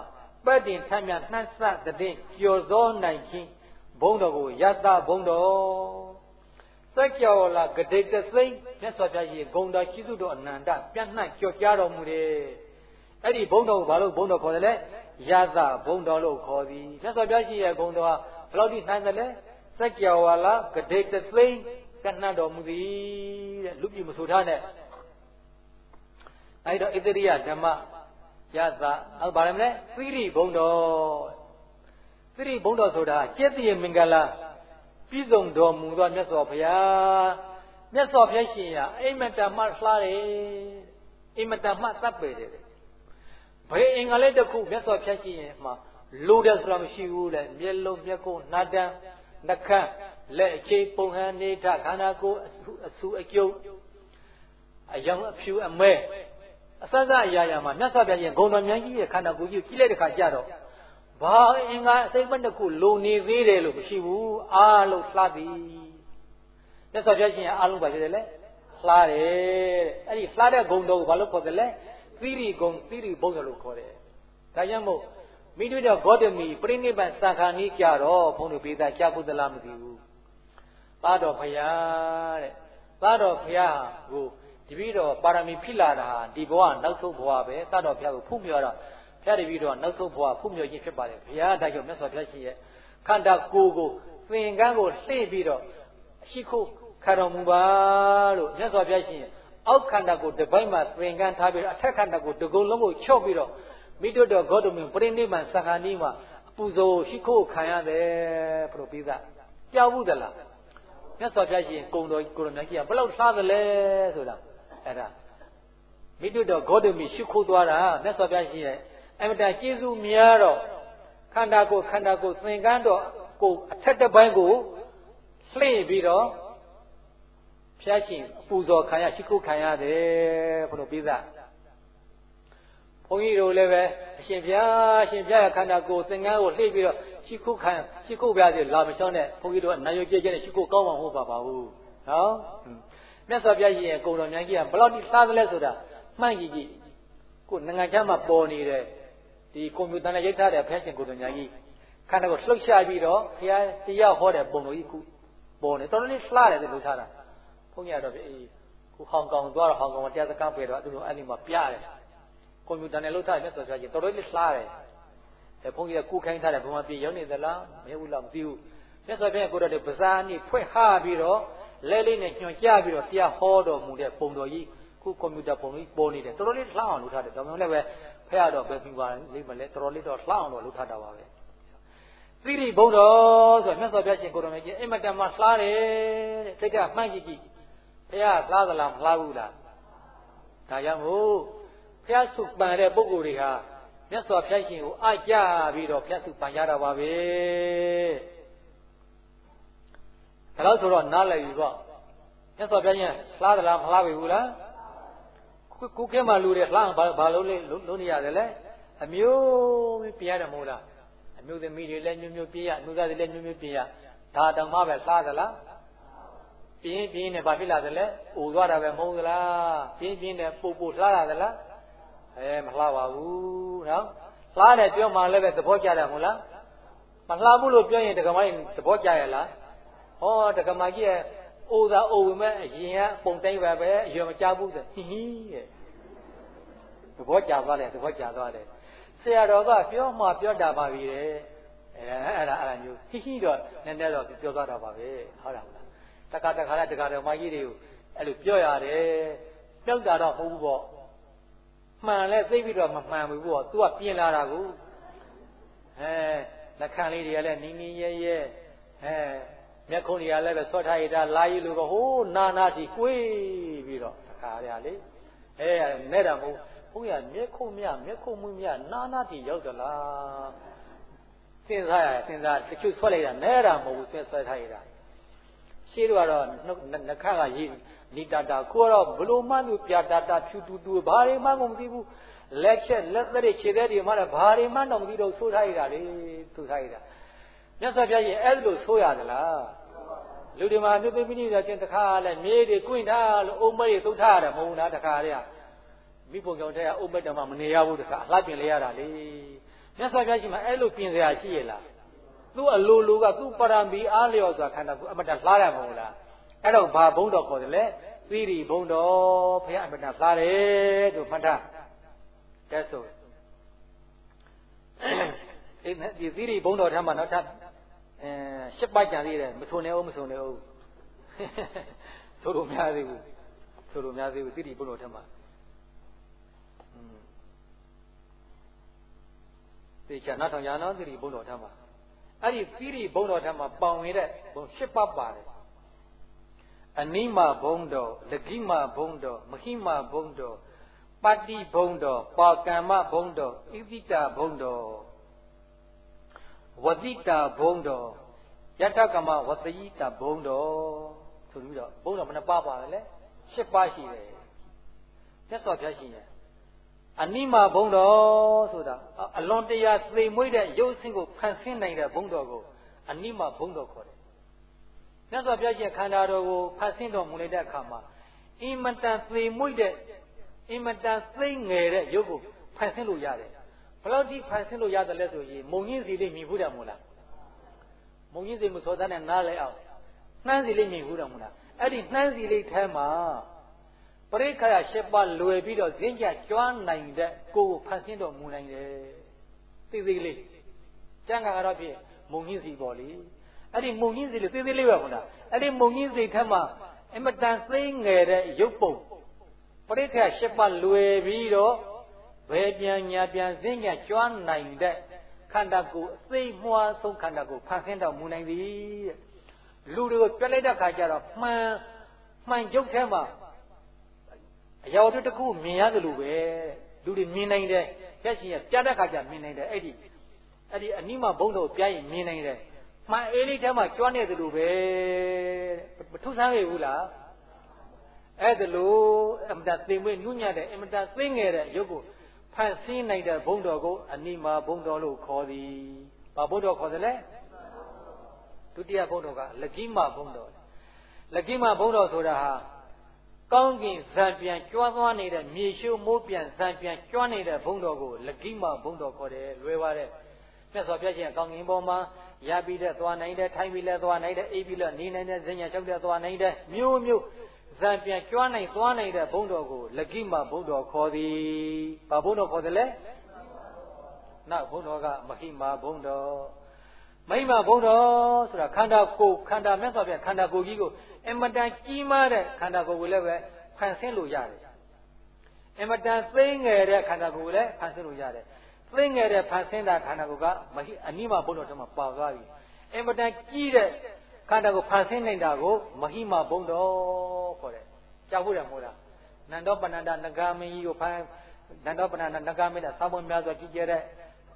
ပက်တင်ထမ်းမြနှမ်းစတဲ့ကျော်စောနိုင်ခြင်းဘုံတော်ကိုယတ္တာဘုံတော် စัจ java လာဂတိတသိမ့်မြတ်စွာဘုရားရှင်ဂုံတော်ရှိစုတော်အနန္တပြန့်နှံ့ကြော်ကြားတော်မူတယ်အဲ့ဒီဘုံတော်ကိုဘာလို့ဘုံတော်ခေါ်တယ်လဲယသဘုံတော်လို့ခေါ်သည်မြတ်စွာဘုရားရှိရဲ့ဘုံတော်ဟာဘယ်လောက်ထိနိုင်တယ်လဲစัจ java လာဂတိတသိမ့်ကနှံ့တော်မူသည်တဲ့လူပြည်မဆိုထားနဲ့အဲ့တော့ဣတရိယဓမ္မယသအဲ့ဘာလဲမလဲသီရိဘုံတော်သီရိဘုံတော်ဆိုတာကျက်တည်းမင်္ဂလာ ပြည့်စုံတော်မူသောမြတ်စွာဘုရားမြတ်စွာဘုရားရှင်ရအိမ်မတမလှတယ်အိမ်မတမတပ်ပေတယ်ဘယ်အင်္ဂါလေးတစ်ခုမြတ်စွာဘုရားရှင်ရမှာလိုတယ်ဆိုတာမရှိဘူးလေမျက်လုံးမျက်ခုံးနှာတန်းနှခမ်းလက်အခြေပုံဟန်နေထခန္ဓာကိုယ်အဆူအကျုပ်အယောင်အဖြူအမဲအစစအရာရာမှာမြတ်စွာဘုရားရဲ့ဂုဏ်တော်မြတ်ကြီးရဲ့ခန္ဓာကိုယ်ကြီးကိုကြည့်လိုက်တဲ့ခါကျတော့ ဘာအင်္ဂါအစိမ့်မတစ်ခုလုံနေသေးတယ်လို့မရှိဘူးအားလုံးလှသည်မြတ်စွာဘုရားရှင်အားလုံးပါဖြစ်တယ်လေလှတယ်အဲ့ဒီလှတဲ့ဂုဏ်တော်ကိုဘာလို့ခေါ်တယ်လဲသီရိဂုဏ်သီရိဘုံတော်လို့ခေါ်တယ်ဒါကြောင့်မို့မိတို့တော့ဂေါတမီပြိဋိဘတ်စံခါနီးကြတော့ဘုန်းတော်ပေးတာကြားဖို့သလားမသိဘူးသာတော်ဖရာတဲ့သာတော်ဖရာကိုတပည့်တော်ပါရမီဖြစ်လာတာဒီဘဝနောက်ဆုံးဘဝပဲသာတော်ဖရာကိုဖုမြော်တော့ ဖရာတပည့်တော်နောက်ဆုံးဘဝဖုမြော်ခြင်းဖြစ်ပါတယ်ဘုရားဒါကြောင့်မြတ်စွာဘုရားရှင်ရဲ့ခန္ဓာကိုယ်ကိုသင်္ကန်းကိုလှည့်ပြီးတော့ရှိခိုးခါတော်မူပါလို့မြတ်စွာဘုရားရှင်အောက်ခန္ဓာကိုတစ်ပိုင်းမှာသင်္ကန်းထားပြီးတော့အထက်ခန္ဓာကိုတစ်ကုံလုံးကိုချော့ပြီးတော့မိတုတော်ဂေါတမင်ပြိဋိဘံသံဃာနီးမှာအပူဇော်ရှိခိုးခံရတယ်ဘုရားပိသကြောက်ဘူးသလားမြတ်စွာဘုရားရှင်ကုံတော်ကိုရမကြီးကဘလောက်စားသလဲဆိုတာအဲ့ဒါမိတုတော်ဂေါတမီရှိခိုးသွားတာမြတ်စွာဘုရားရှင်ရဲ့ အမတန်ကျေးဇူးများတော့ခန္ဓာကိုယ်ခန္ဓာကိုယ်သင်္ကန်းတော်ကိုအထက်တစ်ပိုင်းကိုလှည့်ပြီးတော့ဘုရားရှင်အပူဇော်ခံရရှိခိုးခံရတယ်ဘုရားပိသဘုန်းကြီးတို့လည်းပဲအရှင်ဘုရားအရှင်ဘုရားရဲ့ခန္ဓာကိုယ်သင်္ကန်းကိုလှည့်ပြီးတော့ရှိခုခံရှိခုပြစေလာမချောင်းနဲ့ဘုန်းကြီးတို့ကနာယုတ်ကျဲကျဲနဲ့ရှိခုကောင်းအောင်ဟုတ်ပါပါဘူးနော်မြတ်စွာဘုရားရှင်ရဲ့ကုံတော်များကြီးကဘယ်လောက်ထိစားသလဲဆိုတာမှန်ကြည့်ကြည့်ကိုနိုင်ငံခြားမှာပေါ်နေတဲ့ ဒီကွန်ပျူတာနဲ့ရိုက်ထားတဲ့ဘုရားရှင်ကုံတော်များကြီးခန္ဓာကိုလှုပ်ရှားပြီးတော့ဘုရားတရားဟောတဲ့ပုံတော်ကြီးခုပေါ်နေတော်တော်လေးလှတယ်လို့ထားတာဘုန်းကြီးကတော့အေးခုဟောင်ကောင်သွားတော့ဟောင်ကောင်မှာတရားစကားပြေတော့သူတို့အဲ့ဒီမှာပြတယ်ကွန်ပျူတာနဲ့လှုပ်ထားတဲ့မြတ်စွာဘုရားရှင်တော်တော်လေးလှတယ်အဲဘုန်းကြီးကကိုခိုင်းထားတဲ့ဘုံမှာပြေရောက်နေသလားမရောက်ဘူးလားမသိဘူးမြတ်စွာဘုရားကိုတော့ဒီပဇာနိဖွဲ့ဟပြီးတော့လဲလေးနဲ့ညွှန်ကြပြီးတော့တရားဟောတော်မူတဲ့ပုံတော်ကြီးခုကွန်ပျူတာပုံကြီးပေါ်နေတယ်တော်တော်လေးလှအောင်လုပ်ထားတယ်ဒါမှမဟုတ်လည်းပဲ ဖះတော့ပဲပြီးပါလိမ့်မလဲတော်တော်လေးတော့လှအောင်တော့လုပ်ထားတာပါပဲသီရိဘုံတော်ဆိုမြတ်စွာဘုရားရှင်ကိုတော်မြတ်ကြီးအင်မတန်မှလှတယ်တဲ့စိတ်ကမှန့်ကြည့်ကြည့်ဖះလှသလားမလှဘူးလားဒါကြောင့်မို့ဖះစုပန်တဲ့ပုဂ္ဂိုလ်တွေဟာမြတ်စွာဘုရားရှင်ကိုအကြပြီးတော့ဖះစုပန်ရတာပါပဲဒါလို့ဆိုတော့နားလည်ပြီပေါ့မြတ်စွာဘုရားရှင်လှသလားမလှဘူးလား ခုခေတ်မှာလူတွေလှဘာဘာလို့လဲလုံးနေရတယ်လဲအမျိုးပြရတယ်မဟုတ်လားအမျိုးသမီးတွေလည်းညွတ်ညွတ်ပြရနှုတ်သားတွေလည်းညွတ်ညွတ်ပြရဒါတောင်မှပဲလှသလားပြင်းပြင်းနဲ့ဘာဖြစ်လာသလဲအိုသွားတာပဲမဟုတ်သလားပြင်းပြင်းနဲ့ပုတ်ပုတ်လှလာသလားအဲမလှပါဘူးနော်လှတယ်ပြောမှလည်းပဲသဘောကျတယ်မဟုတ်လားမလှဘူးလို့ပြောရင်ဒကမကြီးသဘောကျရလားဟောဒကမကြီးရဲ့ အိုသာအိုဝင်မဲ့အရင်ကပုံတိုင်းပဲပဲအရွယ်မကြဘူးတဲ့ဟီဟီတဲ့သဘောကျသွားတယ်သဘောကျသွားတယ်ဆရာတော်ကပြောမှပြောတာပါပြီတဲ့အဲအဲ့ဒါအဲ့ဒါမျိုးဟီဟီတော့နည်းနည်းတော့ပြောသွားတာပါပဲဟုတ်လားမလားတခါတခါလဲတခါတော်မကြီးတွေကိုအဲ့လိုပြောရတယ်ပြောက်တာတော့ဟုတ်ဘူးပေါ့မှန်လဲသိပြီးတော့မမှန်ဘူးပေါ့ तू ကပြင်လာတာကိုအဲလက်ခံလေးတွေကလည်းနီးနီးရဲရဲအဲ မျက်ခုံးတွေကလည်းပဲဆွတ်ထားရတာလာရည်လို့တော့ဟိုးနာနာတီကိုွေးပြီးတော့တခါရလေအဲနဲ့တာမဟုတ်ဘုရားမျက်ခုံးမြမျက်ခုံးမှုမြနာနာတီရောက်သလားစဉ်းစားရစဉ်းစားတချို့ဆွတ်လိုက်တာနဲ့တာမဟုတ်ဘူးဆွတ်ဆွတ်ထားရတာရှင်းတော့တော့နှခါကရေးနီတာတာကိုတော့ဘလို့မှသူပြတာတာဖြူတူတူဘာတွေမှမသိဘူးလက်ချက်လက်သက်ခြေသက်တွေမှလည်းဘာတွေမှတော့မသိတော့ဆိုးထားရတာလေသူထားရတာမြတ်စွာဘုရားရှင်အဲ့လိုဆိုးရသလား လူတွေမှာမြို့သိမိနေတဲ့ချင်းတခါလဲမြေးတွေကွင့်ထားလို့အုံမဲတွေသုတ်ထားရတယ်မဟုတ်လားတခါတည်းကမိဖို့ကြောင့်တဲ့အုံမဲတောင်မှမနေရဘူးတခါအလှပြင်လေရတာလေမြတ်စွာဘုရားရှင်မှာအဲ့လိုပြင်စရာရှိရလားသူ့အလိုလိုကသူ့ပရမီအားလျော်စွာခန္ဓာကိုအမတလှားရမဟုတ်လားအဲ့တော့ဘာဘုံတော်ခေါ်တယ်လဲသီရိဘုံတော်ဘုရားအမတလှားတယ်လို့မှတ်ထားတဲ့ဆိုဒီသီရိဘုံတော်ထမ်းမှာနောက်ထပ် အဲရှစ်ပိုက်ကြံသေးတယ်မထုံနေအောင်မထုံနေအောင်ဆိုလိုများသေးဘူးဆိုလိုများသေးဘူးသီရိဘုံတော်ထမ်းမှာသေချာနောက်ထောင်ရနော်သီရိဘုံတော်ထမ်းမှာအဲ့ဒီသီရိဘုံတော်ထမ်းမှာပေါင်ဝင်တဲ့ဘုံရှစ်ပတ်ပါတယ်အနိမဘုံတော်လကိမဘုံတော်မခိမဘုံတော်ပတ္တိဘုံတော်ပါကမ္မဘုံတော်ဣတိတဘုံတော် ဝတိတာဘုံတော်ယထကမဝတယိတာဘုံတော်ဆိုပြီးတော့ဘုံတော်မနှပါပါလေ၈ပါးရှိတယ်မြတ်စွာဘုရားရှင်ရဲ့အနိမဘုံတော်ဆိုတာအလွန်တရာသိမ်မွေ့တဲ့ရုပ်ဆင်းကိုဖန်ဆင်းနိုင်တဲ့ဘုံတော်ကိုအနိမဘုံတော်ခေါ်တယ်မြတ်စွာဘုရားရှင်ခန္ဓာတော်ကိုဖန်ဆင်းတော်မူလိုက်တဲ့အခါမှာအင်မတန်သိမ်မွေ့တဲ့အင်မတန်သိမ်ငယ်တဲ့ရုပ်ကိုဖန်ဆင်းလို့ရတယ်ဘယ် လောက်ထိဖန်ဆင်းလို့ရတယ်လဲဆိုရင်မုံကြီးစီလေးမြင်ဘူးတယ်မို့လားမုံကြီးစီမစောသားနဲ့နားလဲအောင်နှမ်းစီလေးမြင်ဘူးတယ်မို့လားအဲ့ဒီနှမ်းစီလေးထဲမှာပရိခါရရှစ်ပါးလွယ်ပြီးတော့ဇင်းကြကျွမ်းနိုင်တဲ့ကိုယ်ကိုဖန်ဆင်းတော်မူနိုင်တယ်သိသေးလေးကျန်ကတော့ဖြစ်မုံကြီးစီပေါ့လေအဲ့ဒီမုံကြီးစီလေးသိသေးလေးပဲမို့လားအဲ့ဒီမုံကြီးစီထဲမှာအမတန်သိငယ်တဲ့ရုပ်ပုံပရိခါရှစ်ပါးလွယ်ပြီးတော့ ဘယ်ပြန်ညာပြန်ဇင်းကြကျွမ်းနိုင်တဲ့ခန္ဓာကိုယ်အသိမွှားဆုံးခန္ဓာကိုယ်ဖန်ဆင်းတော်မူနိုင်သည်တဲ့လူတွေကိုပြလိုက်တဲ့ခါကျတော့မှန်မှန်ကျုပ်ထဲမှာအရာတို့တခုမြင်ရတယ်လို့ပဲလူတွေမြင်နိုင်တယ်ရက်ရှင်ရပြတဲ့ခါကျမြင်နိုင်တယ်အဲ့ဒီအဲ့ဒီအနိမဘုံတော်ပြရင်မြင်နိုင်တယ်မှန်အေးလေးထဲမှာကျွမ်းနေတယ်လို့ပဲမထုဆန်းရဘူးလားအဲ့ဒါလို့အမတသိမ့်မွေးနုညံ့တဲ့အမတသိငယ်တဲ့ရုပ်ကို ဖန်ဆင်းနိုင်တဲ့ဘုံတော်ကိုအနိမဘုံတော်လို့ခေါ်သည်ဘာဘုံတော်ခေါ်တယ်လဲဒုတိယဘုံတော်ကလကိမဘုံတော်လကိမဘုံတော်ဆိုတာဟာကောင်းကင်ဇံပြန်ကြွားသွားနေတဲ့မြေရှိုးမိုးပြန်ဇံပြန်ကြွားနေတဲ့ဘုံတော်ကိုလကိမဘုံတော်ခေါ်တယ်လွယ်ပါတယ်မြတ်စွာဘုရားရှင်ကောင်းကင်ဘုံမှာရပြီးတဲ့သွားနိုင်တဲ့ထိုင်ပြီးလဲသွားနိုင်တဲ့အိပ်ပြီးလဲနေနိုင်တဲ့ဇင်ညာချုပ်တဲ့သွားနိုင်တဲ့မျိုးမျိုး ဇံပြန်ကြွားနိုင်သွားနိုင်တဲ့ဘုံတော်ကိုလကိမဘုံတော်ခေါ်သည်ဘာဘုံတော်ခေါ်တယ်လဲနောက်ဘုံတော်ကမဟိမာဘုံတော်မိမဘုံတော်ဆိုတာခန္ဓာကိုယ်ခန္ဓာမြတ်စွာဘုရားခန္ဓာကိုယ်ကြီးကိုအမတန်ကြီးမားတဲ့ခန္ဓာကိုယ်ကိုလည်းပဲဖန်ဆင်းလို့ရတယ်အမတန်သိငယ်တဲ့ခန္ဓာကိုယ်ကိုလည်းဖန်ဆင်းလို့ရတယ်သိငယ်တဲ့ဖန်ဆင်းတာခန္ဓာကိုယ်ကမဟိအနိမဘုံတော်ထဲမှာပါသွားပြီအမတန်ကြီးတဲ့ခန္ဓာကိုယ်ဖန်ဆင်းနိုင်တာကိုမဟိမဘုံတော် ခေါ်တယ်ကြောက်ဖို့တယ်မဟုတ်လားနန္ဒောပဏ္ဏနဂမင်းကြီးကိုဖန်နန္ဒောပဏ္ဏနဂမင်းတဲ့သာမန်များစွာကြီးကျယ်တဲ့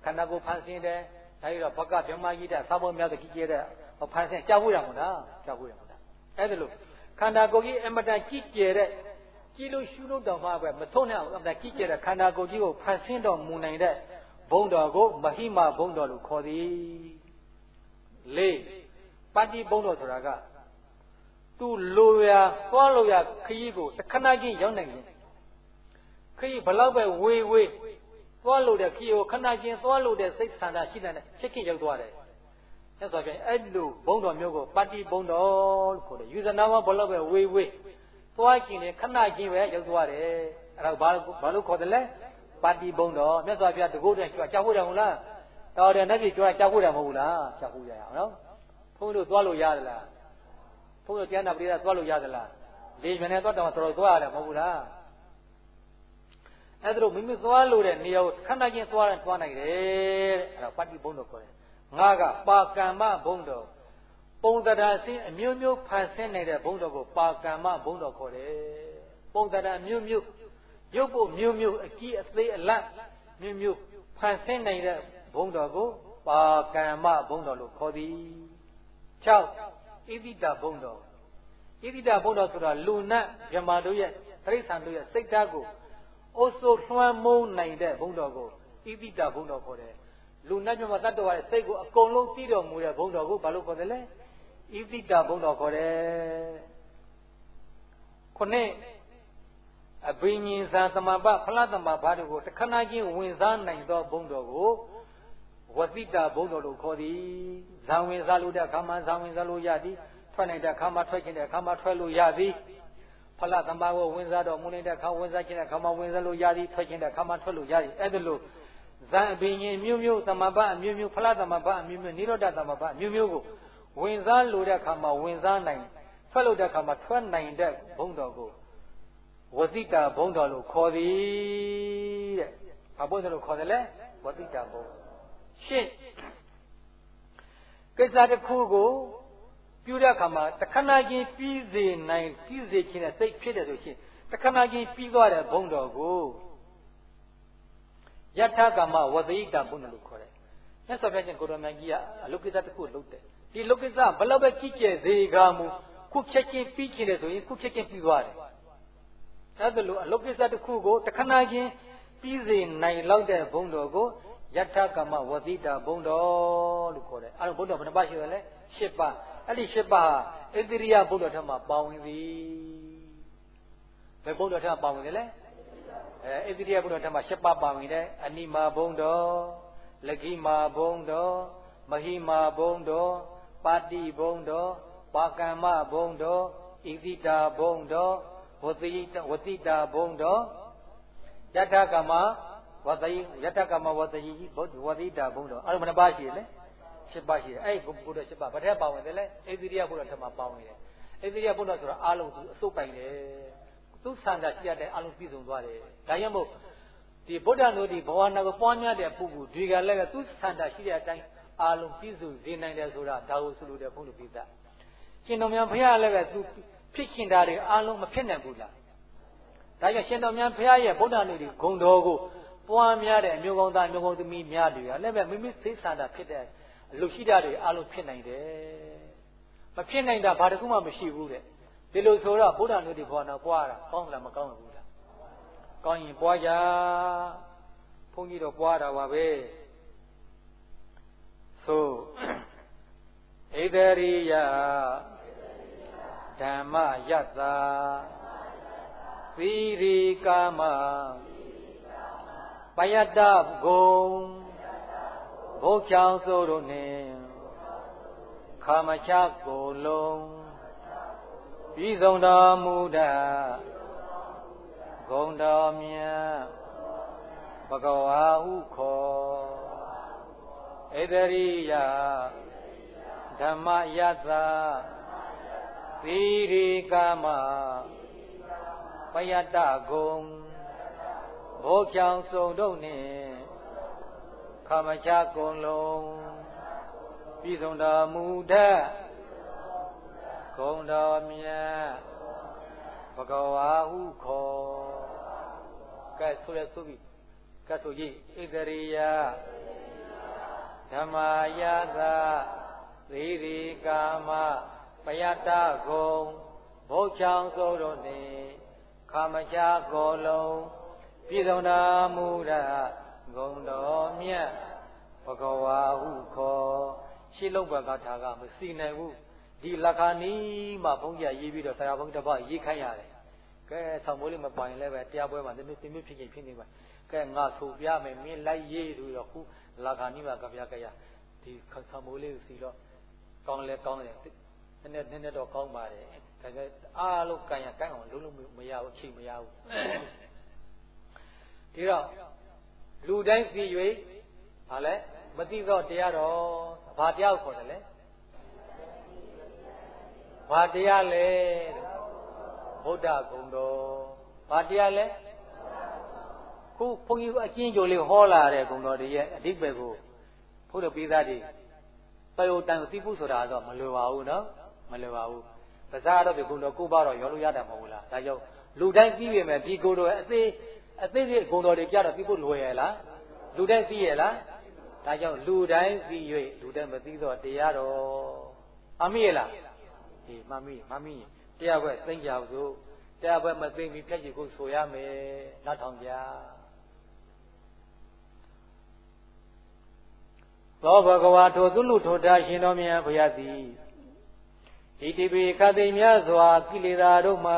ခန္ဓာကိုယ်ဖန်ဆင်းတယ်အဲဒီတော့ဘကဗြဟ္မာကြီးတဲ့သာမန်များစွာကြီးကျယ်တဲ့ဖန်ဆင်းကြောက်ဖို့တယ်မဟုတ်လားကြောက်ဖို့တယ်မဟုတ်လားအဲ့ဒါလို့ခန္ဓာကိုယ်ကြီးအမတန်ကြီးကျယ်တဲ့ကြည်လို့ရှုလို့တောင်မှပဲမဆုံးနိုင်အောင်အမတန်ကြီးကျယ်တဲ့ခန္ဓာကိုယ်ကြီးကိုဖန်ဆင်းတော်မူနိုင်တဲ့ဘုံတော်ကိုမဟိမဘုံတော်လို့ခေါ်သည်လေးပတ္တိဘုံတော်ဆိုတာက သူလိုရာသွားလို့ရခရီးကိုတခဏချင်းရောက်နိုင်တယ်ခရီးဘလောက်ပဲဝေးဝေးသွားလို့တဲ့ခရီးကိုခဏချင်းသွားလို့တဲ့စိတ်ဆန္ဒရှိတဲ့ချက်ချင်းရောက်သွားတယ်မြတ်စွာဘုရားအဲ့လိုဘုံတော်မျိုးကိုပတ္တိဘုံတော်လို့ခေါ်တယ်ယူဇနာမဘလောက်ပဲဝေးဝေးသွားခြင်းနဲ့ခဏချင်းပဲရောက်သွားတယ်အဲ့ဒါဘာဘာလို့ခေါ်တယ်လဲပါတိဘုံတော်မြတ်စွာဘုရားတကုတ်တည်းကြွကြောက်ဖို့တယ်မဟုတ်လားတော်တယ်နဲ့ပြကြွကြောက်ဖို့တယ်မဟုတ်လားကြောက်ဖို့ရအောင်နော်ဘုန်းတို့သွားလို့ရတယ်လား ဘုန်းတို့ကျမ်းနာပရိသတ်သွားလို့ရတယ်လားလေမြနဲ့သွားတော့တော်တော်သွားရတယ်မဟုတ်ဘူးလားအဲ့ဒါလို့မိမိသွားလို့တဲ့နေရာကိုခဏချင်းသွားရင်သွားနိုင်တယ်တဲ့အဲ့ဒါပါတိဘုံတော်ခေါ်တယ်ငါကပါကမ္မဘုံတော်ပုံသဏ္ဍာန်စင်းအမျိုးမျိုးဖန်ဆင်းနေတဲ့ဘုံတော်ကိုပါကမ္မဘုံတော်ခေါ်တယ်ပုံသဏ္ဍာန်မျိုးမျိုးရုပ်ဖို့မျိုးမျိုးအကြီးအသေးအလတ်မျိုးမျိုးဖန်ဆင်းနိုင်တဲ့ဘုံတော်ကိုပါကမ္မဘုံတော်လို့ခေါ်သည်6 ဣတိတဘုံတော်ဣတိတဘုံတော်ဆိုတာလူနတ်မြမာတို့ရဲ့တိရစ္ဆာန်တို့ရဲ့စိတ်ဓာတ်ကိုအိုးဆိုးလွှမ်းမိုးနိုင်တဲ့ဘုံတော်ကိုဣတိတဘုံတော်ခေါ်တယ်လူနတ်မြမာတတ်တော်ရဲ့စိတ်ကိုအကုန်လုံးသိတော်မူတဲ့ဘုံတော်ကိုဘာလို့ခေါ်တယ်လဲဣတိတဘုံတော်ခေါ်တယ်ခုနှစ်အဘိညာဉ်သာသမပဖလားသမဘာတို့ကိုတခဏချင်းဝင်စားနိုင်သောဘုံတော်ကို ဝတိတာဘုံတော်လို့ခေါ်သည်ဇံဝင်စားလို့တဲ့ခါမှဇံဝင်စားလို့ရသည်ထွက်နိုင်တဲ့ခါမှထွက်ခြင်းတဲ့ခါမှထွက်လို့ရသည်ဖလားသမဘာကိုဝင်စားတော့မူနေတဲ့ခါဝင်စားခြင်းတဲ့ခါမှဝင်စားလို့ရသည်ထွက်ခြင်းတဲ့ခါမှထွက်လို့ရသည်အဲ့ဒါလို့ဇံအဘိညာဉ်မျိုးမျိုးသမဘာအမျိုးမျိုးဖလားသမဘာအမျိုးမျိုးနိရောဓသမဘာအမျိုးမျိုးကိုဝင်စားလို့တဲ့ခါမှဝင်စားနိုင်ထွက်လို့တဲ့ခါမှထွက်နိုင်တဲ့ဘုံတော်ကိုဝတိတာဘုံတော်လို့ခေါ်သည်တဲ့။ဘာဘုံတော်လို့ခေါ်တယ်လဲဝတိတာဘုံ။ ရှင်းကိစ္စတစ်ခုကိုပြုတဲ့အခါမှာတခဏချင်းပြီးစေနိုင်ပြီးစေခြင်းနဲ့စိတ်ဖြစ်တယ်ဆိုရှင်တခဏချင်းပြီးသွားတဲ့ဘုံတော်ကိုယထာကမ္မဝတိတာဘုံတော်လို့ခေါ်တယ်။မြတ်စွာဘုရားရှင်ကိုတော်မြတ်ကြီးကအလုကိစ္စတစ်ခုလုပ်တယ်။ဒီလုကိစ္စဘလောက်ပဲကြီးကျယ်စေကမူခုချက်ချင်းပြီးခြင်းတယ်ဆိုရင်ခုချက်ချင်းပြီးသွားတယ်။တအဲ့ဒါလိုအလုတ်ကိစ္စတစ်ခုကိုတခဏချင်းပြီးစေနိုင်လောက်တဲ့ဘုံတော်ကို ယထာကမဝတိတာဘုံတော်လို့ခေါ်တယ်အဲ့ဒါဘုံတော်ဘယ်နှပါရှိရလဲ၈ပါးအဲ့ဒီ၈ပါးဟာဣတိရိယဘုံတော်ထက်မှာပါဝင်သည်ဘယ်ဘုံတော်ထက်မှာပါဝင်တယ်လဲအဲဣတိရိယဘုံတော်ထက်မှာ၈ပါးပါဝင်တယ်အနိမာဘုံတော်လကိမာဘုံတော်မဟိမာဘုံတော်ပါတိဘုံတော်ပါကမ္မဘုံတော်ဣတိတာဘုံတော်ဝတိတဝတိတာဘုံတော်ယထကမ ဝတိယထကမဝတိဝတိတာဘုံတော်အဲ့ဒါဘယ်နှပါရှိလဲ၈ပါးရှိတယ်အဲ့ဒီဘုရား၈ပါးဘာထက်ပါဝင်တယ်လဲဣတိရိယဘုရားထက်မှာပါဝင်တယ်ဣတိရိယဘုရားဆိုတာအလုံးသူအစုပ်ပိုင်တယ်သူဆန္ဒရှိရတဲ့အလုံးပြည့်စုံသွားတယ်ဒါကြောင့်မို့ဒီဗုဒ္ဓတို့ဒီဘဝနာကိုပွားများတဲ့ပုဂ္ဂိုလ်တွေကလည်းသူဆန္ဒရှိတဲ့အတိုင်းအလုံးပြည့်စုံစေနိုင်တယ်ဆိုတာဒါကိုဆိုလိုတဲ့ဘုန်းတော်ပိသရှင်တော်များဘုရားလည်းပဲသူဖြစ်ရှင်တာတွေအလုံးမဖြစ်နိုင်ဘူးလားဒါကြောင့်ရှင်တော်များဘုရားရဲ့ဗုဒ္ဓတို့ဒီဂုံတော်ကို ပွားများတဲ့အမျိုးကောင်းသားမျိုးကောင်းသမီးများတွေကလည်းပဲမိမိစိတ်ဆန္ဒဖြစ်တဲ့လူရှိတာတွေအလုံးဖြစ်နိုင်တယ်မဖြစ်နိုင်တာဘာတခုမှမရှိဘူးတဲ့ဒီလိုဆိုတော့ဗုဒ္ဓနုတိဘောနာပွားတာကောင်းလားမကောင်းဘူးလားကောင်းရင်ပွားကြဘုန်းကြီးတော့ပွားတာပါပဲဆိုဣဒရိယဓမ္မယတ္တာသီရိကာမ ပယတ္တဂုံဘုချောင်းစိုးတို့နှင့်ခမချကိုလုံးပြည်စုံတော်မူတတ်ဂုံတော်မြတ်ဘဂဝါဟုခေါ်ဣတရိယဓမ္မယတ္တသီရိကာမပယတ္တဂုံ ဘောချောင်စုံတို့နှင့်ခမချကုံလုံးပြည်စုံတော်မူတတ်ဂုံတော်မြတ်ဘဂဝါဟုခေါ်ကဲဆိုရဆိုပြီကဲဆိုကြည့်ဣတရိယဓမ္မာယသာသီရိကာမပယတ္တဂုံဘုချောင်စိုးတို့နှင့်ခမချကိုလုံး ပြည်စုံတော်မူတာဂုံတော်မြတ်ဘဂဝါဟုခေါ်ရှင်းလုံးဘကထာကမစီနိုင်ဘူးဒီလက်ခါနီးမှဘုန်းကြီးရေးပြီးတော့ဆရာဘုန်းကြီးတစ်ပါးရေးခိုင်းရတယ်ကဲဆောင်းမိုးလေးမပိုင်လဲပဲတရားပွဲမှာဒီလိုသင်မျိုးဖြစ်ချင်းဖြစ်နေပါကဲငါဆိုပြမယ်မင်းလိုက်ရေးဆိုတော့ခုလက်ခါနီးမှကြပြကြရဒီဆောင်းမိုးလေးကိုစီတော့ကောင်းလဲကောင်းတယ်နည်းနည်းနည်းနည်းတော့ကောင်းပါတယ်ဒါကြအားလုံးကံရကံအောင်လုံးလုံးမရဘူးအချိန်မရဘူး ဒီတော့လူတိုင်းသိ၍ဘာလဲမသိတော့တရားတော်ဘာတရားကိုခေါ်တယ်လဲဘာတရားလဲဗုဒ္ဓဂုံတော်ဘာတရားလဲခုဘုန်းကြီးအချင်းကြိုလေးဟောလာတဲ့ဂုံတော်တွေရဲ့အဓိပ္ပာယ်ကိုဘုရားပိသားတွေတယုတ်တန်သိဖို့ဆိုတာတော့မလွယ်ပါဘူးနော်မလွယ်ပါဘူးပါဇာတော့ဒီဂုံတော်ကိုပါတော့ရောလို့ရတယ်မဟုတ်လားဒါကြောင့်လူတိုင်းသိပြီမဲ့ဒီဂုံတော်အသေး အသေးသေးဂုံတော်တွေကြတော့သိဖို့လွယ်ရဲ့လားလူတိုင်းသိရဲ့လားဒါကြောင့်လူတိုင်းသိ၍လူတိုင်းမသိတော့တရားတော်အမိရဲ့လားအေးမမိမမိတရားဘက်သိကြစို့တရားဘက်မသိပြီဖြတ်ကြည့်ကိုဆိုရမယ်နောက်ထောင်ကြသောဘဂဝါထိုသူလူထိုတာရှင်တော်မြတ်ဘုရားသည်ဣတိပိခတိမြတ်စွာကိလေသာတို့မှ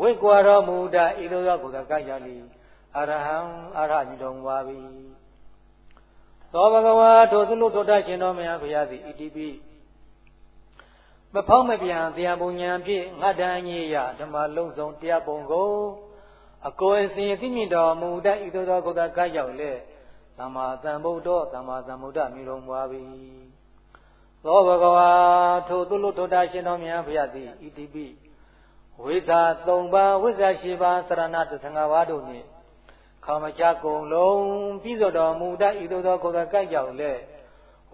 ဝိကွာတော်မူတဤသို့သောကိုယ်ကကြလီ အရဟံအရဟံတော်ပါပြီသောဘဂဝါထိုသူလူထိုတာရှင်တော်မြတ်ဘုရားသည်ဣတိပိမဖောက်မပြန်တရားပုံညာဖြင့်ငတ်တန်ကြီးရဓမ္မလုံးစုံတရားပုံကိုအကိုအစဉ်သိမြင်တော်မူတတ်ဤသို့သောကိုယ်ကကရောက်လေသမ္မာသမ္ဗုဒ္ဓသမ္မာသမ္ဗုဒ္ဓမြည်တော်မူပါပြီသောဘဂဝါထိုသူလူထိုတာရှင်တော်မြတ်ဘုရားသည်ဣတိပိဝိဇာ၃ပါးဝိဇာ၈ပါးသရဏ15ပါးတို့နှင့် ခမချကုံလုံးပြီးစောတော်မူတတ်ဤသို့သောကိုယ်ကကရောက်လေ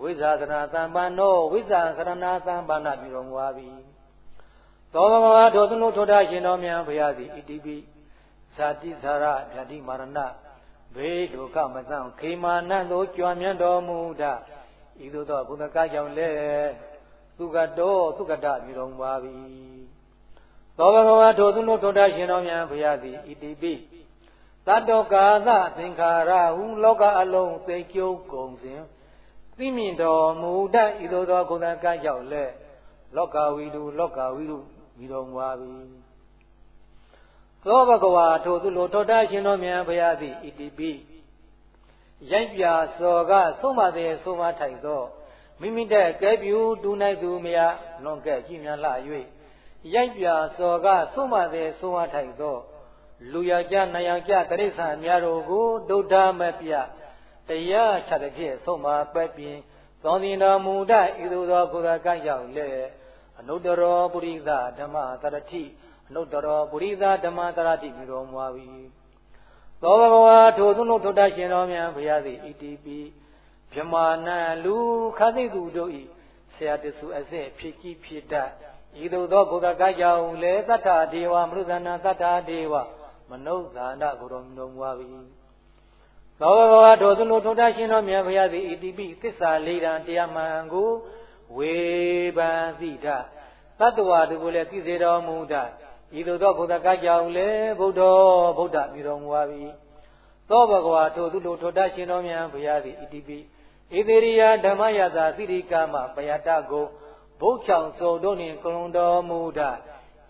ဝိဇာသရဏသံပန္နောဝိဇာသရဏသံပန္နပြုတော်မူပါပြီသောဘဂဝါထိုသနုထိုတာရှင်တော်မြတ်ဘုရားသည်ဣတိပိဇာတိသာရဓာတိမာရဏဘေဒုက္ခမသံခေမာနံသို့ကြွမြတ်တော်မူတဤသို့သောဘုဒ္ဓကကြောင့်လဲသူကတော်သူကတပြုတော်မူပါပြီသောဘဂဝါထိုသူတို့ထိုတရှင်တော်များဘုရားသည်ဣတိပိ တတ္တောကာသသင်္ခါရဟုလောကအလုံးသိကျုံကုန်စဉ်သိမြင်တော်မူတတ်ဤသို့သောဂုဏ်ကကြောင့်လည်းလောကဝိတုလောကဝိတုမိတော်မူပါ၏သောဘဂဝါထိုသူလိုထောတရှင်တော်မြတ်ဘုရားသည်ဣတိပိရိုက်ပြစော်ကဆုံးမတဲ့ဆုံးမထိုက်သောမိမိတဲ့ကဲပြူတူနိုင်သူမယလွန်ကဲ့ကြည်များလှ၍ရိုက်ပြစော်ကဆုံးမတဲ့ဆုံးမထိုက်သော လူယောက်ျားနယောက်ျားတရိษံများတို့ကိုဒုဒ္ဓမပြတရားချတဲ့ဖြင့်ဆုံးမပဲ့ပြင်သောတင်တော်မူတတ်ဤသို့သောဘုရားကံကြောင့်လည်းအနုတ္တရောပုရိသဓမ္မတရတိအနုတ္တရောပုရိသဓမ္မတရတိပြုတော်မူပါ၏သောဘဂဝါထိုသူတို့ထုတရှင်တော်မြတ်ဘုရားသည်ဣတိပိမြမာနံလူခသိသူတို့ဤဆရာတဆူအစစ်ဖြစ်ကြည့်ဖြစ်တတ်ဤသို့သောဘုရားကကြောင့်လေတတ္ထဒေဝမရုဇဏတတ္ထဒေဝ မနုဿာနကိုတော်မြတ်မူပါ၏သောဘဂဝါထိုသူတို့ထုတရှင်တော်မြတ်ဘုရားသည်ဣတိပိသစ္စာလေးတံတရားမှန်ကိုဝေပန်သိထတတ္တဝါတို့ကိုလည်းသိစေတော်မူတတ်ဤသို့သောဘုဒ္ဓကကြောင့်လည်းဗုဒ္ဓဗုဒ္ဓပြုတော်မူပါ၏သောဘဂဝါထိုသူတို့ထိုတရှင်တော်များဘုရားသည်ဣတိပိဣသေရိယဓမ္မယတာသီရိကမပယတကိုဘုချောင်စုံတို့နှင့်ကုံတော်မူတတ်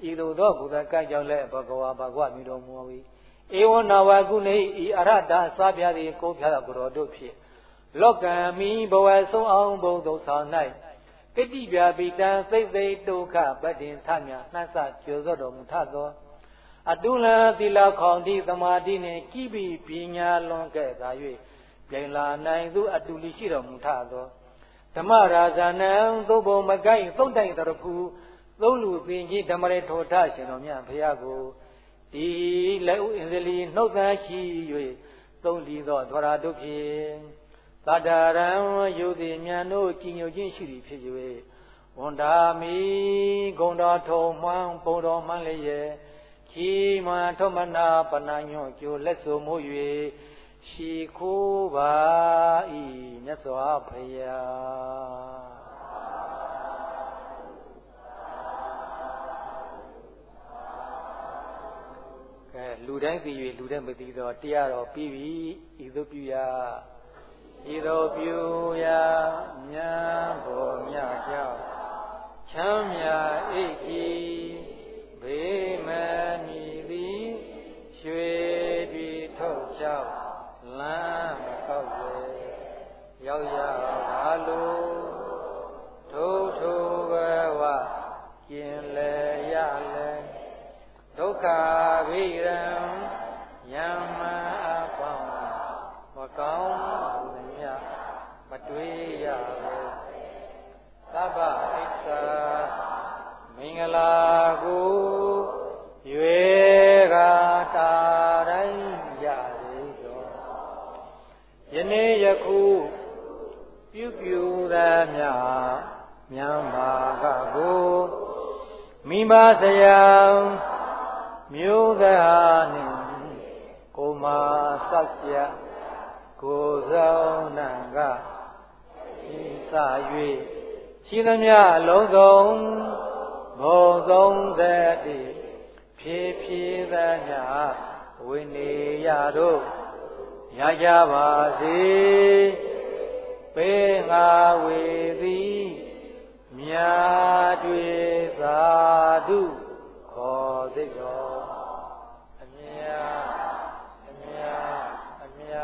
ဤသို့သောဘုဒ္ဓကကြောင့်လည်းဘဂဝါဘဂဝပြုတော်မူပါ၏ဧဝနာဝကုနေဤအရတစာပြသည်ကိုဖျားတော်ကိုယ်တော်တို့ဖြင့်လောကံမိဘဝဆုံးအောင်ဘုံသောဆောင်၌ကတိပြပိတံစိတ်သိဒုက္ခပတ္တင်ထမြနှဆကျော်စောတော်မူထသောအတုလသီလခေါင်တိသမာဓိနှင့်ကိပိပညာလွန်ကဲ့သာ၍ပြန်လာနိုင်သူအတူလီရှိတော်မူထသောဓမ္မရာဇာနံသို့ဘုံမကိုင်းသုံးတိုင်တရဖူ သုံးလူသင်ကြီးဓမ္မရေထောထရှင်တော်မြတ်ဘုရားကိုဒီလက်ဥအင်္ဇလီနှုတ်သရှိ၍သုံးလီသောသရတို့ဖြင့်သတ္တရံယုတိမြန်တို့ကြည်ညိုခြင်းရှိသည်ဖြစ်၍ဝန္တာမီဂုံတော်ထုံမှန်းပုံတော်မှန်းလျက်ခီမထုမနာပနာညွန့်ကျိုလက်ဆိုမို့၍ရှီခိုးပါဤမြတ်စွာဘုရား ကဲလူတိုင်းသိ၍လူတိုင်းမသိတော့တရားတော်ပြီးပြီဤသို့ပြုရဤသို့ပြုရာမြတ်ဘောမြတ်ကြောင့်ချမ်းမြအိတ်ကြီးဘေးမမီသည်ရွှေတွေထုတ်ကြောက်လမ်းမကောက်ရဲ့ရောက်ရပါလို့ထိုးထိုးဘဝကျင်လေရလေ ဒုက္ခဘိရံယမအပေါင်းမကောင်းတွေးရပဲသဗ္ဗဣစ္ဆာမင်္ဂလာကိုရွေကတာတိုင်းရစေတော်ယနေ့ယခုပြုပြုသမျှမြန်မာကကိုမိဘဆရာ မျိုးသားနှင့်ကိုမာစောက်ကြကိုဆောင်နံကစ၍ရှိသမျှအလုံးစုံဘုံဆုံးသက်တည်းဖြည်းဖြည်းသမျှဝိနေရတို့ရကြပါစေပေငါဝေသည်မြာတွေ့သာဓုခေါ်စိတ်တော် မြအမြအမြ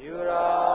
ယူတော်